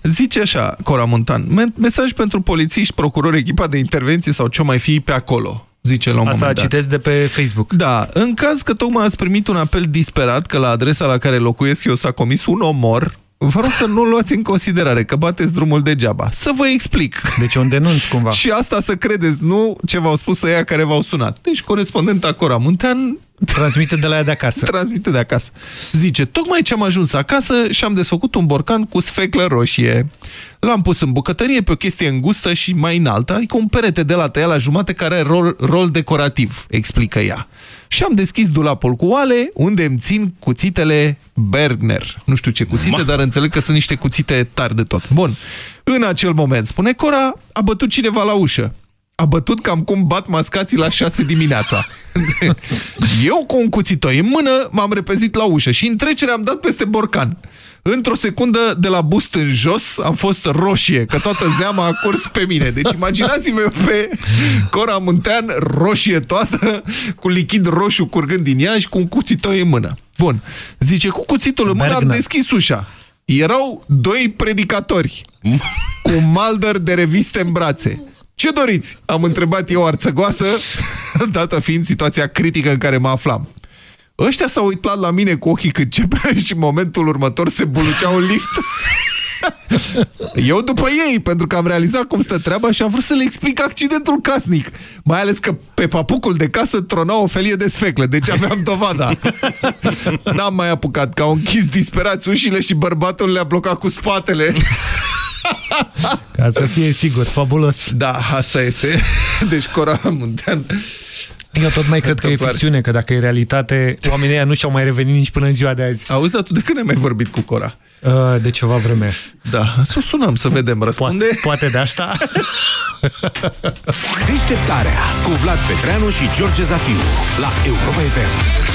zice așa, Cora Muntean, "Me- mesaj pentru polițiști, procurori, echipa de intervenție sau ce mai fi pe acolo zice la un Asta moment dat. citesc de pe Facebook. Da, în caz că tocmai ați primit un apel disperat că la adresa la care locuiesc eu s-a comis un omor, vă rog să nu luați în considerare că bateți drumul degeaba. Să vă explic. Deci un denunț cumva. Și asta să credeți, nu ce v-au spus ăia care v-au sunat. Deci corespondenta Cora Muntean Transmite de la ea de acasă. Transmite de acasă. Zice, tocmai ce am ajuns acasă și am desfăcut un borcan cu sfeclă roșie. L-am pus în bucătărie pe o chestie îngustă și mai înaltă, adică un perete de la tăia la jumate care are rol, rol decorativ, explică ea. Și am deschis dulapul cu oale, unde îmi țin cuțitele Bergner. Nu știu ce cuțite, Ma. dar înțeleg că sunt niște cuțite tari de tot. Bun. În acel moment, spune Cora, a bătut cineva la ușă. A bătut cam cum bat mascații la 6 dimineața. Eu cu un cuțitoi în mână m-am repezit la ușă și în trecere am dat peste borcan. Într-o secundă, de la bust în jos, am fost roșie, că toată zeama a curs pe mine. Deci imaginați-vă pe Cora Muntean roșie toată, cu lichid roșu curgând din ea și cu un cuțitoi în mână. Bun. Zice, cu cuțitul în mână am Bergna. deschis ușa. Erau doi predicatori cu maldăr de reviste în brațe. Ce doriți? Am întrebat eu arțăgoasă, dată fiind situația critică în care mă aflam. Ăștia s-au uitat la mine cu ochii cât cepere și în momentul următor se buluceau în lift. Eu după ei, pentru că am realizat cum stă treaba și am vrut să le explic accidentul casnic. Mai ales că pe papucul de casă trona o felie de sfeclă, deci aveam dovada. N-am mai apucat, că au închis disperați ușile și bărbatul le-a blocat cu spatele. Ca să fie sigur, fabulos. Da, asta este. Deci Cora Muntean... Eu tot mai cred că e Întâmplare. ficțiune, că dacă e realitate, oamenii ăia nu și-au mai revenit nici până în ziua de azi. Auzi, dar tu de când ai mai vorbit cu Cora? Uh, de ceva vreme. Da, să o sunăm să vedem, răspunde. Poate, poate de asta. Deșteptarea cu Vlad Petreanu și George Zafiu la Europa FM.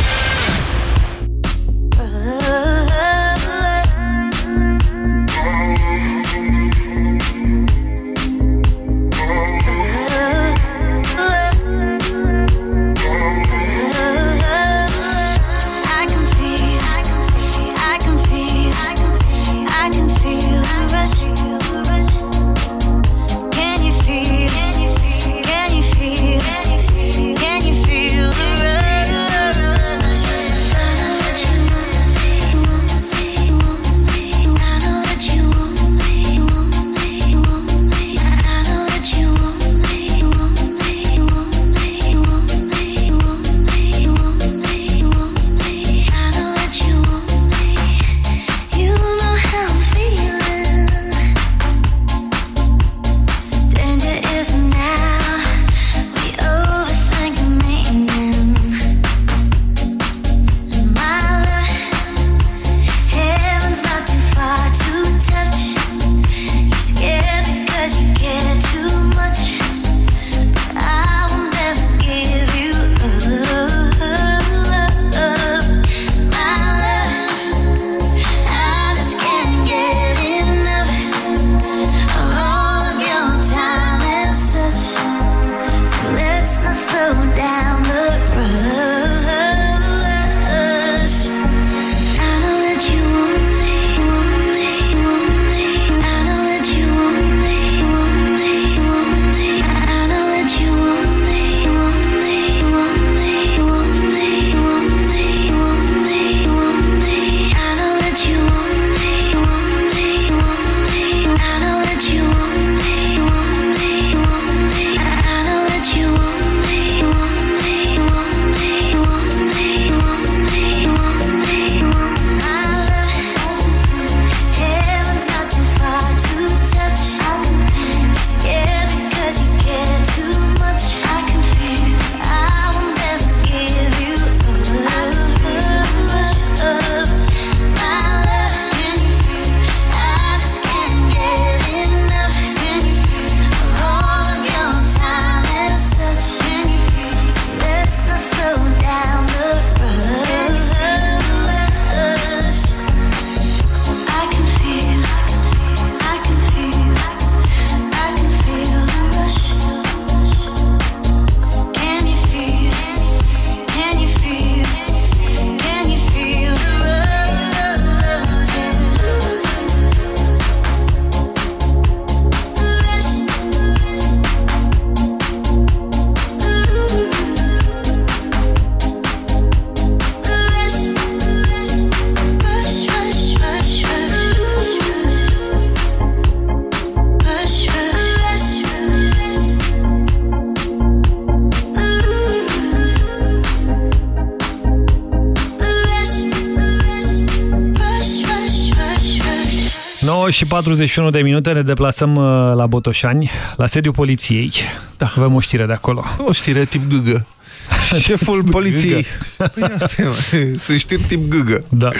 Și 41 de minute ne deplasăm uh, la Botoșani, la sediul poliției. Da. Avem o știre de acolo. O știre tip gâgă. Șeful poliției. Păi asta e, mă. Sunt știri tip gâgă. Da.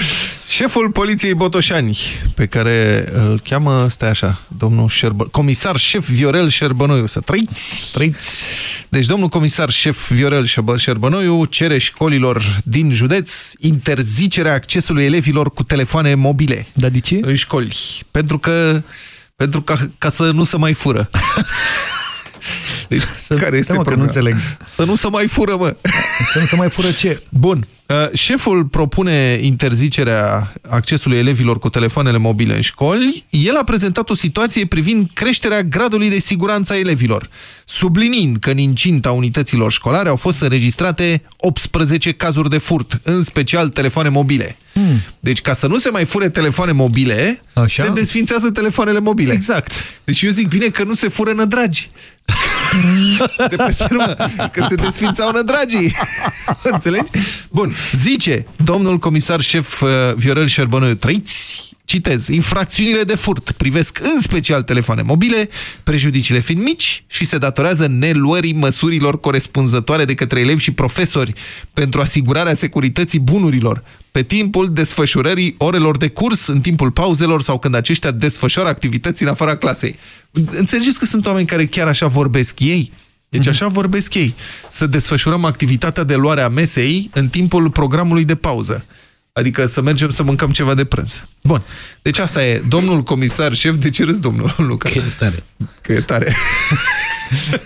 Șeful poliției Botoșani, pe care îl cheamă, stai așa, domnul Șerbă, comisar șef Viorel Șerbănoiu, să trăiți! Trăiți! Deci domnul comisar șef Viorel Șerbă- Șerbănoiu cere școlilor din județ interzicerea accesului elevilor cu telefoane mobile. Da, de ce? În școli. Pentru că pentru ca, ca să nu se mai fură. Deci, să, care este mă, că nu problema? înțeleg. Să nu se mai fură, mă. Să nu se mai fură ce? Bun. Uh, Șeful propune interzicerea accesului elevilor cu telefoanele mobile în școli. El a prezentat o situație privind creșterea gradului de siguranță a elevilor, subliniind că în incinta unităților școlare au fost înregistrate 18 cazuri de furt, în special telefoane mobile. Hmm. Deci ca să nu se mai fure telefoane mobile, Așa? se desfințează telefoanele mobile. Exact. Deci eu zic bine că nu se fură nădragi. De pe firmă, că se desfințau nădragii. Înțelegi? Bun, zice domnul comisar șef uh, Viorel Șerbănoiu, trăiți, citez, infracțiunile de furt privesc în special telefoane mobile, prejudiciile fiind mici și se datorează neluării măsurilor corespunzătoare de către elevi și profesori pentru asigurarea securității bunurilor pe timpul desfășurării orelor de curs, în timpul pauzelor sau când aceștia desfășoară activități în afara clasei. Înțelegeți că sunt oameni care chiar așa vorbesc ei? Deci așa vorbesc ei. Să desfășurăm activitatea de luare a mesei în timpul programului de pauză. Adică să mergem să mâncăm ceva de prânz. Bun. Deci asta e. Domnul comisar șef, de ce râzi, domnul Luca? Că e tare. Că e tare.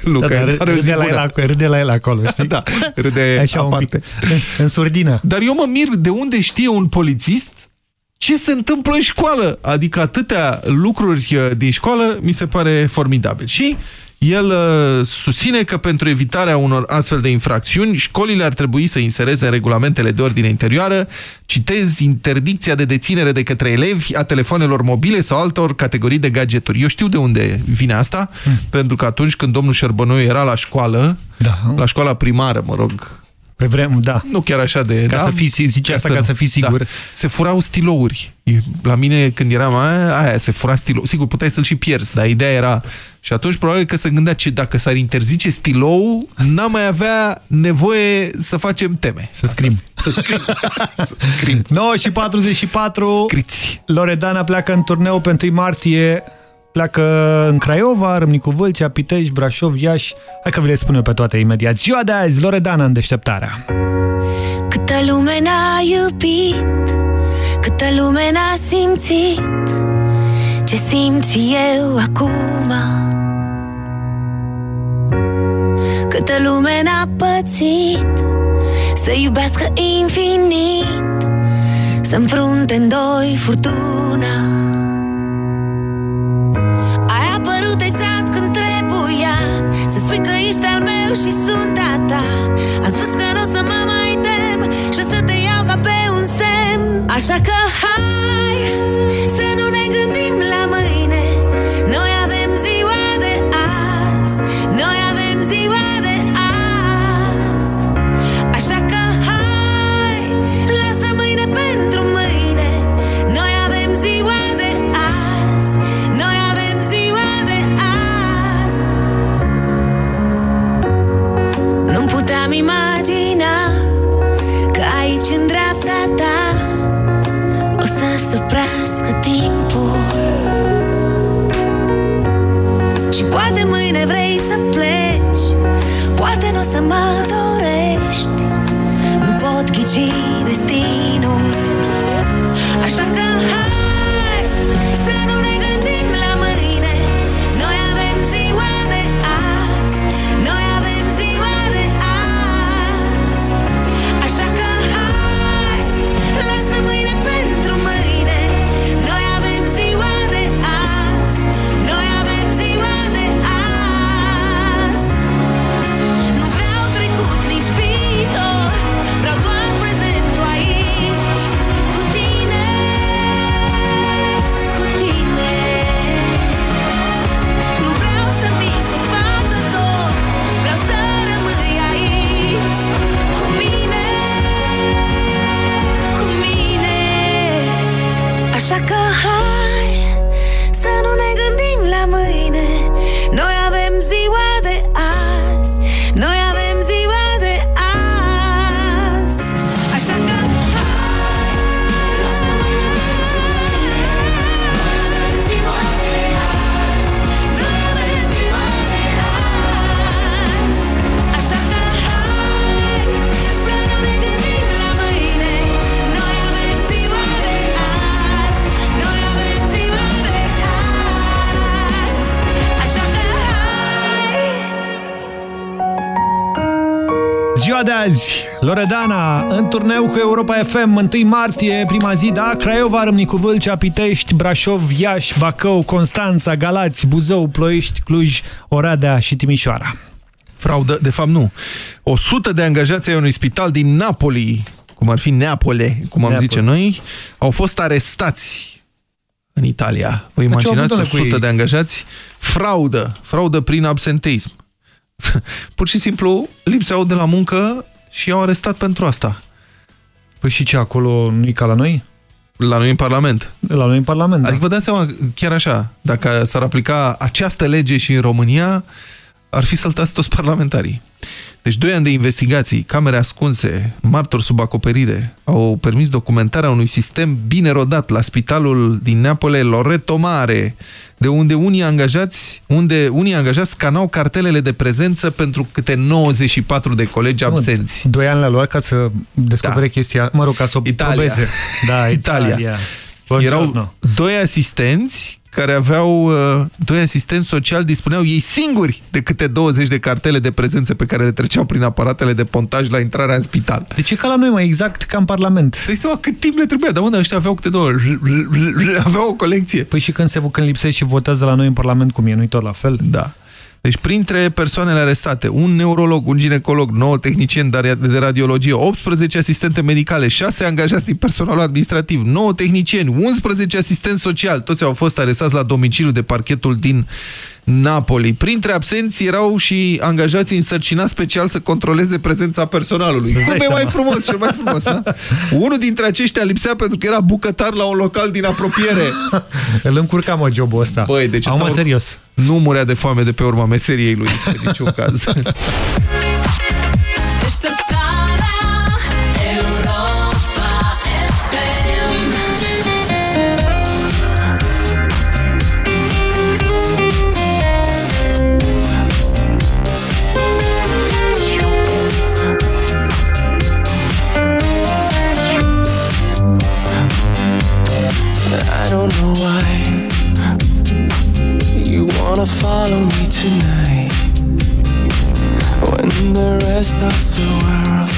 Luca, Da, e dar tare o zi râde la, bună. el, râde la el acolo, știi? Da, râde Așa un aparte. pic. În, în surdină. Dar eu mă mir de unde știe un polițist ce se întâmplă în școală. Adică atâtea lucruri uh, din școală mi se pare formidabil. Și el uh, susține că pentru evitarea unor astfel de infracțiuni, școlile ar trebui să insereze în regulamentele de ordine interioară, citez, interdicția de deținere de către elevi a telefonelor mobile sau altor categorii de gadgeturi. Eu știu de unde vine asta, pentru că atunci când domnul Șerbănoiu era la școală, da. la școala primară, mă rog, pe vrem, da. nu chiar așa de... Ca da? să fii, zice asta ca să fii sigur. Da. Se furau stilouri. La mine, când eram aia, aia se fura stilou. Sigur, puteai să-l și pierzi, dar ideea era... Și atunci, probabil că se gândea ce dacă s-ar interzice stilou, n-am mai avea nevoie să facem teme. Să scrim. Să scrim. să scrim. 9 și 44. Scriți. Loredana pleacă în turneu pe 1 martie. Pleacă în Craiova, Râmnicu Vâlcea, Pitești, Brașov, Iași. Hai că vi le spun eu pe toate imediat. Ziua de azi, Loredana în deșteptarea. Câtă lume n-a iubit Câtă lume n-a simțit Ce simt și eu acum Câtă lume n-a pățit Să iubească infinit Să înfrunte în doi furtuna ești al meu și sunt a ta. Am spus că nu o să mă mai tem Și o să te iau ca pe un semn. Așa că hai oprească timpul. Și poate mâine vrei să pleci Poate nu o să mă dorești. Nu pot ghici destinul Ziua de azi, Loredana, în turneu cu Europa FM, 1 martie, prima zi, da, Craiova, Râmnicu Vâlcea, Pitești, Brașov, Iași, Bacău, Constanța, Galați, Buzău, Ploiești, Cluj, Oradea și Timișoara. Fraudă, de fapt nu. 100 de angajați ai unui spital din Napoli, cum ar fi Neapole, cum am Neapole. zice noi, au fost arestați în Italia. Vă ce au avut, imaginați domnule, cu 100 ei? de angajați? Fraudă. Fraudă prin absenteism. Pur și simplu lipseau de la muncă și i-au arestat pentru asta. Păi și ce, acolo nu e ca la noi? La noi în Parlament. La noi în Parlament, Adică vă dați seama, chiar așa, dacă s-ar aplica această lege și în România, ar fi săltați toți parlamentarii. Deci, doi ani de investigații, camere ascunse, martori sub acoperire, au permis documentarea unui sistem bine rodat la spitalul din Neapole, Loreto Mare, de unde unii angajați, unde unii angajați scanau cartelele de prezență pentru câte 94 de colegi absenți. Doi ani le-a luat ca să descopere Da. chestia, mă rog, ca să o Italia. probeze. Da, Italia. Italia. Erau Buongiorno. doi asistenți care aveau, uh, doi asistenți sociali dispuneau ei singuri de câte 20 de cartele de prezență pe care le treceau prin aparatele de pontaj la intrarea în spital. Deci e ca la noi, mai exact ca în Parlament. Deci seama cât timp le trebuia, dar mă, dar ăștia aveau câte două, aveau o colecție. Păi și când se când lipsește și votează la noi în Parlament, cum e, nu-i tot la fel? Da. Deci printre persoanele arestate, un neurolog, un ginecolog, 9 tehnicieni de de radiologie, 18 asistente medicale, 6 angajați din personalul administrativ, 9 tehnicieni, 11 asistenți sociali, toți au fost arestați la domiciliu de parchetul din Napoli. Printre absenți erau și angajați însărcinați special să controleze prezența personalului. dai Cum e seama. mai frumos, cel mai frumos, da? Unul dintre aceștia lipsea pentru că era bucătar la un local din apropiere. Îl încurcam o jobul ăsta. Băi, deci Acum, asta serios. nu murea de foame de pe urma meseriei lui, în niciun caz. follow me tonight when the rest of the world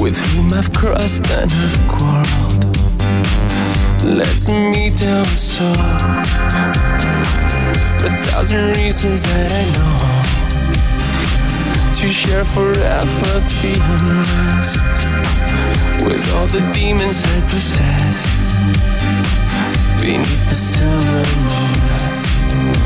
with whom I've crossed and have quarreled lets me down so a thousand reasons that I know to share forever the unrest with all the demons I possess beneath the silver moon.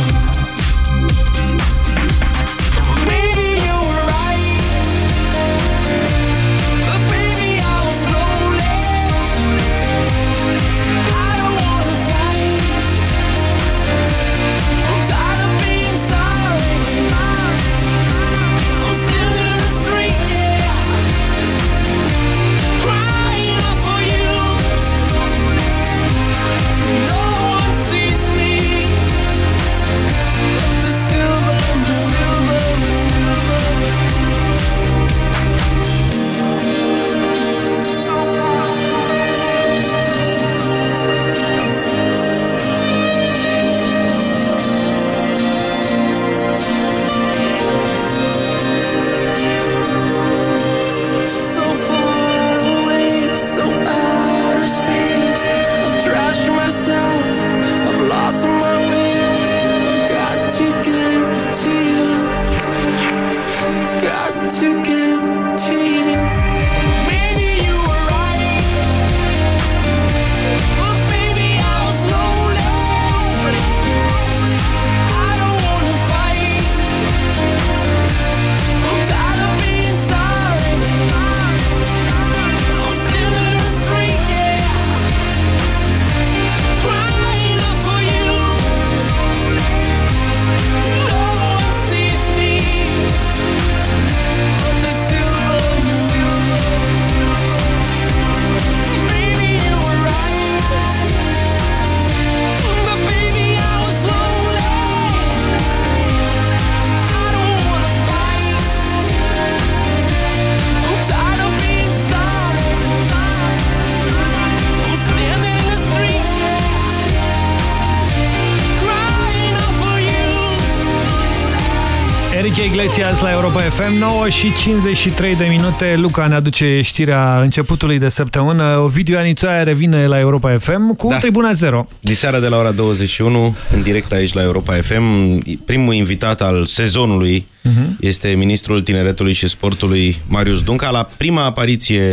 FM, 9 și 53 de minute. Luca ne aduce știrea începutului de săptămână. Ovidiu Anițoaia revine la Europa FM cu da. Tribuna Zero. Diseară de la ora 21, în direct aici la Europa FM, primul invitat al sezonului Mhm. este ministrul tineretului și sportului Marius Dunca. La prima apariție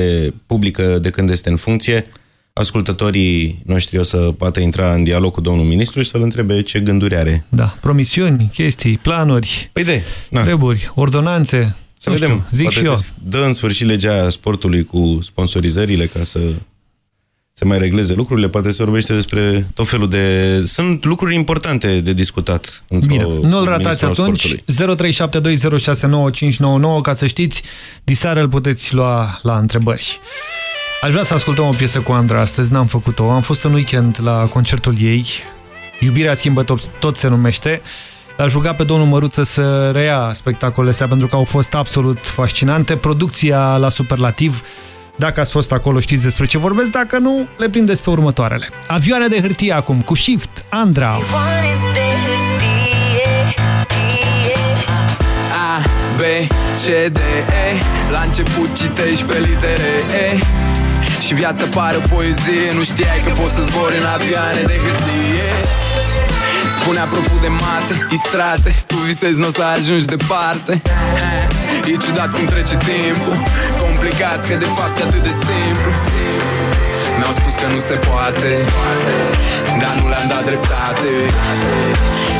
publică de când este în funcție, ascultătorii noștri o să poată intra în dialog cu domnul ministru și să-l întrebe ce gânduri are. Da, promisiuni, chestii, planuri, păi de, na. treburi, ordonanțe. Să Nu vedem, știu, zic poate și eu. se dă în sfârșit legea sportului cu sponsorizările ca să se mai regleze lucrurile, poate se vorbește despre tot felul de... Sunt lucruri importante de discutat. într-o Bine, nu-l ratați ministru al atunci. sportului. 0372069599 ca să știți, diseară îl puteți lua la întrebări. Aș vrea să ascultăm o piesă cu Andra astăzi, n-am făcut-o. Am fost în weekend la concertul ei. Iubirea schimbă tot, tot se numește. L-aș ruga pe domnul Măruță să reia spectacolele astea pentru că au fost absolut fascinante. Producția la superlativ. Dacă ați fost acolo știți despre ce vorbesc, dacă nu, le prindeți pe următoarele. Avioane de hârtie acum, cu Shift, Andra. A, B, C, D, E La început citești pe litere E Și viața pare o poezie Nu știai că poți să zbori în avioane de hârtie. Spunea proful de mate, istrate Tu visezi, n-o să ajungi departe. Ha, E ciudat cum trece timpul Complicat că de fapt e atât de simplu. Mi-au spus că nu se poate Dar nu le-am dat dreptate.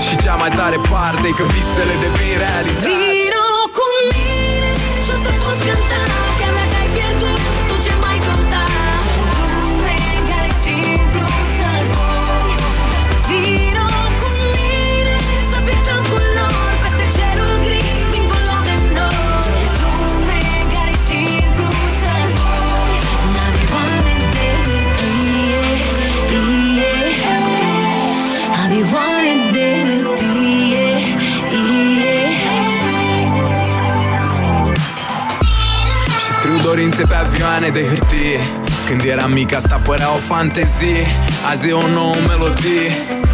Și cea mai tare parte e că visele devin realitate. Vino cu mine și o să poți cânta părea o fantezie Azi e o nouă melodie.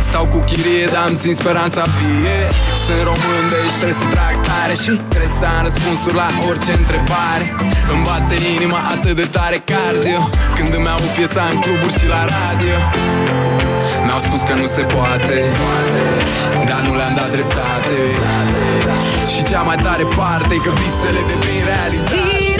Stau cu chirie, dar îmi țin speranța vie. Sunt român, deci trebuie să trag tare Și trebuie să am răspunsuri la orice întrebare. Îmi bate inima atât de tare cardio. Când îmi au piesa în cluburi și la radio. Mi-au spus că nu se poate Dar nu le-am dat dreptate. Și cea mai tare parte e că visele devin realitate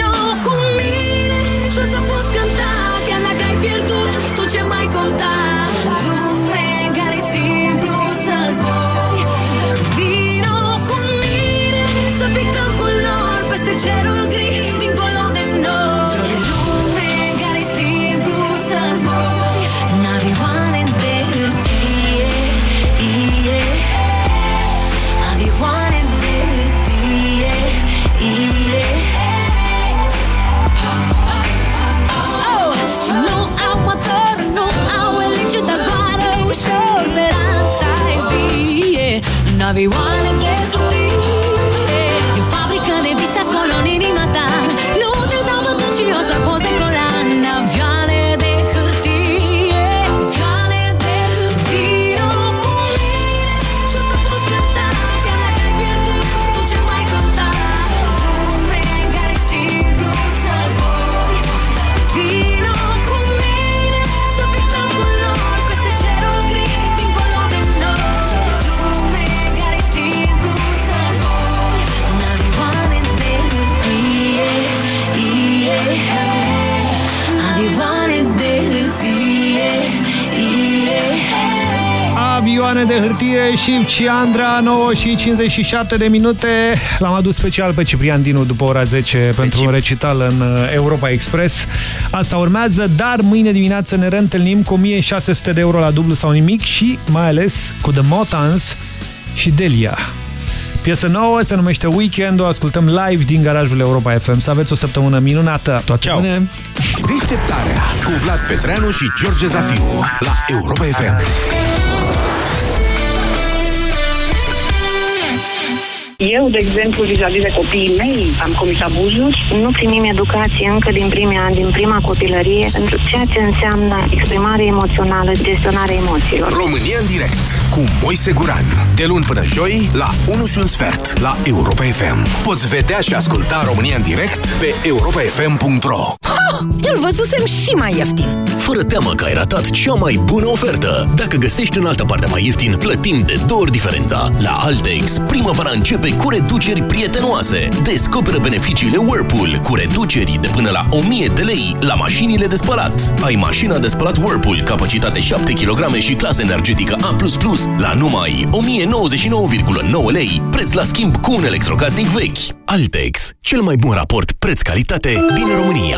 cerul gri, dincolo de nori Lume în care e simplu să zbori În avioane de hârtie de hârtie și și Andra, 9 și 57 de minute. L-am adus special pe Ciprian Dinu după ora 10 pentru un recital în uh, Europa Express. Asta urmează, dar mâine dimineață ne reîntâlnim cu 1600 de euro la dublu sau nimic și mai ales cu The Motans și Delia. Piesă nouă, se numește Weekend, o ascultăm live din garajul Europa FM. Să aveți o săptămână minunată. Toate Ciao. bune! Deșteptarea cu Vlad Petreanu și George Zafiu la Europa FM. Eu, de exemplu, vis-a-vis de copiii mei, am comis abuzuri. Nu primim educație încă din primii ani, din prima copilărie, pentru ceea ce înseamnă exprimare emoțională, gestionarea emoțiilor. România în direct cu Moise Guran. De luni până joi la 1 și un sfert la Europa FM. Poți vedea și asculta România în direct pe europafm.ro Îl văzusem și mai ieftin. Fără teamă că ai ratat cea mai bună ofertă. Dacă găsești în altă parte mai ieftin, plătim de două ori diferența. La Altex, primăvara începe cu reduceri prietenoase. Descoperă beneficiile Whirlpool cu reduceri de până la 1000 de lei la mașinile de spălat. Ai mașina de spălat Whirlpool, capacitate 7 kg și clasă energetică A++ la numai 1099,9 lei, preț la schimb cu un electrocasnic vechi. Altex, cel mai bun raport preț-calitate din România.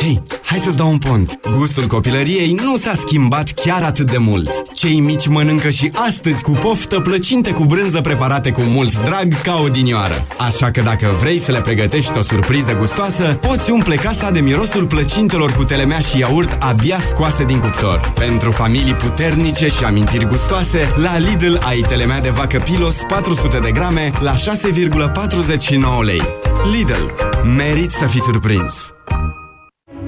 Hei, hai să-ți dau un pont. Gustul copilăriei nu s-a schimbat chiar atât de mult. Cei mici mănâncă și astăzi cu poftă plăcinte cu brânză preparate cu mult drag ca odinioară. Așa că dacă vrei să le pregătești o surpriză gustoasă, poți umple casa de mirosul plăcintelor cu telemea și iaurt abia scoase din cuptor. Pentru familii puternice și amintiri gustoase, la Lidl ai telemea de vacă Pilos 400 de grame la 6,49 lei. Lidl. Meriți să fii surprins!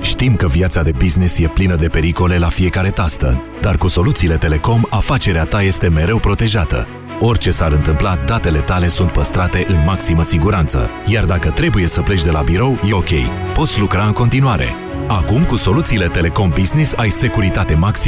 Știm că viața de business e plină de pericole la fiecare tastă, dar cu soluțiile Telecom, afacerea ta este mereu protejată. Orice s-ar întâmpla, datele tale sunt păstrate în maximă siguranță. Iar dacă trebuie să pleci de la birou, e ok. Poți lucra în continuare. Acum, cu soluțiile Telecom Business, ai securitate maximă